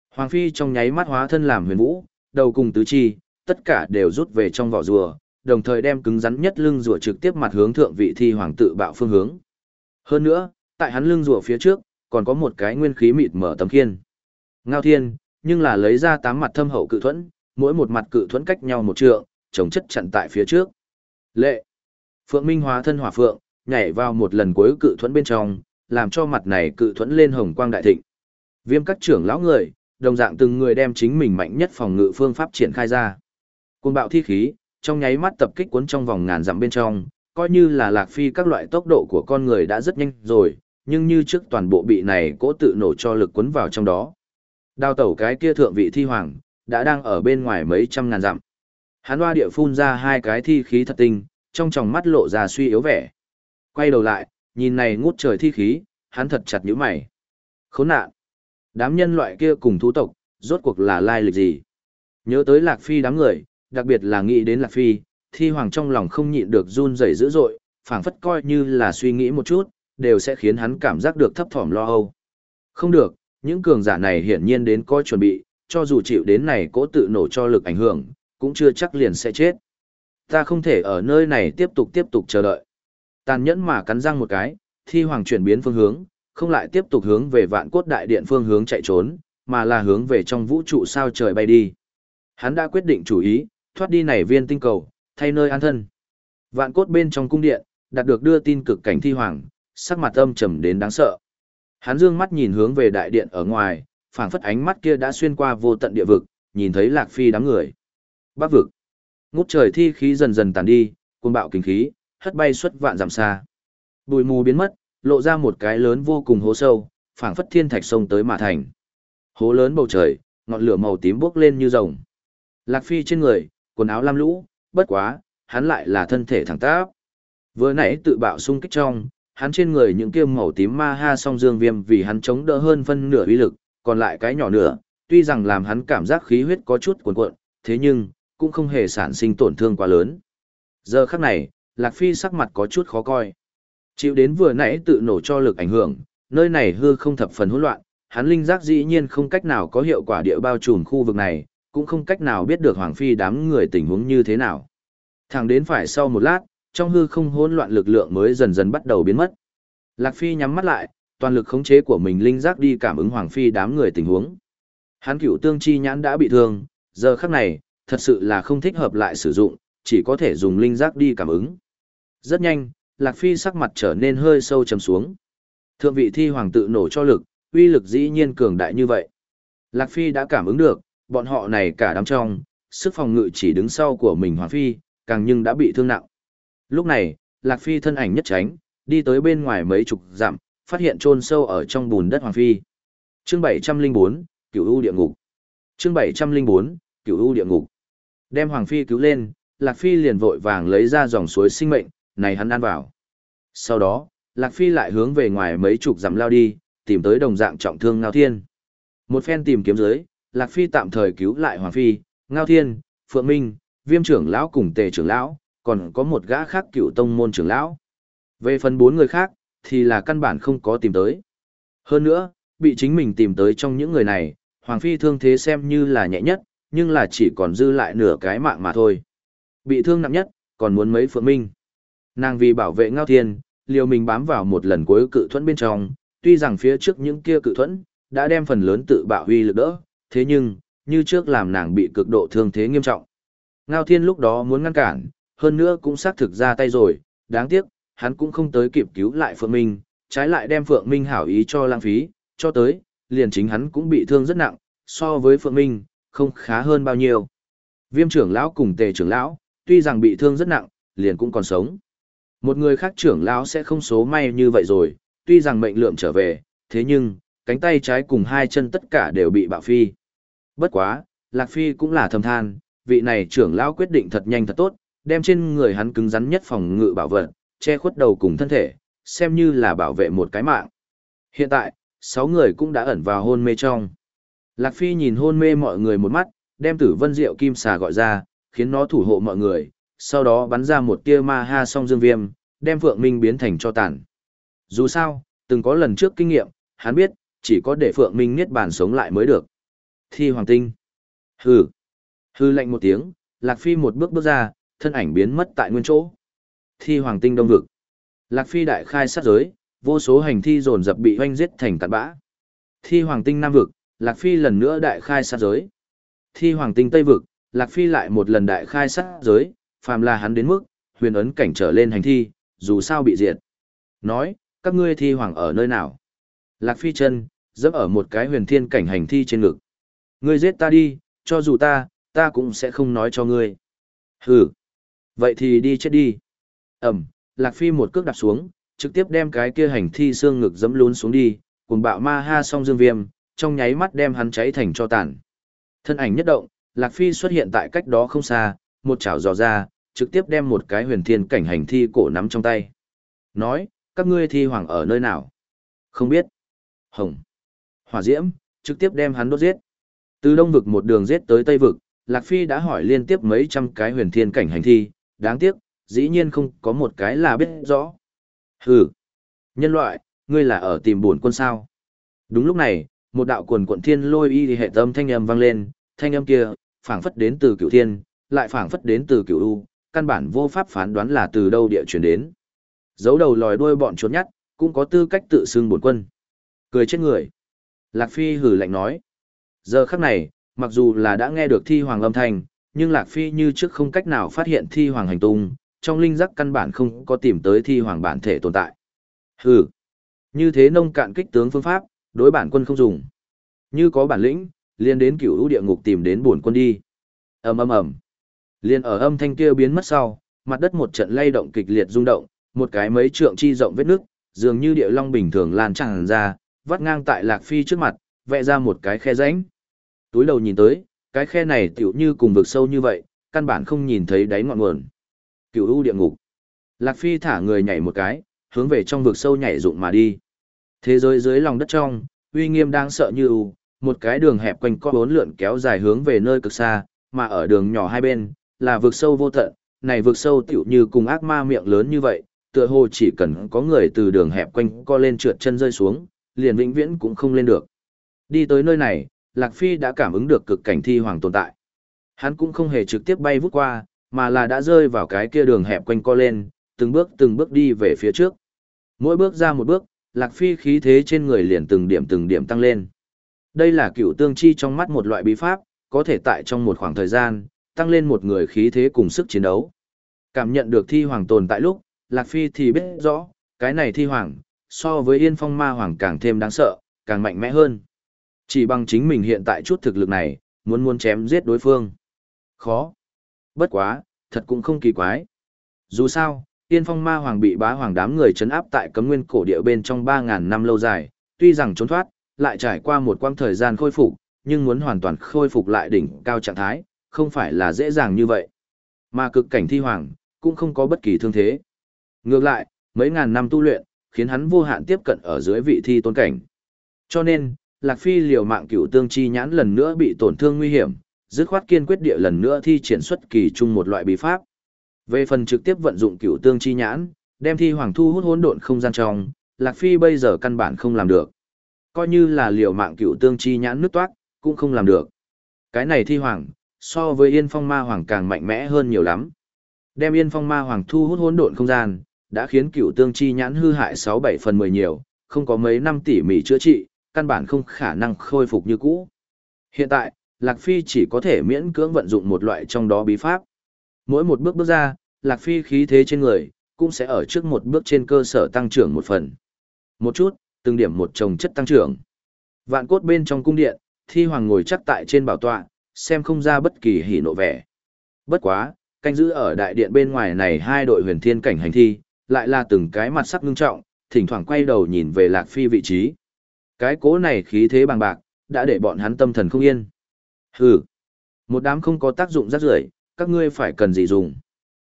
Hoàng phi trong nháy mắt hóa thân làm huyền vũ, đầu cùng tứ chi, tất cả đều rút về trong vỏ rùa, đồng thời đem cứng rắn nhất lưng rùa trực tiếp mặt hướng thượng vị thi hoàng tự bạo phương hướng. Hơn nữa, tại hắn lưng rùa phía trước, còn có một cái nguyên khí mịt mở tấm khiên. Ngao thiên, nhưng là lấy ra tám mặt thâm hậu cự thuẫn, mỗi một mặt cự thuẫn cách nhau một trượng, chồng chất chặn tại phía trước. Lệ. Phượng Minh hóa thân hỏa phượng, nhảy vào một lần cuối cự thuẫn bên trong, làm cho mặt này cự thuẫn lên hồng quang đại thịnh. Viêm các trưởng lão người, đồng dạng từng người đem chính mình mạnh nhất phòng ngự phương pháp triển khai ra. Cuồng bạo thi khí, trong nháy mắt tập kích cuốn trong vòng ngàn dặm bên trong, coi như là lạc phi các loại tốc độ của con người đã rất nhanh rồi, nhưng như trước toàn bộ bị này cố tự nổ cho lực cuốn vào trong đó. Đào tẩu cái kia thượng vị thi hoàng, đã đang ở bên ngoài mấy trăm ngàn dặm. Hắn hoa địa phun ra hai cái thi khí thật tinh, trong tròng mắt lộ ra suy yếu vẻ. Quay đầu lại, nhìn này ngút trời thi khí, hắn thật chặt nhíu mày. Khốn nạn! Đám nhân loại kia cùng thú tộc, rốt cuộc là lai lịch gì? Nhớ tới Lạc Phi đám người, đặc biệt là nghĩ đến Lạc Phi, thi hoàng trong lòng không nhịn được run rẩy dữ dội, phảng phất coi như là suy nghĩ một chút, đều sẽ khiến hắn cảm giác được thấp thỏm lo âu. Không được, những cường giả này hiển nhiên đến coi chuẩn bị, cho dù chịu đến này cố tự nổ cho lực ảnh hưởng, cũng chưa chắc liền sẽ chết. Ta không thể ở nơi này tiếp tục tiếp tục chờ đợi. Tàn nhẫn mà cắn răng một cái, thi hoàng chuyển biến phương hướng, không lại tiếp tục hướng về vạn cốt đại điện phương hướng chạy trốn, mà là hướng về trong vũ trụ sao trời bay đi. Hắn đã quyết định chủ ý, thoát đi này viên tinh cầu, thay nơi an thân. Vạn cốt bên trong cung điện, đạt được đưa tin cực cảnh thi hoàng, sắc mặt âm trầm đến đáng sợ. Hắn dương mắt nhìn hướng về đại điện ở ngoài, phảng phất ánh mắt kia đã xuyên qua vô tận địa vực, nhìn thấy Lạc Phi đám người. Bắc vực. Ngút trời thi khí dần dần tàn đi, cuồng bạo kinh khí, hất bay xuất vạn dặm xa. Bụi mù biến mất, lộ ra một cái lớn vô cùng hố sâu, phảng phất thiên thạch sông tới mà thành. Hố lớn bầu trời, ngọn lửa màu tím bốc lên như rồng. Lạc Phi trên người, quần áo lam lũ, bất quá, hắn lại là thân thể thẳng tắp. Vừa nãy tự bạo xung kích trong, hắn trên người những kia màu tím ma ha song dương viêm vì hắn chống đỡ hơn phân nửa uy lực, còn lại cái nhỏ nửa, tuy rằng làm hắn cảm giác khí huyết có chút cuồn cuộn, thế nhưng, cũng không hề sản sinh tổn thương quá lớn. Giờ khắc này, Lạc Phi sắc mặt có chút khó coi. Chịu đến vừa nãy tự nổ cho lực ảnh hưởng, nơi này hư không thập phần hỗn loạn, hắn linh giác dĩ nhiên không cách nào có hiệu quả địa bao trùm khu vực này, cũng không cách nào biết được Hoàng Phi đám người tình huống như thế nào. Thẳng đến phải sau một lát, trong hư không hỗn loạn lực lượng mới dần dần bắt đầu biến mất. Lạc Phi nhắm mắt lại, toàn lực khống chế của mình linh giác đi cảm ứng Hoàng Phi đám người tình huống. Hắn cửu tương chi nhãn đã bị thương, giờ khắc này, thật sự là không thích hợp lại sử dụng, chỉ có thể dùng linh giác đi cảm ứng. Rất nhanh, Lạc Phi sắc mặt trở nên hơi sâu trầm xuống. Thượng vị thi hoàng tự nổ cho lực, uy lực dĩ nhiên cường đại như vậy. Lạc Phi đã cảm ứng được, bọn họ này cả đám trong, sức phòng ngự chỉ đứng sau của mình Hoàng Phi, càng nhưng đã bị thương nặng. Lúc này, Lạc Phi thân ảnh nhất tránh, đi tới bên ngoài mấy chục dặm, phát hiện chôn sâu ở trong bùn đất Hoàng Phi. Chương 704, Cửu U địa ngục. Chương 704, Cửu U địa ngục. Đem Hoàng Phi cứu lên, Lạc Phi liền vội vàng lấy ra dòng suối sinh mệnh, này hắn ăn vào. Sau đó, Lạc Phi lại hướng về ngoài mấy chục dặm lao đi, tìm tới đồng dạng trọng thương Ngao Thiên. Một phen tìm kiếm dưới, Lạc Phi tạm thời cứu lại Hoàng Phi, Ngao Thiên, Phượng Minh, Viêm trưởng lão cùng Tề trưởng lão, còn có một gã khác cựu tông môn trưởng lão. Về phần bốn người khác, thì là căn bản không có tìm tới. Hơn nữa, bị chính mình tìm tới trong những người này, Hoàng Phi thương thế xem như là nhẹ nhất, nhưng là chỉ còn dư lại nửa cái mạng mà thôi. Bị thương nặng nhất, còn muốn mấy phượng minh. Nàng vì bảo vệ Ngao Thiên, liều mình bám vào một lần cuối cự thuẫn bên trong, tuy rằng phía trước những kia cự thuẫn đã đem phần lớn tự bạo huy lực đỡ, thế nhưng, như trước làm nàng bị cực độ thương thế nghiêm trọng. Ngao Thiên lúc đó muốn ngăn cản, hơn nữa cũng xác thực ra tay rồi, đáng tiếc, hắn cũng không tới kịp cứu lại Phượng Minh, trái lại đem Phượng Minh hảo ý cho lãng phí, cho tới, liền chính hắn cũng bị thương rất nặng, so với Phượng Minh, không khá hơn bao nhiêu. Viêm trưởng lão cùng tề trưởng lão, tuy rằng bị thương rất nặng, liền cũng còn sống. Một người khác trưởng lão sẽ không số may như vậy rồi, tuy rằng mệnh lượng trở về, thế nhưng, cánh tay trái cùng hai chân tất cả đều bị bạo phi. Bất quá, Lạc Phi cũng là thầm than, vị này trưởng lão quyết định thật nhanh thật tốt, đem trên người hắn cứng rắn nhất phòng ngự bảo vật, che khuất đầu cùng thân thể, xem như là bảo vệ một cái mạng. Hiện tại, sáu người cũng đã ẩn vào hôn mê trong. Lạc Phi nhìn hôn mê mọi người một mắt, đem tử vân diệu kim xà gọi ra, khiến nó thủ hộ mọi người, sau đó bắn ra một tia ma ha song dương viêm, đem Phượng Minh biến thành cho tàn. Dù sao, từng có lần trước kinh nghiệm, hắn biết, chỉ có để Phượng Minh niết bàn sống lại mới được. Thi Hoàng Tinh. Hừ. Hừ lạnh một tiếng, Lạc Phi một bước bước ra, thân ảnh biến mất tại nguyên chỗ. Thi Hoàng Tinh đông vực. Lạc Phi đại khai sát giới, vô số hành thi dồn dập bị hoanh giết thành tạt bã. Thi Hoàng Tinh nam vực, Lạc Phi lần nữa đại khai sát giới. Thi Hoàng Tinh tây vực, Lạc Phi lại một lần đại khai sát giới, phàm là hắn đến mức, huyền ấn cảnh trở lên hành thi, dù sao bị diệt. Nói, các ngươi thi hoàng ở nơi nào? Lạc Phi chân, dẫm ở một cái huyền thiên cảnh hành thi trên ngực. Ngươi giết ta đi, cho dù ta, ta cũng sẽ không nói cho ngươi. Hừ. Vậy thì đi chết đi. Ẩm, Lạc Phi một cước đạp xuống, trực tiếp đem cái kia hành thi xương ngực dẫm lún xuống đi, cùng bạo ma ha song dương viêm, trong nháy mắt đem hắn cháy thành cho tàn. Thân ảnh nhất động, Lạc Phi xuất hiện tại cách đó không xa, một chảo dò ra, trực tiếp đem một cái huyền thiên cảnh hành thi cổ nắm trong tay. Nói, các ngươi thi hoàng ở nơi nào? Không biết. Hồng. Hỏa diễm, trực tiếp đem hắn đốt giết. Từ đông vực một đường giết tới tây vực, Lạc Phi đã hỏi liên tiếp mấy trăm cái huyền thiên cảnh hành thi, đáng tiếc, dĩ nhiên không có một cái là biết rõ. Hừ. Nhân loại, ngươi là ở tìm buồn quân sao? Đúng lúc này, một đạo quần quận thiên lôi y hệ tâm thanh âm vang lên, thanh âm kia, phảng phất đến từ cửu thiên, lại phảng phất đến từ cửu u, căn bản vô pháp phán đoán là từ đâu địa chuyển đến. Giấu đầu lòi đuôi bọn trốn nhắt, cũng có tư cách tự xưng bổn quân. Cười chết người. Lạc Phi hử lạnh nói. Giờ khắc này, mặc dù là đã nghe được thi hoàng âm thanh, nhưng Lạc Phi như trước không cách nào phát hiện thi hoàng hành tung, trong linh giác căn bản không có tìm tới thi hoàng bản thể tồn tại. Hừ. Như thế nông cạn kích tướng phương pháp, đối bản quân không dùng. Như có bản lĩnh, liền đến cửu lũ địa ngục tìm đến bổn quân đi. ầm ầm ầm. liền ở âm thanh kia biến mất sau, mặt đất một trận lay động kịch liệt rung động, một cái mấy trượng chi rộng vết nước, dường như địa long bình thường lan tràn ra, vắt ngang tại Lạc Phi trước mặt, vẽ ra một cái khe rãnh. Túi đầu nhìn tới, cái khe này tiểu như cùng vực sâu như vậy, căn bản không nhìn thấy đáy ngọn nguồn. Cửu u địa ngục. Lạc Phi thả người nhảy một cái, hướng về trong vực sâu nhảy rụng mà đi. Thế giới dưới lòng đất trong, uy nghiêm đang sợ như u, một cái đường hẹp quanh co bốn lượn kéo dài hướng về nơi cực xa, mà ở đường nhỏ hai bên, là vực sâu vô tận, này vực sâu tựu như cùng ác ma miệng lớn như vậy, tựa hồ chỉ cần có người từ đường hẹp quanh co lên trượt chân rơi xuống, liền vĩnh viễn cũng không lên được. Đi tới nơi này, Lạc Phi đã cảm ứng được cực cảnh thi hoàng tồn tại. Hắn cũng không hề trực tiếp bay vút qua, mà là đã rơi vào cái kia đường hẹp quanh co lên, từng bước từng bước đi về phía trước. Mỗi bước ra một bước, Lạc Phi khí thế trên người liền từng điểm từng điểm tăng lên. Đây là cựu tương chi trong mắt một loại bí pháp, có thể tại trong một khoảng thời gian, tăng lên một người khí thế cùng sức chiến đấu. Cảm nhận được thi hoàng tồn tại lúc, Lạc Phi thì biết rõ, cái này thi hoàng, so với yên phong ma hoàng càng thêm đáng sợ, càng mạnh mẽ hơn. Chỉ bằng chính mình hiện tại chút thực lực này, muốn muốn chém giết đối phương. Khó. Bất quá, thật cũng không kỳ quái. Dù sao, Tiên phong ma hoàng bị bá hoàng đám người chấn áp tại cấm nguyên cổ địa bên trong 3.000 năm lâu dài, tuy rằng trốn thoát, lại trải qua một quãng thời gian khôi phục, nhưng muốn hoàn toàn khôi phục lại đỉnh cao trạng thái, không phải là dễ dàng như vậy. Mà cực cảnh thi hoàng, cũng không có bất kỳ thương thế. Ngược lại, mấy ngàn năm tu luyện, khiến hắn vô hạn tiếp cận ở dưới vị thi tôn cảnh. Cho nên, Lạc Phi liều mạng cửu tương chi nhãn lần nữa bị tổn thương nguy hiểm, dứt khoát kiên quyết địa lần nữa thi triển xuất kỳ chung một loại bí pháp. Về phần trực tiếp vận dụng cửu tương chi nhãn, đem thi hoàng thu hút hỗn độn không gian trong, Lạc Phi bây giờ căn bản không làm được. Coi như là liều mạng cửu tương chi nhãn nước toát, cũng không làm được. Cái này thi hoàng, so với Yên Phong Ma Hoàng càng mạnh mẽ hơn nhiều lắm. Đem Yên Phong Ma Hoàng thu hút hỗn độn không gian, đã khiến cửu tương chi nhãn hư hại 6-7 phần 10 nhiều, không có mấy năm tỉ mỉ chữa trị, căn bản không khả năng khôi phục như cũ. Hiện tại, Lạc Phi chỉ có thể miễn cưỡng vận dụng một loại trong đó bí pháp. Mỗi một bước bước ra, Lạc Phi khí thế trên người, cũng sẽ ở trước một bước trên cơ sở tăng trưởng một phần. Một chút, từng điểm một trồng chất tăng trưởng. Vạn cốt bên trong cung điện, thi hoàng ngồi chắc tại trên bảo tọa, xem không ra bất kỳ hỉ nộ vẻ. Bất quá, canh giữ ở đại điện bên ngoài này hai đội huyền thiên cảnh hành thi, lại là từng cái mặt sắc ngưng trọng, thỉnh thoảng quay đầu nhìn về Lạc Phi vị trí. Cái cố này khí thế bằng bạc, đã để bọn hắn tâm thần không yên. Hừ, một đám không có tác dụng rác rưởi, các ngươi phải cần gì dùng.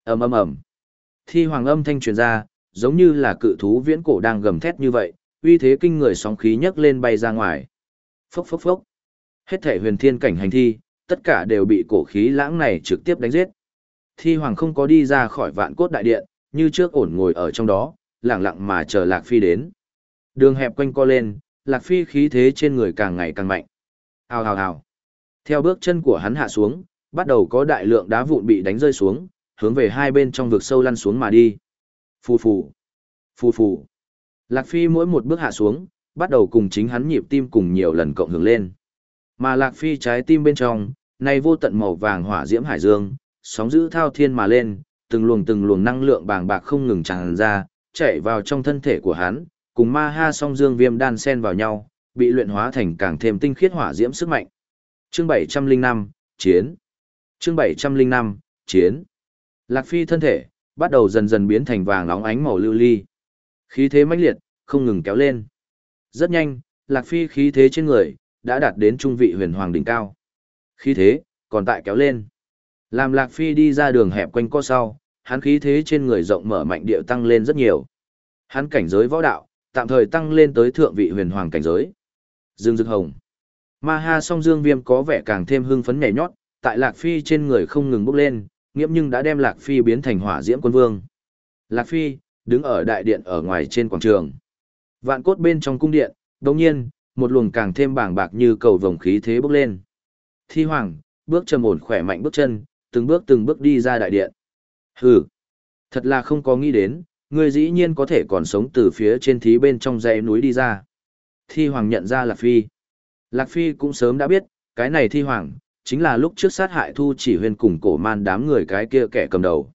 ầm ầm ầm Thi hoàng âm thanh truyền ra, giống như là cự thú viễn cổ đang gầm thét như vậy, uy thế kinh người sóng khí nhấc lên bay ra ngoài. Phốc phốc phốc. Hết thể huyền thiên cảnh hành thi, tất cả đều bị cổ khí lãng này trực tiếp đánh giết. Thi hoàng không có đi ra khỏi vạn cốt đại điện, như trước ổn ngồi ở trong đó, lặng lặng mà chờ Lạc Phi đến. Đường hẹp quanh co lên, Lạc Phi khí thế trên người càng ngày càng mạnh. Hào hào hào. Theo bước chân của hắn hạ xuống, bắt đầu có đại lượng đá vụn bị đánh rơi xuống, hướng về hai bên trong vực sâu lăn xuống mà đi. Phù phù. Phù phù. Lạc Phi mỗi một bước hạ xuống, bắt đầu cùng chính hắn nhịp tim cùng nhiều lần cộng hưởng lên. Mà Lạc Phi trái tim bên trong, này vô tận màu vàng hỏa diễm hải dương, sóng dữ thao thiên mà lên, từng luồng từng luồng năng lượng bàng bạc không ngừng tràn ra, chạy vào trong thân thể của hắn, cùng ma ha song dương viêm đan sen vào nhau, bị luyện hóa thành càng thêm tinh khiết hỏa diễm sức mạnh. Chương 705, Chiến. Chương 705, Chiến. Lạc Phi thân thể, bắt đầu dần dần biến thành vàng nóng ánh màu lưu ly. Khí thế mãnh liệt, không ngừng kéo lên. Rất nhanh, Lạc Phi khí thế trên người, đã đạt đến trung vị huyền hoàng đỉnh cao. Khí thế, còn tại kéo lên. Làm Lạc Phi đi ra đường hẹp quanh co sau, hắn khí thế trên người rộng mở mạnh điệu tăng lên rất nhiều. Hắn cảnh giới võ đạo, tạm thời tăng lên tới thượng vị huyền hoàng cảnh giới. Dương Dực Hồng. Ma Ha song dương viêm có vẻ càng thêm hưng phấn nhảy nhót, tại Lạc Phi trên người không ngừng bốc lên, nghiễm nhưng đã đem Lạc Phi biến thành hỏa diễm quân vương. Lạc Phi, đứng ở đại điện ở ngoài trên quảng trường. Vạn cốt bên trong cung điện, đồng nhiên, một luồng càng thêm bảng bạc như cầu vồng khí thế bốc lên. Thi hoàng, bước trầm ổn khỏe mạnh bước chân, từng bước từng bước đi ra đại điện. Hừ, thật là không có nghĩ đến, người dĩ nhiên có thể còn sống từ phía trên thí bên trong dãy núi đi ra. Thi hoàng nhận ra Lạc Phi. Lạc Phi cũng sớm đã biết, cái này thi hoàng, chính là lúc trước sát hại thu chỉ huyên cùng cổ man đám người cái kia kẻ cầm đầu.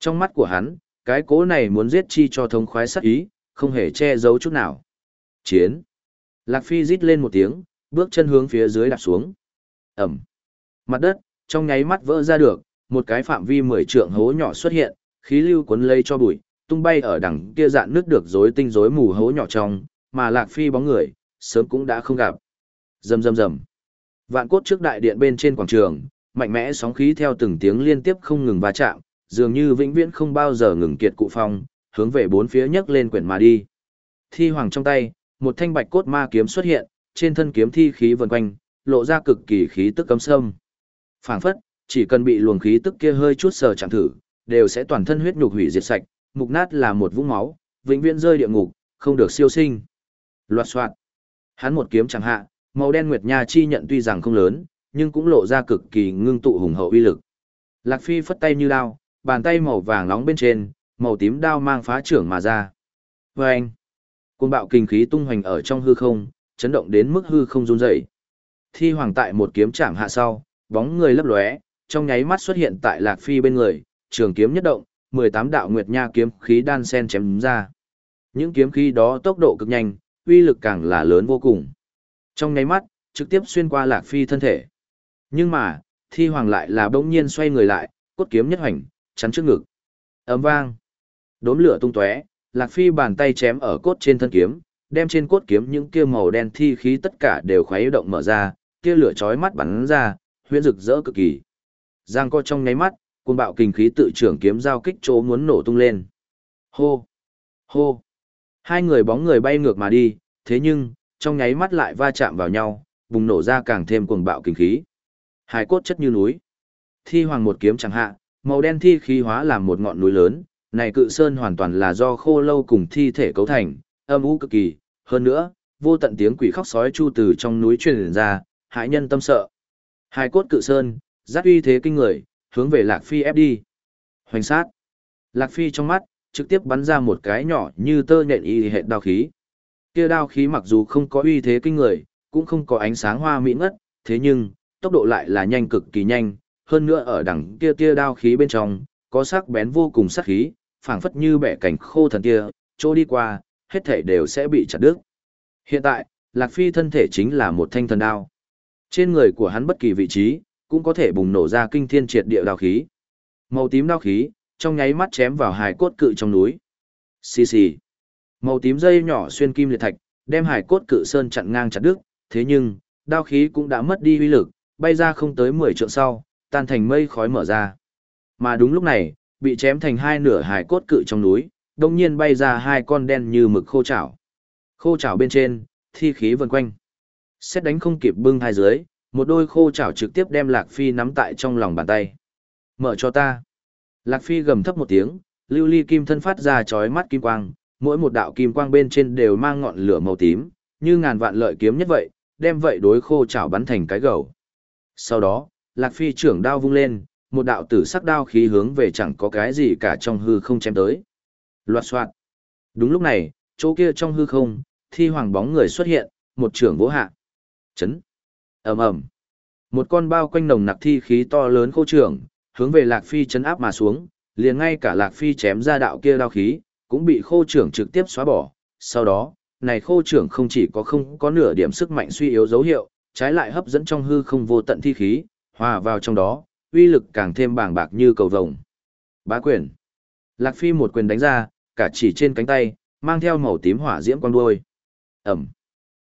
Trong mắt của hắn, cái cố này muốn giết chi cho thông khoái sát ý, không hề che giấu chút nào. Chiến. Lạc Phi rít lên một tiếng, bước chân hướng phía dưới đạp xuống. Ẩm. Mặt đất, trong nháy mắt vỡ ra được, một cái phạm vi mười trượng hố nhỏ xuất hiện, khí lưu cuốn lây cho bụi, tung bay ở đằng kia dạn nước được rối tinh rối mù hố nhỏ trong, mà Lạc Phi bóng người, sớm cũng đã không gặp. Rầm rầm rầm. Vạn cốt trước đại điện bên trên quảng trường, mạnh mẽ sóng khí theo từng tiếng liên tiếp không ngừng va chạm, dường như vĩnh viễn không bao giờ ngừng kiệt cụ phong, hướng về bốn phía nhấc lên quyển mà đi. Thi hoàng trong tay, một thanh bạch cốt ma kiếm xuất hiện, trên thân kiếm thi khí vần quanh, lộ ra cực kỳ khí tức cấm sâm. Phảng phất, chỉ cần bị luồng khí tức kia hơi chút sờ chạm thử, đều sẽ toàn thân huyết nhục hủy diệt sạch, mục nát là một vũng máu, vĩnh viễn rơi địa ngục, không được siêu sinh. Loạt soạt. Hắn một kiếm chẳng hạ, màu đen nguyệt nha chi nhận tuy rằng không lớn, nhưng cũng lộ ra cực kỳ ngưng tụ hùng hậu uy lực. Lạc Phi phất tay như đao, bàn tay màu vàng nóng bên trên, màu tím đao mang phá trưởng mà ra. Và anh, côn bạo kinh khí tung hoành ở trong hư không, chấn động đến mức hư không run dậy. Thi hoàng tại một kiếm chạm hạ sau, bóng người lấp lóe, trong nháy mắt xuất hiện tại Lạc Phi bên người, trường kiếm nhất động, 18 đạo nguyệt nha kiếm khí đan sen chém ra. Những kiếm khí đó tốc độ cực nhanh, uy lực càng là lớn vô cùng. Trong nháy mắt, trực tiếp xuyên qua Lạc Phi thân thể. Nhưng mà, thi hoàng lại là bỗng nhiên xoay người lại, cốt kiếm nhất hoành, chắn trước ngực. Ấm vang. Đốm lửa tung tóe, Lạc Phi bàn tay chém ở cốt trên thân kiếm, đem trên cốt kiếm những kia màu đen thi khí tất cả đều khuấy động mở ra, kia lửa chói mắt bắn ra, huyễn rực rỡ cực kỳ. Giang co trong nháy mắt, cuồng bạo kinh khí tự trưởng kiếm giao kích chỗ muốn nổ tung lên. Hô! Hô! Hai người bóng người bay ngược mà đi, thế nhưng, trong nháy mắt lại va chạm vào nhau, bùng nổ ra càng thêm cuồng bạo kinh khí. Hai cốt chất như núi. Thi hoàng một kiếm chẳng hạ, màu đen thi khí hóa làm một ngọn núi lớn, này cự sơn hoàn toàn là do khô lâu cùng thi thể cấu thành, âm u cực kỳ, hơn nữa, vô tận tiếng quỷ khóc sói chu từ trong núi truyền ra, hại nhân tâm sợ. Hai cốt cự sơn, giáp uy thế kinh người, hướng về Lạc Phi ép đi. Hoành sát. Lạc Phi trong mắt, trực tiếp bắn ra một cái nhỏ như tơ nhện y hệ đao khí. Kia đao khí mặc dù không có uy thế kinh người, cũng không có ánh sáng hoa mỹ ngất, thế nhưng, tốc độ lại là nhanh cực kỳ nhanh, hơn nữa ở đằng kia kia đao khí bên trong, có sắc bén vô cùng sắc khí, phảng phất như bẻ cảnh khô thần kia, chỗ đi qua, hết thể đều sẽ bị chặt đứt. Hiện tại, Lạc Phi thân thể chính là một thanh thần đao. Trên người của hắn bất kỳ vị trí, cũng có thể bùng nổ ra kinh thiên triệt địa đao khí. Màu tím đao khí, trong nháy mắt chém vào hài cốt cự trong núi. Xì xì. Màu tím dây nhỏ xuyên kim liệt thạch, đem hải cốt cự sơn chặn ngang chặt đứt, thế nhưng, đao khí cũng đã mất đi uy lực, bay ra không tới 10 trượng sau, tan thành mây khói mở ra. Mà đúng lúc này, bị chém thành hai nửa hải cốt cự trong núi, đồng nhiên bay ra hai con đen như mực khô chảo. Khô chảo bên trên, thi khí vần quanh. Xét đánh không kịp bưng hai dưới, một đôi khô chảo trực tiếp đem Lạc Phi nắm tại trong lòng bàn tay. Mở cho ta. Lạc Phi gầm thấp một tiếng, lưu ly kim thân phát ra chói mắt kim quang, mỗi một đạo kim quang bên trên đều mang ngọn lửa màu tím, như ngàn vạn lợi kiếm nhất vậy, đem vậy đối khô chảo bắn thành cái gầu. Sau đó, Lạc Phi trưởng đao vung lên, một đạo tử sắc đao khí hướng về chẳng có cái gì cả trong hư không chém tới. Loạt soạn. Đúng lúc này, chỗ kia trong hư không, thi hoàng bóng người xuất hiện, một trưởng vỗ hạ. Chấn. ầm ầm Một con bao quanh nồng nặc thi khí to lớn khô trưởng, hướng về Lạc Phi chấn áp mà xuống, liền ngay cả Lạc Phi chém ra đạo kia đao khí, cũng bị khô trưởng trực tiếp xóa bỏ. Sau đó, này khô trưởng không chỉ có không có nửa điểm sức mạnh suy yếu dấu hiệu, trái lại hấp dẫn trong hư không vô tận thi khí, hòa vào trong đó, uy lực càng thêm bàng bạc như cầu vồng. Bá quyền. Lạc Phi một quyền đánh ra, cả chỉ trên cánh tay, mang theo màu tím hỏa diễm con đuôi. Ẩm.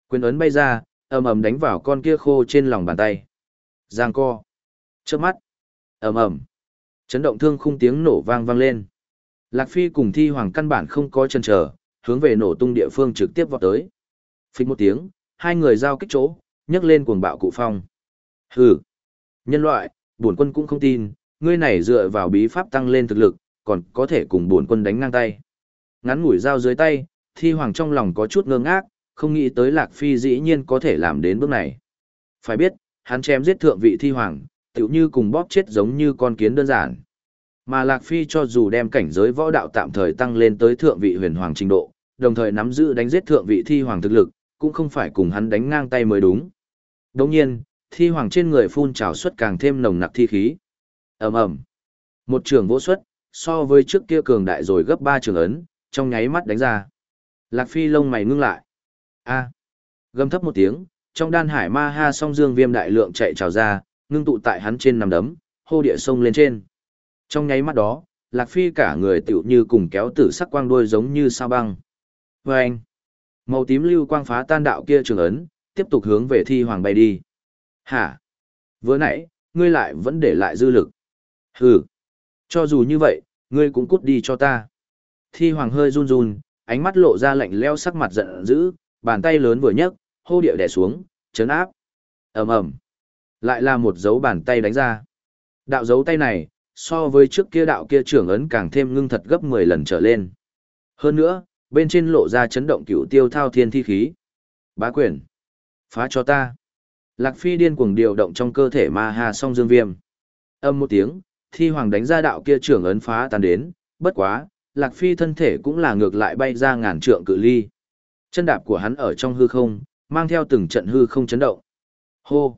Quyền ấn bay ra, ầm ầm đánh vào con kia khô trên lòng bàn tay. Giang co. Trước mắt. ầm ầm. Chấn động thương khung tiếng nổ vang vang lên. Lạc Phi cùng thi hoàng căn bản không có chân chờ, hướng về nổ tung địa phương trực tiếp vọt tới. Phích một tiếng, hai người giao kích chỗ, nhấc lên cuồng bạo cụ phong. Hừ. Nhân loại, bổn quân cũng không tin, ngươi này dựa vào bí pháp tăng lên thực lực, còn có thể cùng bổn quân đánh ngang tay. Ngắn ngủi dao dưới tay, thi hoàng trong lòng có chút ngơ ngác, không nghĩ tới Lạc Phi dĩ nhiên có thể làm đến bước này. Phải biết, hắn chém giết thượng vị thi hoàng, tựu như cùng bóp chết giống như con kiến đơn giản. Mà Lạc Phi cho dù đem cảnh giới võ đạo tạm thời tăng lên tới thượng vị huyền hoàng trình độ, đồng thời nắm giữ đánh giết thượng vị thi hoàng thực lực, cũng không phải cùng hắn đánh ngang tay mới đúng. Đồng nhiên, thi hoàng trên người phun trào xuất càng thêm nồng nặc thi khí. ầm ầm, Một trường vỗ xuất, so với trước kia cường đại rồi gấp ba trường ấn, trong nháy mắt đánh ra. Lạc Phi lông mày ngưng lại. A. Gầm thấp một tiếng, trong đan hải ma ha song dương viêm đại lượng chạy trào ra, ngưng tụ tại hắn trên nằm đấm, hô địa sông lên trên. Trong nháy mắt đó, Lạc Phi cả người tựu như cùng kéo tử sắc quang đuôi giống như sao băng. Và anh, màu tím lưu quang phá tan đạo kia trường ấn, tiếp tục hướng về thi hoàng bay đi. Hả? Vừa nãy, ngươi lại vẫn để lại dư lực. Hừ. Cho dù như vậy, ngươi cũng cút đi cho ta. Thi hoàng hơi run run, ánh mắt lộ ra lạnh leo sắc mặt giận dữ, bàn tay lớn vừa nhấc, hô điệu đè xuống, chấn áp. ầm ầm, lại là một dấu bàn tay đánh ra. Đạo dấu tay này, so với trước kia đạo kia trưởng ấn càng thêm ngưng thật gấp 10 lần trở lên. Hơn nữa, bên trên lộ ra chấn động cửu tiêu thao thiên thi khí. Bá quyền, phá cho ta. Lạc Phi điên cuồng điều động trong cơ thể ma hà song dương viêm. Âm một tiếng, thi hoàng đánh ra đạo kia trưởng ấn phá tan đến, bất quá, Lạc Phi thân thể cũng là ngược lại bay ra ngàn trượng cự ly. Chân đạp của hắn ở trong hư không, mang theo từng trận hư không chấn động. Hô!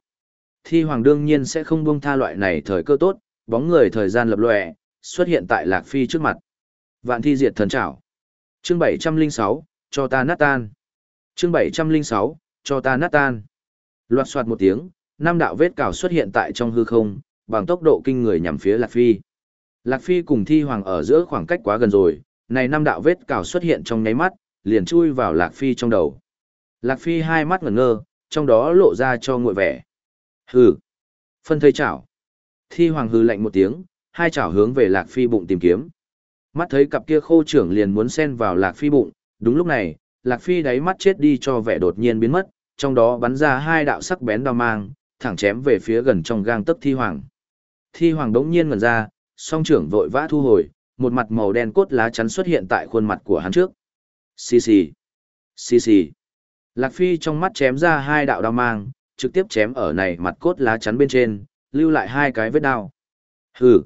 Thi hoàng đương nhiên sẽ không buông tha loại này thời cơ tốt, bóng người thời gian lập lòe, xuất hiện tại Lạc Phi trước mặt. Vạn thi diệt thần trảo. Chương 706, cho ta nát tan. Chương 706, cho ta nát tan. Loạt soạt một tiếng, năm đạo vết cào xuất hiện tại trong hư không, bằng tốc độ kinh người nhằm phía Lạc Phi. Lạc Phi cùng Thi Hoàng ở giữa khoảng cách quá gần rồi, này năm đạo vết cào xuất hiện trong nháy mắt, liền chui vào Lạc Phi trong đầu. Lạc Phi hai mắt ngẩn ngơ, trong đó lộ ra cho ngội vẻ. Hừ. Phân thây chảo. Thi Hoàng hừ lạnh một tiếng, hai chảo hướng về Lạc Phi bụng tìm kiếm. Mắt thấy cặp kia khô trưởng liền muốn xen vào Lạc Phi bụng, đúng lúc này, Lạc Phi đáy mắt chết đi cho vẻ đột nhiên biến mất, trong đó bắn ra hai đạo sắc bén đao mang, thẳng chém về phía gần trong gang tấc Thi Hoàng. Thi Hoàng đống nhiên ngẩn ra, song trưởng vội vã thu hồi, một mặt màu đen cốt lá chắn xuất hiện tại khuôn mặt của hắn trước. Xì xì, xì xì. Lạc Phi trong mắt chém ra hai đạo đao mang, trực tiếp chém ở này mặt cốt lá chắn bên trên, lưu lại hai cái vết đao. Hừ.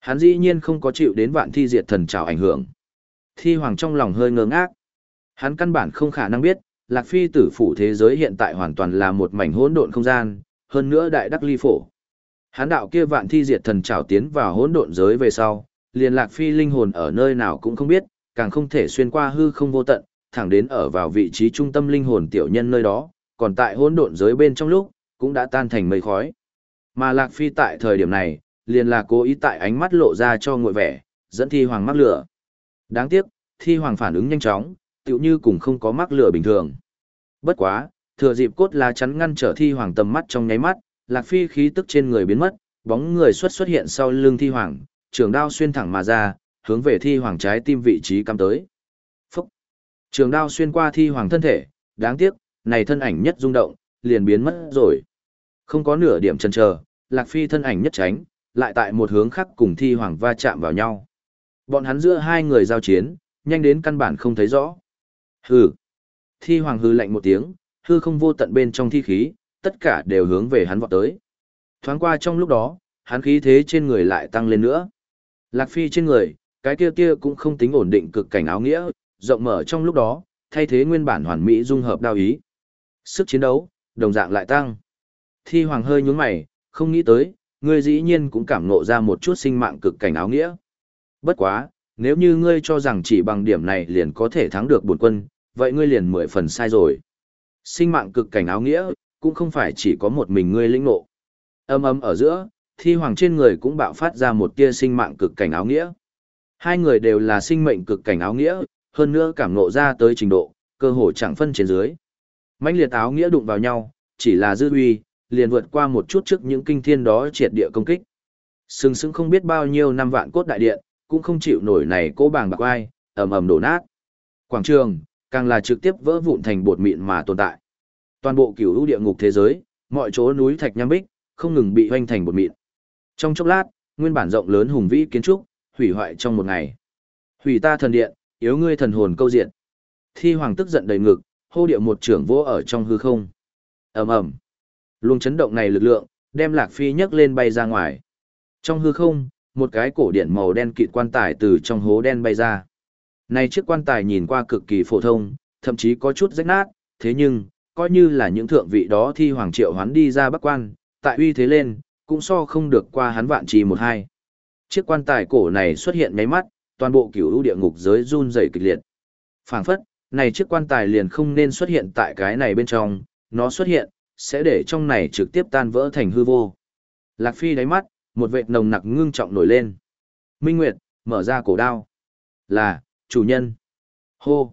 Hắn dĩ nhiên không có chịu đến vạn thi diệt thần trào ảnh hưởng. Thi hoàng trong lòng hơi ngơ ngác. Hắn căn bản không khả năng biết, Lạc Phi tử phủ thế giới hiện tại hoàn toàn là một mảnh hỗn độn không gian, hơn nữa đại đắc ly phổ. Hắn đạo kia vạn thi diệt thần trảo tiến vào hỗn độn giới về sau, liền Lạc Phi linh hồn ở nơi nào cũng không biết, càng không thể xuyên qua hư không vô tận, thẳng đến ở vào vị trí trung tâm linh hồn tiểu nhân nơi đó, còn tại hỗn độn giới bên trong lúc, cũng đã tan thành mây khói. Mà Lạc Phi tại thời điểm này, liền là cố ý tại ánh mắt lộ ra cho ngội vẻ, dẫn thi hoàng mắc lửa. Đáng tiếc, thi hoàng phản ứng nhanh chóng, tựu như cùng không có mắc lửa bình thường. Bất quá, thừa dịp cốt lá chắn ngăn trở thi hoàng tầm mắt trong nháy mắt, Lạc Phi khí tức trên người biến mất, bóng người xuất xuất hiện sau lưng thi hoàng, trường đao xuyên thẳng mà ra, hướng về thi hoàng trái tim vị trí cắm tới. Phúc! Trường đao xuyên qua thi hoàng thân thể, đáng tiếc, này thân ảnh nhất rung động, liền biến mất rồi. Không có nửa điểm chần chờ, Lạc Phi thân ảnh nhất tránh, lại tại một hướng khác cùng thi hoàng va chạm vào nhau. Bọn hắn giữa hai người giao chiến, nhanh đến căn bản không thấy rõ. Hừ. Thi hoàng hư lạnh một tiếng, hư không vô tận bên trong thi khí, tất cả đều hướng về hắn vọt tới. Thoáng qua trong lúc đó, hắn khí thế trên người lại tăng lên nữa. Lạc Phi trên người, cái kia kia cũng không tính ổn định cực cảnh áo nghĩa, rộng mở trong lúc đó, thay thế nguyên bản hoàn mỹ dung hợp đao ý. Sức chiến đấu, đồng dạng lại tăng. Thi hoàng hơi nhún mày, không nghĩ tới, ngươi dĩ nhiên cũng cảm ngộ ra một chút sinh mạng cực cảnh áo nghĩa. Bất quá, nếu như ngươi cho rằng chỉ bằng điểm này liền có thể thắng được bổn quân, vậy ngươi liền mười phần sai rồi. Sinh mạng cực cảnh áo nghĩa, cũng không phải chỉ có một mình ngươi lĩnh ngộ. Âm ầm ở giữa, thi hoàng trên người cũng bạo phát ra một tia sinh mạng cực cảnh áo nghĩa. Hai người đều là sinh mệnh cực cảnh áo nghĩa, hơn nữa cảm ngộ ra tới trình độ, cơ hồ chẳng phân trên dưới. mãnh liệt áo nghĩa đụng vào nhau, chỉ là dư uy, liền vượt qua một chút trước những kinh thiên đó triệt địa công kích. Sừng sững không biết bao nhiêu năm vạn cốt đại điện, cũng không chịu nổi này cố bàng bạc ai, ầm ầm đổ nát. Quảng trường, càng là trực tiếp vỡ vụn thành bột mịn mà tồn tại. Toàn bộ cửu lũ địa ngục thế giới, mọi chỗ núi thạch nham bích, không ngừng bị hoanh thành bột mịn. Trong chốc lát, nguyên bản rộng lớn hùng vĩ kiến trúc, hủy hoại trong một ngày. Hủy ta thần điện, yếu ngươi thần hồn câu diện. Thi hoàng tức giận đầy ngực, hô điệu một trưởng vô ở trong hư không. ầm ầm Luồng chấn động này lực lượng, đem Lạc Phi nhấc lên bay ra ngoài. Trong hư không, một cái cổ điện màu đen kịt quan tài từ trong hố đen bay ra. Này chiếc quan tài nhìn qua cực kỳ phổ thông, thậm chí có chút rách nát, thế nhưng, coi như là những thượng vị đó thi hoàng triệu hoán đi ra bắc quan, tại uy thế lên, cũng so không được qua hắn vạn trì một hai. Chiếc quan tài cổ này xuất hiện nháy mắt, toàn bộ cửu lũ địa ngục giới run rẩy kịch liệt. Phảng phất, này chiếc quan tài liền không nên xuất hiện tại cái này bên trong, nó xuất hiện, sẽ để trong này trực tiếp tan vỡ thành hư vô. Lạc Phi đáy mắt, một vệt nồng nặc ngưng trọng nổi lên. Minh Nguyệt, mở ra cổ đao. Là, chủ nhân. Hô.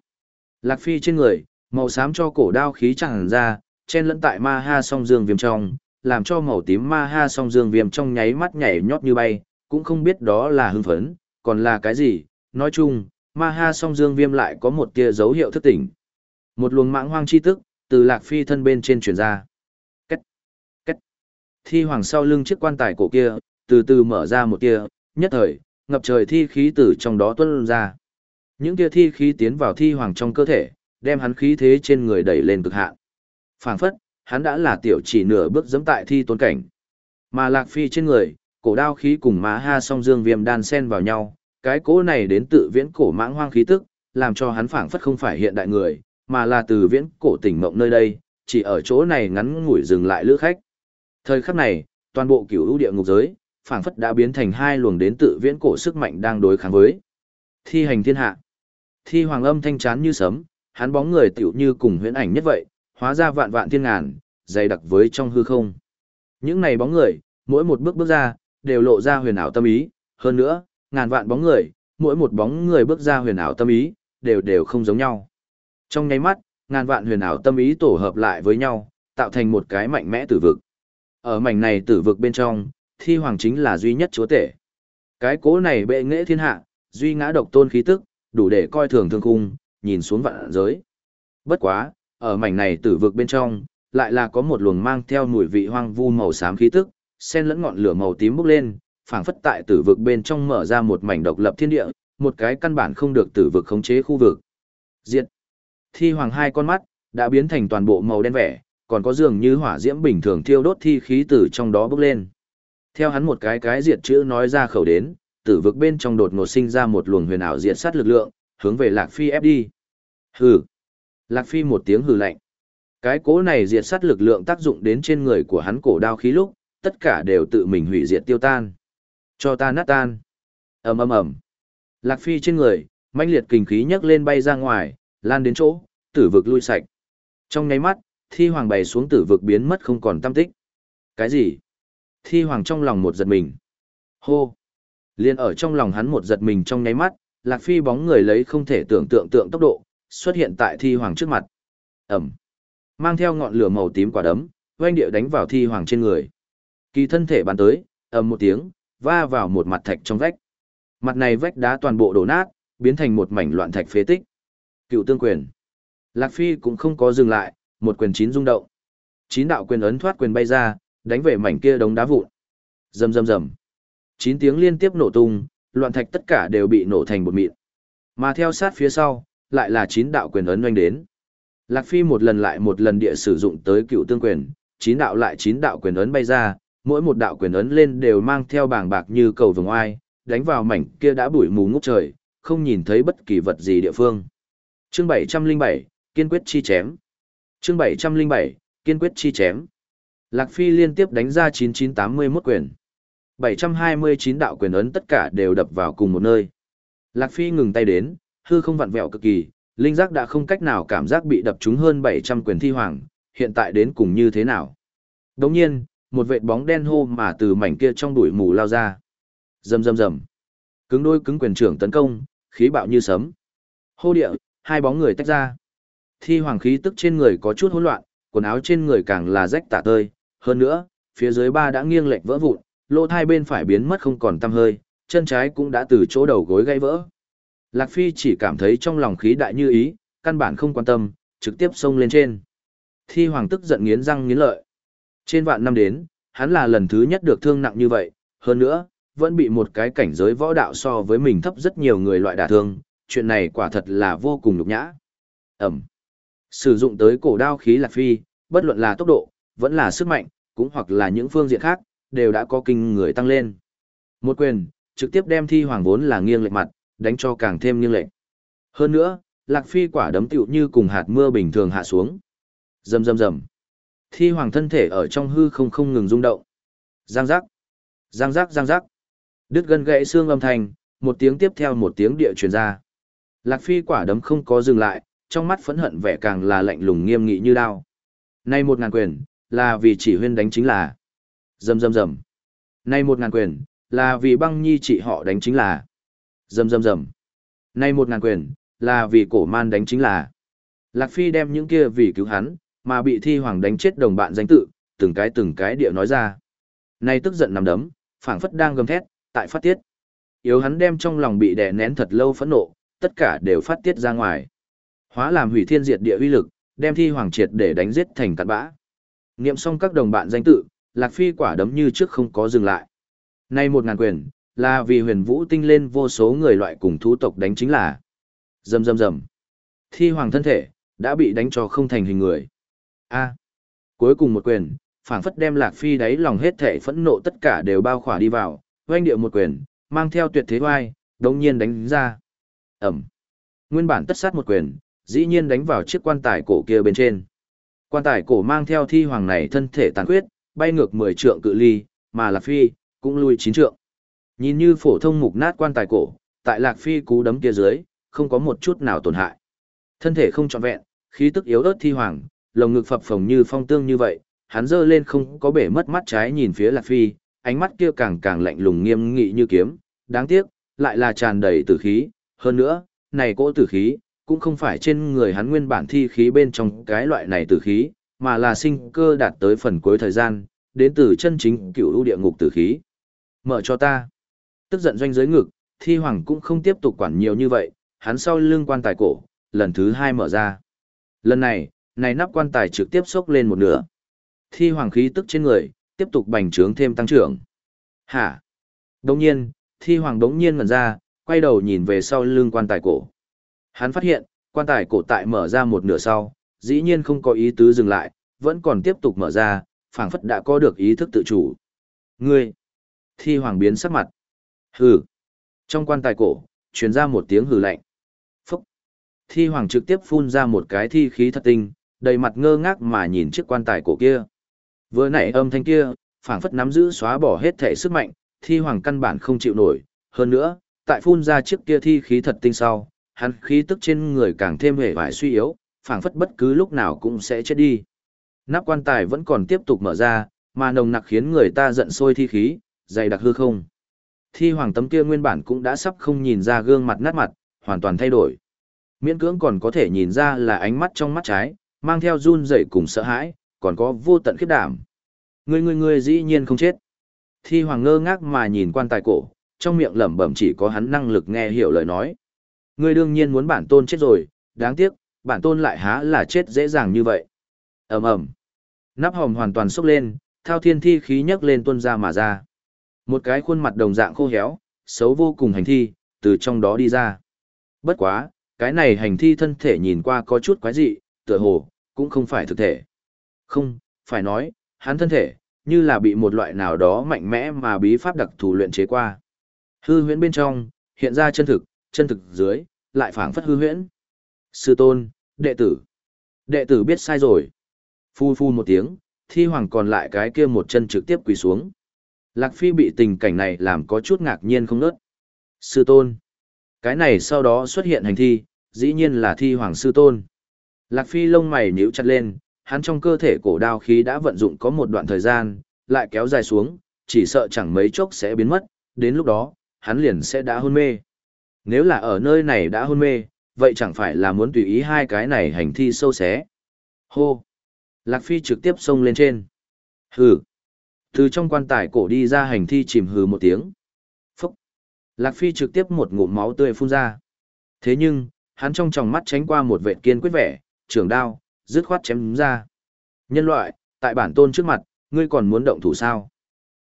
Lạc Phi trên người, màu xám cho cổ đao khí chẳng ra, chen lẫn tại ma ha song dương viêm trong, làm cho màu tím ma ha song dương viêm trong nháy mắt nhảy nhót như bay, cũng không biết đó là hưng phấn, còn là cái gì. Nói chung, ma ha song dương viêm lại có một tia dấu hiệu thức tỉnh. Một luồng mãng hoang chi tức, từ Lạc Phi thân bên trên truyền ra thi hoàng sau lưng chiếc quan tài cổ kia, từ từ mở ra một kia, nhất thời, ngập trời thi khí từ trong đó tuôn ra. Những kia thi khí tiến vào thi hoàng trong cơ thể, đem hắn khí thế trên người đẩy lên cực hạn. Phảng phất, hắn đã là tiểu chỉ nửa bước dẫm tại thi tôn cảnh. Mà Lạc Phi trên người, cổ đao khí cùng má ha song dương viêm đan xen vào nhau, cái cỗ này đến tự viễn cổ mãng hoang khí tức, làm cho hắn phảng phất không phải hiện đại người, mà là từ viễn cổ tỉnh mộng nơi đây, chỉ ở chỗ này ngắn ngủi dừng lại lữ khách. Thời khắc này, toàn bộ cửu ưu địa ngục giới, phảng phất đã biến thành hai luồng đến tự viễn cổ sức mạnh đang đối kháng với. Thi hành thiên hạ. Thi hoàng âm thanh chán như sấm, hắn bóng người tiểu như cùng huyễn ảnh nhất vậy, hóa ra vạn vạn thiên ngàn, dày đặc với trong hư không. Những này bóng người, mỗi một bước bước ra, đều lộ ra huyền ảo tâm ý, hơn nữa, ngàn vạn bóng người, mỗi một bóng người bước ra huyền ảo tâm ý, đều đều không giống nhau. Trong nháy mắt, ngàn vạn huyền ảo tâm ý tổ hợp lại với nhau, tạo thành một cái mạnh mẽ tử vực. Ở mảnh này tử vực bên trong, thi hoàng chính là duy nhất chúa tể. Cái cố này bệ nghệ thiên hạ, duy ngã độc tôn khí tức, đủ để coi thường thương khung, nhìn xuống vạn giới. Bất quá, ở mảnh này tử vực bên trong, lại là có một luồng mang theo mùi vị hoang vu màu xám khí tức, xen lẫn ngọn lửa màu tím bốc lên, phảng phất tại tử vực bên trong mở ra một mảnh độc lập thiên địa, một cái căn bản không được tử vực khống chế khu vực. Diệt. Thi hoàng hai con mắt đã biến thành toàn bộ màu đen vẻ, còn có dường như hỏa diễm bình thường thiêu đốt thi khí từ trong đó bốc lên. Theo hắn một cái cái diệt chữ nói ra khẩu đến, tử vực bên trong đột ngột sinh ra một luồng huyền ảo diệt sát lực lượng, hướng về Lạc Phi ép đi. Hừ. Lạc Phi một tiếng hừ lạnh. Cái cố này diệt sát lực lượng tác dụng đến trên người của hắn cổ đao khí lúc, tất cả đều tự mình hủy diệt tiêu tan. Cho ta nát tan. ầm ầm ầm. Lạc Phi trên người, mãnh liệt kinh khí nhấc lên bay ra ngoài, lan đến chỗ, tử vực lui sạch. Trong nháy mắt, thi hoàng bày xuống tử vực biến mất không còn tâm tích. Cái gì? Thi hoàng trong lòng một giật mình. Hô! Liên ở trong lòng hắn một giật mình trong nháy mắt, Lạc Phi bóng người lấy không thể tưởng tượng tượng tốc độ, xuất hiện tại thi hoàng trước mặt. Ẩm! Mang theo ngọn lửa màu tím quả đấm, oanh địa đánh vào thi hoàng trên người. Kỳ thân thể bàn tới, ầm một tiếng, va vào một mặt thạch trong vách. Mặt này vách đá toàn bộ đổ nát, biến thành một mảnh loạn thạch phế tích. Cựu tương quyền. Lạc Phi cũng không có dừng lại, một quyền chín rung động. Chín đạo quyền ấn thoát quyền bay ra, đánh về mảnh kia đống đá vụn. Rầm rầm rầm. Chín tiếng liên tiếp nổ tung, loạn thạch tất cả đều bị nổ thành bột mịn. Mà theo sát phía sau, lại là chín đạo quyền ấn oanh đến. Lạc Phi một lần lại một lần địa sử dụng tới cựu tương quyền, chín đạo lại chín đạo quyền ấn bay ra, mỗi một đạo quyền ấn lên đều mang theo bảng bạc như cầu vồng oai, đánh vào mảnh kia đã bụi mù ngút trời, không nhìn thấy bất kỳ vật gì địa phương. Chương 707, kiên quyết chi chém. Chương 707, kiên quyết chi chém. Lạc Phi liên tiếp đánh ra 9981 quyền. 729 đạo quyền ấn tất cả đều đập vào cùng một nơi. Lạc Phi ngừng tay đến, hư không vặn vẹo cực kỳ, linh giác đã không cách nào cảm giác bị đập trúng hơn 700 quyền thi hoàng, hiện tại đến cùng như thế nào. Đồng nhiên, một vệt bóng đen hô mà từ mảnh kia trong đuổi mù lao ra. Rầm rầm rầm. Cứng đôi cứng quyền trưởng tấn công, khí bạo như sấm. Hô địa, hai bóng người tách ra. Thi hoàng khí tức trên người có chút hỗn loạn, quần áo trên người càng là rách tả tơi, hơn nữa, phía dưới ba đã nghiêng lệch vỡ vụn, lỗ thai bên phải biến mất không còn tăm hơi, chân trái cũng đã từ chỗ đầu gối gãy vỡ. Lạc Phi chỉ cảm thấy trong lòng khí đại như ý, căn bản không quan tâm, trực tiếp xông lên trên. Thi hoàng tức giận nghiến răng nghiến lợi. Trên vạn năm đến, hắn là lần thứ nhất được thương nặng như vậy, hơn nữa, vẫn bị một cái cảnh giới võ đạo so với mình thấp rất nhiều người loại đả thương, chuyện này quả thật là vô cùng nhục nhã. Ẩm. Sử dụng tới cổ đao khí Lạc Phi, bất luận là tốc độ, vẫn là sức mạnh, cũng hoặc là những phương diện khác, đều đã có kinh người tăng lên. Một quyền, trực tiếp đem thi hoàng vốn là nghiêng lệch mặt, đánh cho càng thêm nghiêng lệch. Hơn nữa, Lạc Phi quả đấm tựu như cùng hạt mưa bình thường hạ xuống. Rầm rầm rầm. Thi hoàng thân thể ở trong hư không không ngừng rung động. Giang giác. Giang giác giang giác. Đứt gân gãy xương âm thanh, một tiếng tiếp theo một tiếng địa truyền ra. Lạc Phi quả đấm không có dừng lại, trong mắt phẫn hận vẻ càng là lạnh lùng nghiêm nghị như đao. Nay một ngàn quyền, là vì chỉ huyên đánh chính là. Dầm dầm dầm. Nay một ngàn quyền, là vì băng nhi chị họ đánh chính là. Dầm dầm dầm. Nay một ngàn quyền, là vì cổ man đánh chính là. Lạc Phi đem những kia vì cứu hắn, mà bị thi hoàng đánh chết đồng bạn danh tự, từng cái từng cái địa nói ra. Nay tức giận nằm đấm, phảng phất đang gầm thét, tại phát tiết. Yếu hắn đem trong lòng bị đè nén thật lâu phẫn nộ, tất cả đều phát tiết ra ngoài. Hóa làm hủy thiên diệt địa uy lực, đem thi hoàng triệt để đánh giết thành cặn bã. Niệm xong các đồng bạn danh tự, Lạc Phi quả đấm như trước không có dừng lại. Nay một ngàn quyền, là vì huyền vũ tinh lên vô số người loại cùng thú tộc đánh chính là. Dầm dầm dầm. Thi hoàng thân thể, đã bị đánh cho không thành hình người. a cuối cùng một quyền, phảng phất đem Lạc Phi đáy lòng hết thể phẫn nộ tất cả đều bao khỏa đi vào, oanh điệu một quyền, mang theo tuyệt thế oai, đồng nhiên đánh ra. Ẩm. Nguyên bản tất sát một quyền, dĩ nhiên đánh vào chiếc quan tài cổ kia bên trên. Quan tài cổ mang theo thi hoàng này thân thể tàn khuyết, bay ngược 10 trượng cự ly, mà Lạc Phi, cũng lui 9 trượng. Nhìn như phổ thông mục nát quan tài cổ, tại Lạc Phi cú đấm kia dưới, không có một chút nào tổn hại. Thân thể không trọn vẹn, khí tức yếu ớt thi hoàng, lồng ngực phập phồng như phong tương như vậy, hắn dơ lên không có bể mất mắt trái nhìn phía Lạc Phi, ánh mắt kia càng càng lạnh lùng nghiêm nghị như kiếm, đáng tiếc, lại là tràn đầy tử khí, hơn nữa, này cỗ tử khí, cũng không phải trên người hắn nguyên bản thi khí bên trong cái loại này tử khí, mà là sinh cơ đạt tới phần cuối thời gian, đến từ chân chính cựu ưu địa ngục tử khí. Mở cho ta. Tức giận doanh giới ngực, thi hoàng cũng không tiếp tục quản nhiều như vậy, hắn sau lưng quan tài cổ, lần thứ hai mở ra. Lần này, này nắp quan tài trực tiếp sốc lên một nửa. Thi hoàng khí tức trên người, tiếp tục bành trướng thêm tăng trưởng. Hả? Đồng nhiên, thi hoàng đống nhiên ngần ra, quay đầu nhìn về sau lưng quan tài cổ. Hắn phát hiện, quan tài cổ tại mở ra một nửa sau, dĩ nhiên không có ý tứ dừng lại, vẫn còn tiếp tục mở ra, phảng phất đã có được ý thức tự chủ. Ngươi, Thi hoàng biến sắc mặt. Hừ. Trong quan tài cổ, truyền ra một tiếng hừ lạnh. Phúc. Thi hoàng trực tiếp phun ra một cái thi khí thật tinh, đầy mặt ngơ ngác mà nhìn chiếc quan tài cổ kia. Vừa nãy âm thanh kia, phảng phất nắm giữ xóa bỏ hết thể sức mạnh, thi hoàng căn bản không chịu nổi. Hơn nữa, tại phun ra chiếc kia thi khí thật tinh sau, hắn khí tức trên người càng thêm hề vải suy yếu, phảng phất bất cứ lúc nào cũng sẽ chết đi. Nắp quan tài vẫn còn tiếp tục mở ra, mà nồng nặc khiến người ta giận sôi thi khí, dày đặc hư không. Thi hoàng tấm kia nguyên bản cũng đã sắp không nhìn ra gương mặt nát mặt, hoàn toàn thay đổi. Miễn cưỡng còn có thể nhìn ra là ánh mắt trong mắt trái, mang theo run rẩy cùng sợ hãi, còn có vô tận khiếp đảm. Người người người dĩ nhiên không chết. Thi hoàng ngơ ngác mà nhìn quan tài cổ, trong miệng lẩm bẩm chỉ có hắn năng lực nghe hiểu lời nói. Ngươi đương nhiên muốn bản tôn chết rồi, đáng tiếc, bản tôn lại há là chết dễ dàng như vậy. ầm ầm Nắp hòm hoàn toàn sốc lên, thao thiên thi khí nhấc lên tuôn ra mà ra. Một cái khuôn mặt đồng dạng khô héo, xấu vô cùng hành thi, từ trong đó đi ra. Bất quá, cái này hành thi thân thể nhìn qua có chút quái dị, tựa hồ, cũng không phải thực thể. Không, phải nói, hắn thân thể, như là bị một loại nào đó mạnh mẽ mà bí pháp đặc thù luyện chế qua. Hư huyễn bên trong, hiện ra chân thực, chân thực dưới, lại phảng phất hư huyễn. Sư tôn, đệ tử. Đệ tử biết sai rồi. Phu phu một tiếng, thi hoàng còn lại cái kia một chân trực tiếp quỳ xuống. Lạc Phi bị tình cảnh này làm có chút ngạc nhiên không nớt. Sư tôn. Cái này sau đó xuất hiện hành thi, dĩ nhiên là thi hoàng sư tôn. Lạc Phi lông mày nhíu chặt lên, hắn trong cơ thể cổ đao khí đã vận dụng có một đoạn thời gian, lại kéo dài xuống, chỉ sợ chẳng mấy chốc sẽ biến mất, đến lúc đó, hắn liền sẽ đã hôn mê. Nếu là ở nơi này đã hôn mê, vậy chẳng phải là muốn tùy ý hai cái này hành thi sâu xé. Hô! Lạc Phi trực tiếp xông lên trên. Hừ! Từ trong quan tài cổ đi ra hành thi chìm hừ một tiếng. Phúc! Lạc Phi trực tiếp một ngụm máu tươi phun ra. Thế nhưng, hắn trong tròng mắt tránh qua một vệ kiên quyết vẻ, trường đao, dứt khoát chém ra. Nhân loại, tại bản tôn trước mặt, ngươi còn muốn động thủ sao?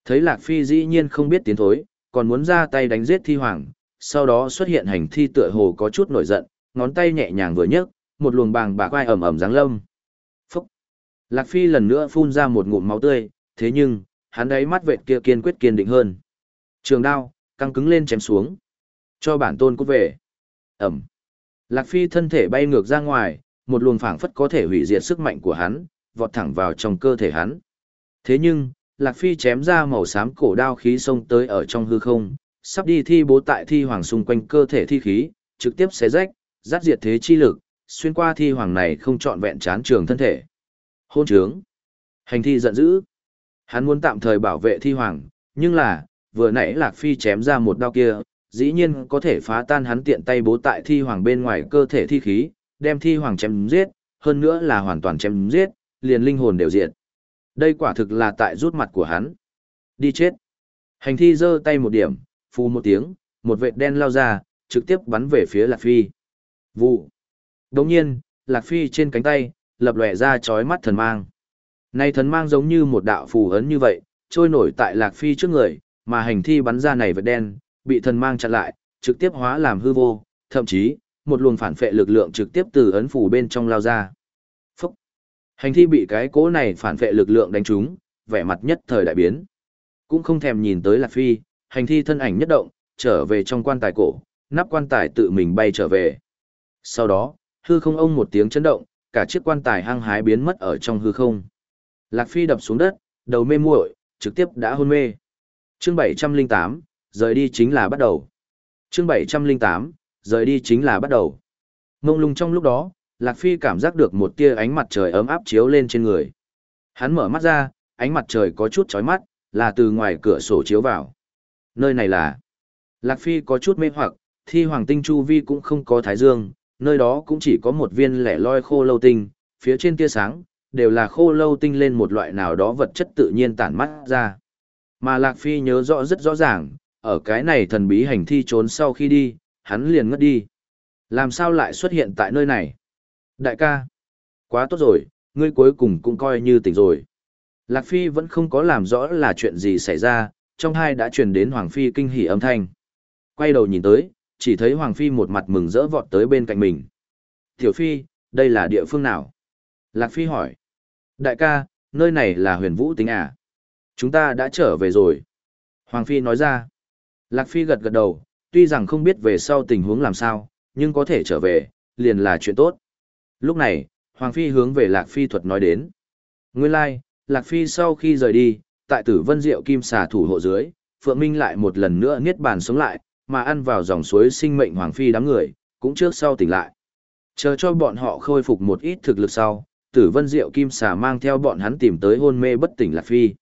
Thấy Lạc Phi dĩ nhiên không biết tiến thối, còn muốn ra tay đánh giết thi hoàng, sau đó xuất hiện hành thi tựa hồ có chút nổi giận, ngón tay nhẹ nhàng vừa nhấc, một luồng bàng bạc vai ẩm ẩm giáng lâm. Phúc! Lạc Phi lần nữa phun ra một ngụm máu tươi, thế nhưng, hắn ấy mắt vệt kia kiên quyết kiên định hơn. Trường đao, căng cứng lên chém xuống. Cho bản tôn cút về. Ẩm! Lạc Phi thân thể bay ngược ra ngoài, một luồng phảng phất có thể hủy diệt sức mạnh của hắn, vọt thẳng vào trong cơ thể hắn. Thế nhưng, Lạc Phi chém ra màu xám cổ đao khí xông tới ở trong hư không, sắp đi thi bố tại thi hoàng xung quanh cơ thể thi khí, trực tiếp xé rách, rát diệt thế chi lực, xuyên qua thi hoàng này không trọn vẹn chán trường thân thể. Hôn trướng. Hành thi giận dữ. Hắn muốn tạm thời bảo vệ thi hoàng, nhưng là, vừa nãy Lạc Phi chém ra một đao kia, dĩ nhiên có thể phá tan hắn tiện tay bố tại thi hoàng bên ngoài cơ thể thi khí, đem thi hoàng chém giết, hơn nữa là hoàn toàn chém giết, liền linh hồn đều diệt. Đây quả thực là tại rút mặt của hắn. Đi chết. Hành thi giơ tay một điểm, phù một tiếng, một vệt đen lao ra, trực tiếp bắn về phía Lạc Phi. Vụ. Đồng nhiên, Lạc Phi trên cánh tay, lập lòe ra chói mắt thần mang. Này thần mang giống như một đạo phù ấn như vậy, trôi nổi tại Lạc Phi trước người, mà hành thi bắn ra này vệt đen, bị thần mang chặn lại, trực tiếp hóa làm hư vô, thậm chí, một luồng phản phệ lực lượng trực tiếp từ ấn phù bên trong lao ra. Phúc! Hành thi bị cái cỗ này phản phệ lực lượng đánh trúng, vẻ mặt nhất thời đại biến. Cũng không thèm nhìn tới Lạc Phi, hành thi thân ảnh nhất động, trở về trong quan tài cổ, nắp quan tài tự mình bay trở về. Sau đó, hư không ông một tiếng chấn động, cả chiếc quan tài hăng hái biến mất ở trong hư không. Lạc Phi đập xuống đất, đầu mê muội, trực tiếp đã hôn mê. Chương 708, rời đi chính là bắt đầu. Chương 708, rời đi chính là bắt đầu. Ngông lung trong lúc đó, Lạc Phi cảm giác được một tia ánh mặt trời ấm áp chiếu lên trên người. Hắn mở mắt ra, ánh mặt trời có chút chói mắt, là từ ngoài cửa sổ chiếu vào. Nơi này là... Lạc Phi có chút mê hoặc, thi hoàng tinh chu vi cũng không có thái dương, nơi đó cũng chỉ có một viên lẻ loi khô lâu tinh, phía trên tia sáng, đều là khô lâu tinh lên một loại nào đó vật chất tự nhiên tản mắt ra. Mà Lạc Phi nhớ rõ rất rõ ràng, ở cái này thần bí hành thi trốn sau khi đi, hắn liền ngất đi. Làm sao lại xuất hiện tại nơi này? Đại ca, quá tốt rồi, ngươi cuối cùng cũng coi như tỉnh rồi. Lạc Phi vẫn không có làm rõ là chuyện gì xảy ra, trong hai đã truyền đến Hoàng Phi kinh hỉ âm thanh. Quay đầu nhìn tới, chỉ thấy Hoàng Phi một mặt mừng rỡ vọt tới bên cạnh mình. Tiểu Phi, đây là địa phương nào? Lạc Phi hỏi. Đại ca, nơi này là huyền vũ tính à? Chúng ta đã trở về rồi. Hoàng Phi nói ra. Lạc Phi gật gật đầu, tuy rằng không biết về sau tình huống làm sao, nhưng có thể trở về, liền là chuyện tốt. Lúc này, Hoàng Phi hướng về Lạc Phi thuật nói đến. Nguyên lai, like, Lạc Phi sau khi rời đi, tại tử vân diệu kim xà thủ hộ dưới, Phượng Minh lại một lần nữa niết bàn sống lại, mà ăn vào dòng suối sinh mệnh Hoàng Phi đám người, cũng trước sau tỉnh lại. Chờ cho bọn họ khôi phục một ít thực lực sau, tử vân diệu kim xà mang theo bọn hắn tìm tới hôn mê bất tỉnh Lạc Phi.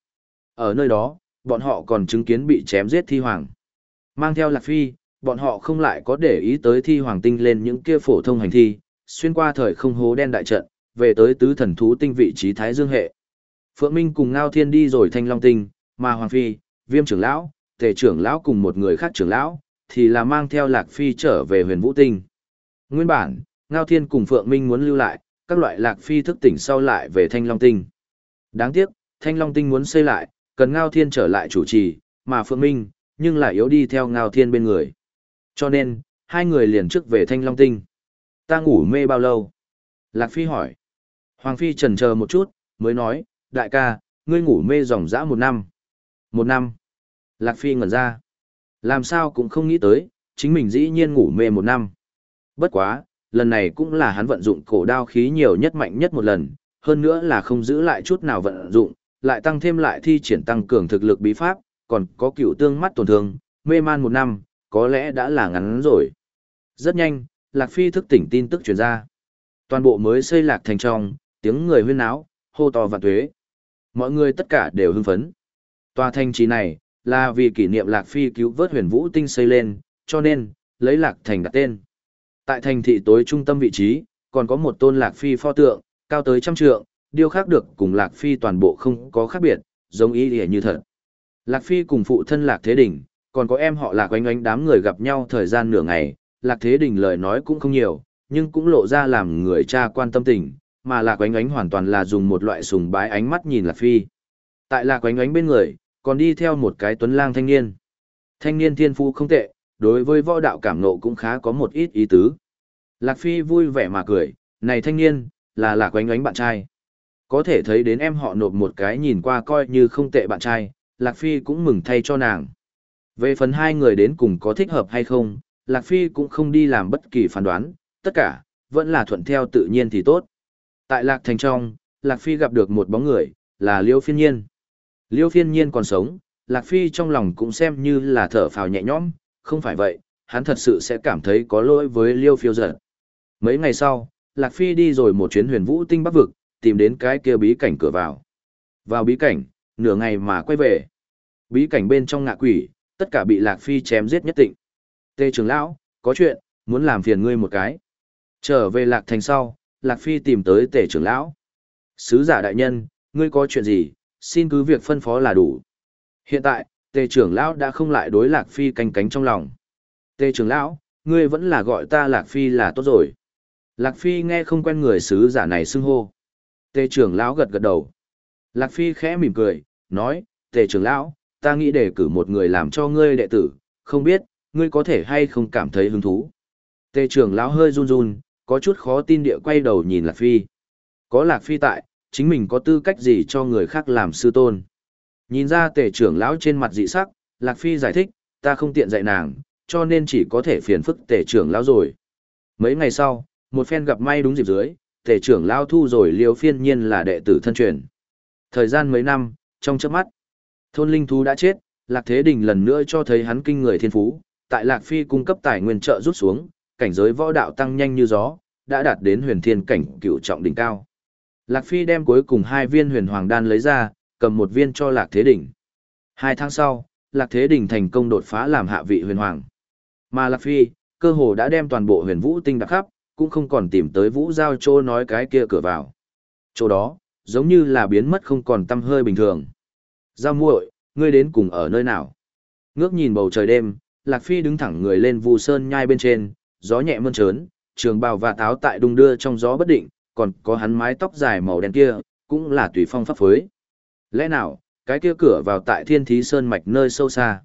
Ở nơi đó, bọn họ còn chứng kiến bị chém giết thi hoàng. Mang theo Lạc Phi, bọn họ không lại có để ý tới thi hoàng tinh lên những kia phổ thông hành thi, xuyên qua thời không hố đen đại trận, về tới tứ thần thú tinh vị trí Thái Dương hệ. Phượng Minh cùng Ngao Thiên đi rồi Thanh Long Tinh, mà Hoàng Phi, Viêm trưởng lão, Tề trưởng lão cùng một người khác trưởng lão, thì là mang theo Lạc Phi trở về huyền Vũ Tinh. Nguyên bản, Ngao Thiên cùng Phượng Minh muốn lưu lại, các loại Lạc Phi thức tỉnh sau lại về Thanh Long Tinh. Đáng tiếc, Thanh Long Tinh muốn xây lại, cần Ngao Thiên trở lại chủ trì, mà Phượng Minh, nhưng lại yếu đi theo Ngao Thiên bên người. Cho nên, hai người liền trước về Thanh Long Tinh. Ta ngủ mê bao lâu? Lạc Phi hỏi. Hoàng Phi trần chờ một chút, mới nói, đại ca, ngươi ngủ mê dòng dã một năm. Một năm. Lạc Phi ngẩn ra. Làm sao cũng không nghĩ tới, chính mình dĩ nhiên ngủ mê một năm. Bất quá, lần này cũng là hắn vận dụng cổ đao khí nhiều nhất mạnh nhất một lần, hơn nữa là không giữ lại chút nào vận dụng, lại tăng thêm lại thi triển tăng cường thực lực bí pháp, còn có cựu tương mắt tổn thương, mê man một năm, có lẽ đã là ngắn rồi. Rất nhanh, Lạc Phi thức tỉnh tin tức truyền ra. Toàn bộ mới xây lạc thành trong, tiếng người huyên náo, hô to và tuế. Mọi người tất cả đều hưng phấn. Tòa thành trì này, là vì kỷ niệm Lạc Phi cứu vớt huyền vũ tinh xây lên, cho nên, lấy Lạc Thành đặt tên. Tại thành thị tối trung tâm vị trí, còn có một tôn Lạc Phi pho tượng, cao tới trăm trượng, điêu khắc được cùng Lạc Phi toàn bộ không có khác biệt, giống ý nghĩa như thật. Lạc Phi cùng phụ thân Lạc Thế Đình, còn có em họ Lạc Oanh Oanh đám người gặp nhau thời gian nửa ngày, Lạc Thế Đình lời nói cũng không nhiều, nhưng cũng lộ ra làm người cha quan tâm tình, mà Lạc ánh ánh hoàn toàn là dùng một loại sùng bái ánh mắt nhìn Lạc Phi. Tại Lạc ánh ánh bên người, còn đi theo một cái tuấn lang thanh niên. Thanh niên thiên phu không tệ, đối với võ đạo cảm nộ cũng khá có một ít ý tứ. Lạc Phi vui vẻ mà cười, này thanh niên, là Lạc ánh ánh bạn trai. Có thể thấy đến em họ nộp một cái nhìn qua coi như không tệ bạn trai, Lạc Phi cũng mừng thay cho nàng. Về phần hai người đến cùng có thích hợp hay không, Lạc Phi cũng không đi làm bất kỳ phán đoán, tất cả, vẫn là thuận theo tự nhiên thì tốt. Tại Lạc Thành trong, Lạc Phi gặp được một bóng người, là Liêu Phiên Nhiên. Liêu Phiên Nhiên còn sống, Lạc Phi trong lòng cũng xem như là thở phào nhẹ nhõm, không phải vậy, hắn thật sự sẽ cảm thấy có lỗi với Liêu Phiêu giật. Mấy ngày sau, Lạc Phi đi rồi một chuyến huyền vũ tinh bắc vực, tìm đến cái kia bí cảnh cửa vào. Vào bí cảnh, nửa ngày mà quay về. Bí cảnh bên trong ngạ quỷ, tất cả bị Lạc Phi chém giết nhất định. Tê trưởng lão, có chuyện, muốn làm phiền ngươi một cái. Trở về Lạc Thành sau, Lạc Phi tìm tới tể trưởng lão. Sứ giả đại nhân, ngươi có chuyện gì, xin cứ việc phân phó là đủ. Hiện tại, tề trưởng lão đã không lại đối Lạc Phi canh cánh trong lòng. Tề trưởng lão, ngươi vẫn là gọi ta Lạc Phi là tốt rồi. Lạc Phi nghe không quen người sứ giả này xưng hô. Tề trưởng lão gật gật đầu. Lạc Phi khẽ mỉm cười, nói, tề trưởng lão, ta nghĩ để cử một người làm cho ngươi đệ tử, không biết, ngươi có thể hay không cảm thấy hứng thú. Tề trưởng lão hơi run run, có chút khó tin địa quay đầu nhìn Lạc Phi. Có Lạc Phi tại, chính mình có tư cách gì cho người khác làm sư tôn. Nhìn ra tể trưởng lão trên mặt dị sắc, Lạc Phi giải thích, ta không tiện dạy nàng, cho nên chỉ có thể phiền phức tể trưởng lão rồi. Mấy ngày sau, một phen gặp may đúng dịp dưới, tể trưởng lão thu rồi liều phiên nhiên là đệ tử thân truyền. Thời gian mấy năm, trong chớp mắt, thôn linh thú đã chết, Lạc Thế Đình lần nữa cho thấy hắn kinh người thiên phú, tại Lạc Phi cung cấp tài nguyên trợ rút xuống, cảnh giới võ đạo tăng nhanh như gió, đã đạt đến huyền thiên cảnh cựu trọng đỉnh cao. Lạc Phi đem cuối cùng hai viên huyền hoàng đan lấy ra, cầm một viên cho Lạc Thế Đỉnh. Hai tháng sau, Lạc Thế Đỉnh thành công đột phá làm hạ vị huyền hoàng. Mà Lạc Phi, cơ hồ đã đem toàn bộ huyền vũ tinh đặc khắp, cũng không còn tìm tới vũ giao chỗ nói cái kia cửa vào. Chỗ đó, giống như là biến mất không còn tâm hơi bình thường. Giao muội, ngươi đến cùng ở nơi nào? Ngước nhìn bầu trời đêm, Lạc Phi đứng thẳng người lên vu sơn nhai bên trên, gió nhẹ mơn trớn, trường bào và táo tại đung đưa trong gió bất định, còn có hắn mái tóc dài màu đen kia, cũng là tùy phong pháp phối. Lẽ nào, cái kia cửa vào tại thiên thí sơn mạch nơi sâu xa,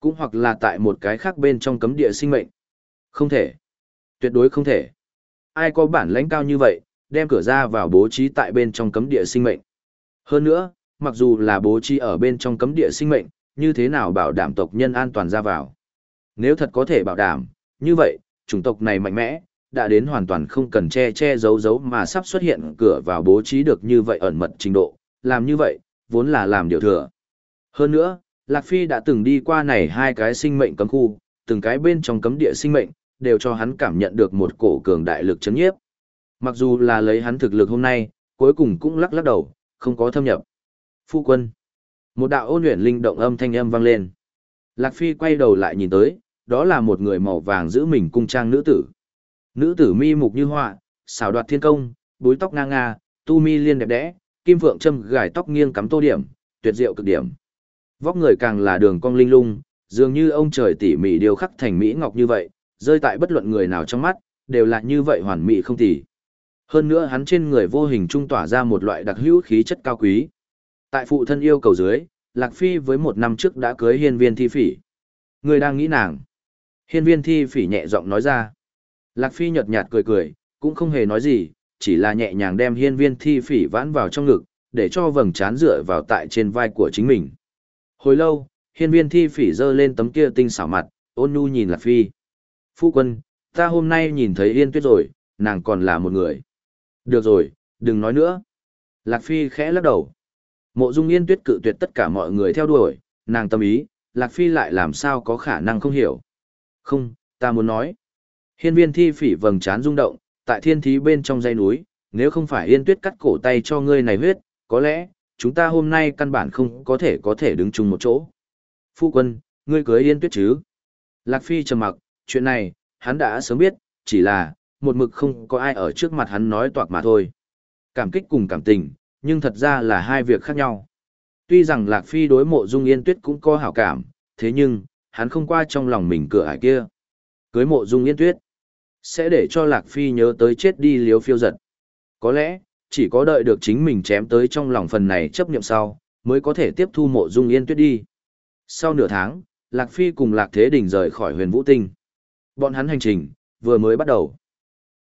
cũng hoặc là tại một cái khác bên trong cấm địa sinh mệnh. Không thể. Tuyệt đối không thể. Ai có bản lãnh cao như vậy, đem cửa ra vào bố trí tại bên trong cấm địa sinh mệnh. Hơn nữa, mặc dù là bố trí ở bên trong cấm địa sinh mệnh, như thế nào bảo đảm tộc nhân an toàn ra vào. Nếu thật có thể bảo đảm, như vậy, chủng tộc này mạnh mẽ, đã đến hoàn toàn không cần che che giấu giấu mà sắp xuất hiện cửa vào bố trí được như vậy ẩn mật trình độ, làm như vậy, vốn là làm điều thừa. Hơn nữa, Lạc Phi đã từng đi qua này hai cái sinh mệnh cấm khu, từng cái bên trong cấm địa sinh mệnh, đều cho hắn cảm nhận được một cổ cường đại lực chấn nhiếp. Mặc dù là lấy hắn thực lực hôm nay, cuối cùng cũng lắc lắc đầu, không có thâm nhập. Phu quân. Một đạo ôn luyện linh động âm thanh âm vang lên. Lạc Phi quay đầu lại nhìn tới, đó là một người màu vàng giữ mình cung trang nữ tử. Nữ tử mi mục như họa, xảo đoạt thiên công, búi tóc ngang nga, tu mi liên đẹp đẽ, kim vượng châm gài tóc nghiêng cắm tô điểm, tuyệt diệu cực điểm. Vóc người càng là đường cong linh lung, dường như ông trời tỉ mỉ điều khắc thành mỹ ngọc như vậy, rơi tại bất luận người nào trong mắt, đều là như vậy hoàn mỹ không tỉ. Hơn nữa hắn trên người vô hình trung tỏa ra một loại đặc hữu khí chất cao quý. Tại phụ thân yêu cầu dưới, Lạc Phi với một năm trước đã cưới hiên viên thi phỉ. Người đang nghĩ nàng. Hiên viên thi phỉ nhẹ giọng nói ra. Lạc Phi nhợt nhạt cười cười, cũng không hề nói gì, chỉ là nhẹ nhàng đem hiên viên thi phỉ vãn vào trong ngực, để cho vầng trán dựa vào tại trên vai của chính mình. Hồi lâu, hiên viên thi phỉ dơ lên tấm kia tinh xảo mặt, ôn nhu nhìn Lạc Phi. Phu quân, ta hôm nay nhìn thấy yên tuyết rồi, nàng còn là một người. Được rồi, đừng nói nữa. Lạc Phi khẽ lắc đầu. Mộ dung yên tuyết cự tuyệt tất cả mọi người theo đuổi, nàng tâm ý, Lạc Phi lại làm sao có khả năng không hiểu. Không, ta muốn nói. Hiên viên thi phỉ vầng trán rung động, tại thiên thí bên trong dây núi, nếu không phải yên tuyết cắt cổ tay cho ngươi này huyết, có lẽ, chúng ta hôm nay căn bản không có thể có thể đứng chung một chỗ. Phu quân, ngươi cưới yên tuyết chứ? Lạc Phi trầm mặc, chuyện này, hắn đã sớm biết, chỉ là, một mực không có ai ở trước mặt hắn nói toạc mà thôi. Cảm kích cùng cảm tình, nhưng thật ra là hai việc khác nhau. Tuy rằng Lạc Phi đối mộ dung yên tuyết cũng có hảo cảm, thế nhưng, hắn không qua trong lòng mình cửa ải kia. Cưới mộ dung yên tuyết, sẽ để cho Lạc Phi nhớ tới chết đi liếu phiêu giật. Có lẽ, chỉ có đợi được chính mình chém tới trong lòng phần này chấp niệm sau, mới có thể tiếp thu mộ dung yên tuyết đi. Sau nửa tháng, Lạc Phi cùng Lạc Thế Đình rời khỏi huyền vũ tinh. Bọn hắn hành trình, vừa mới bắt đầu.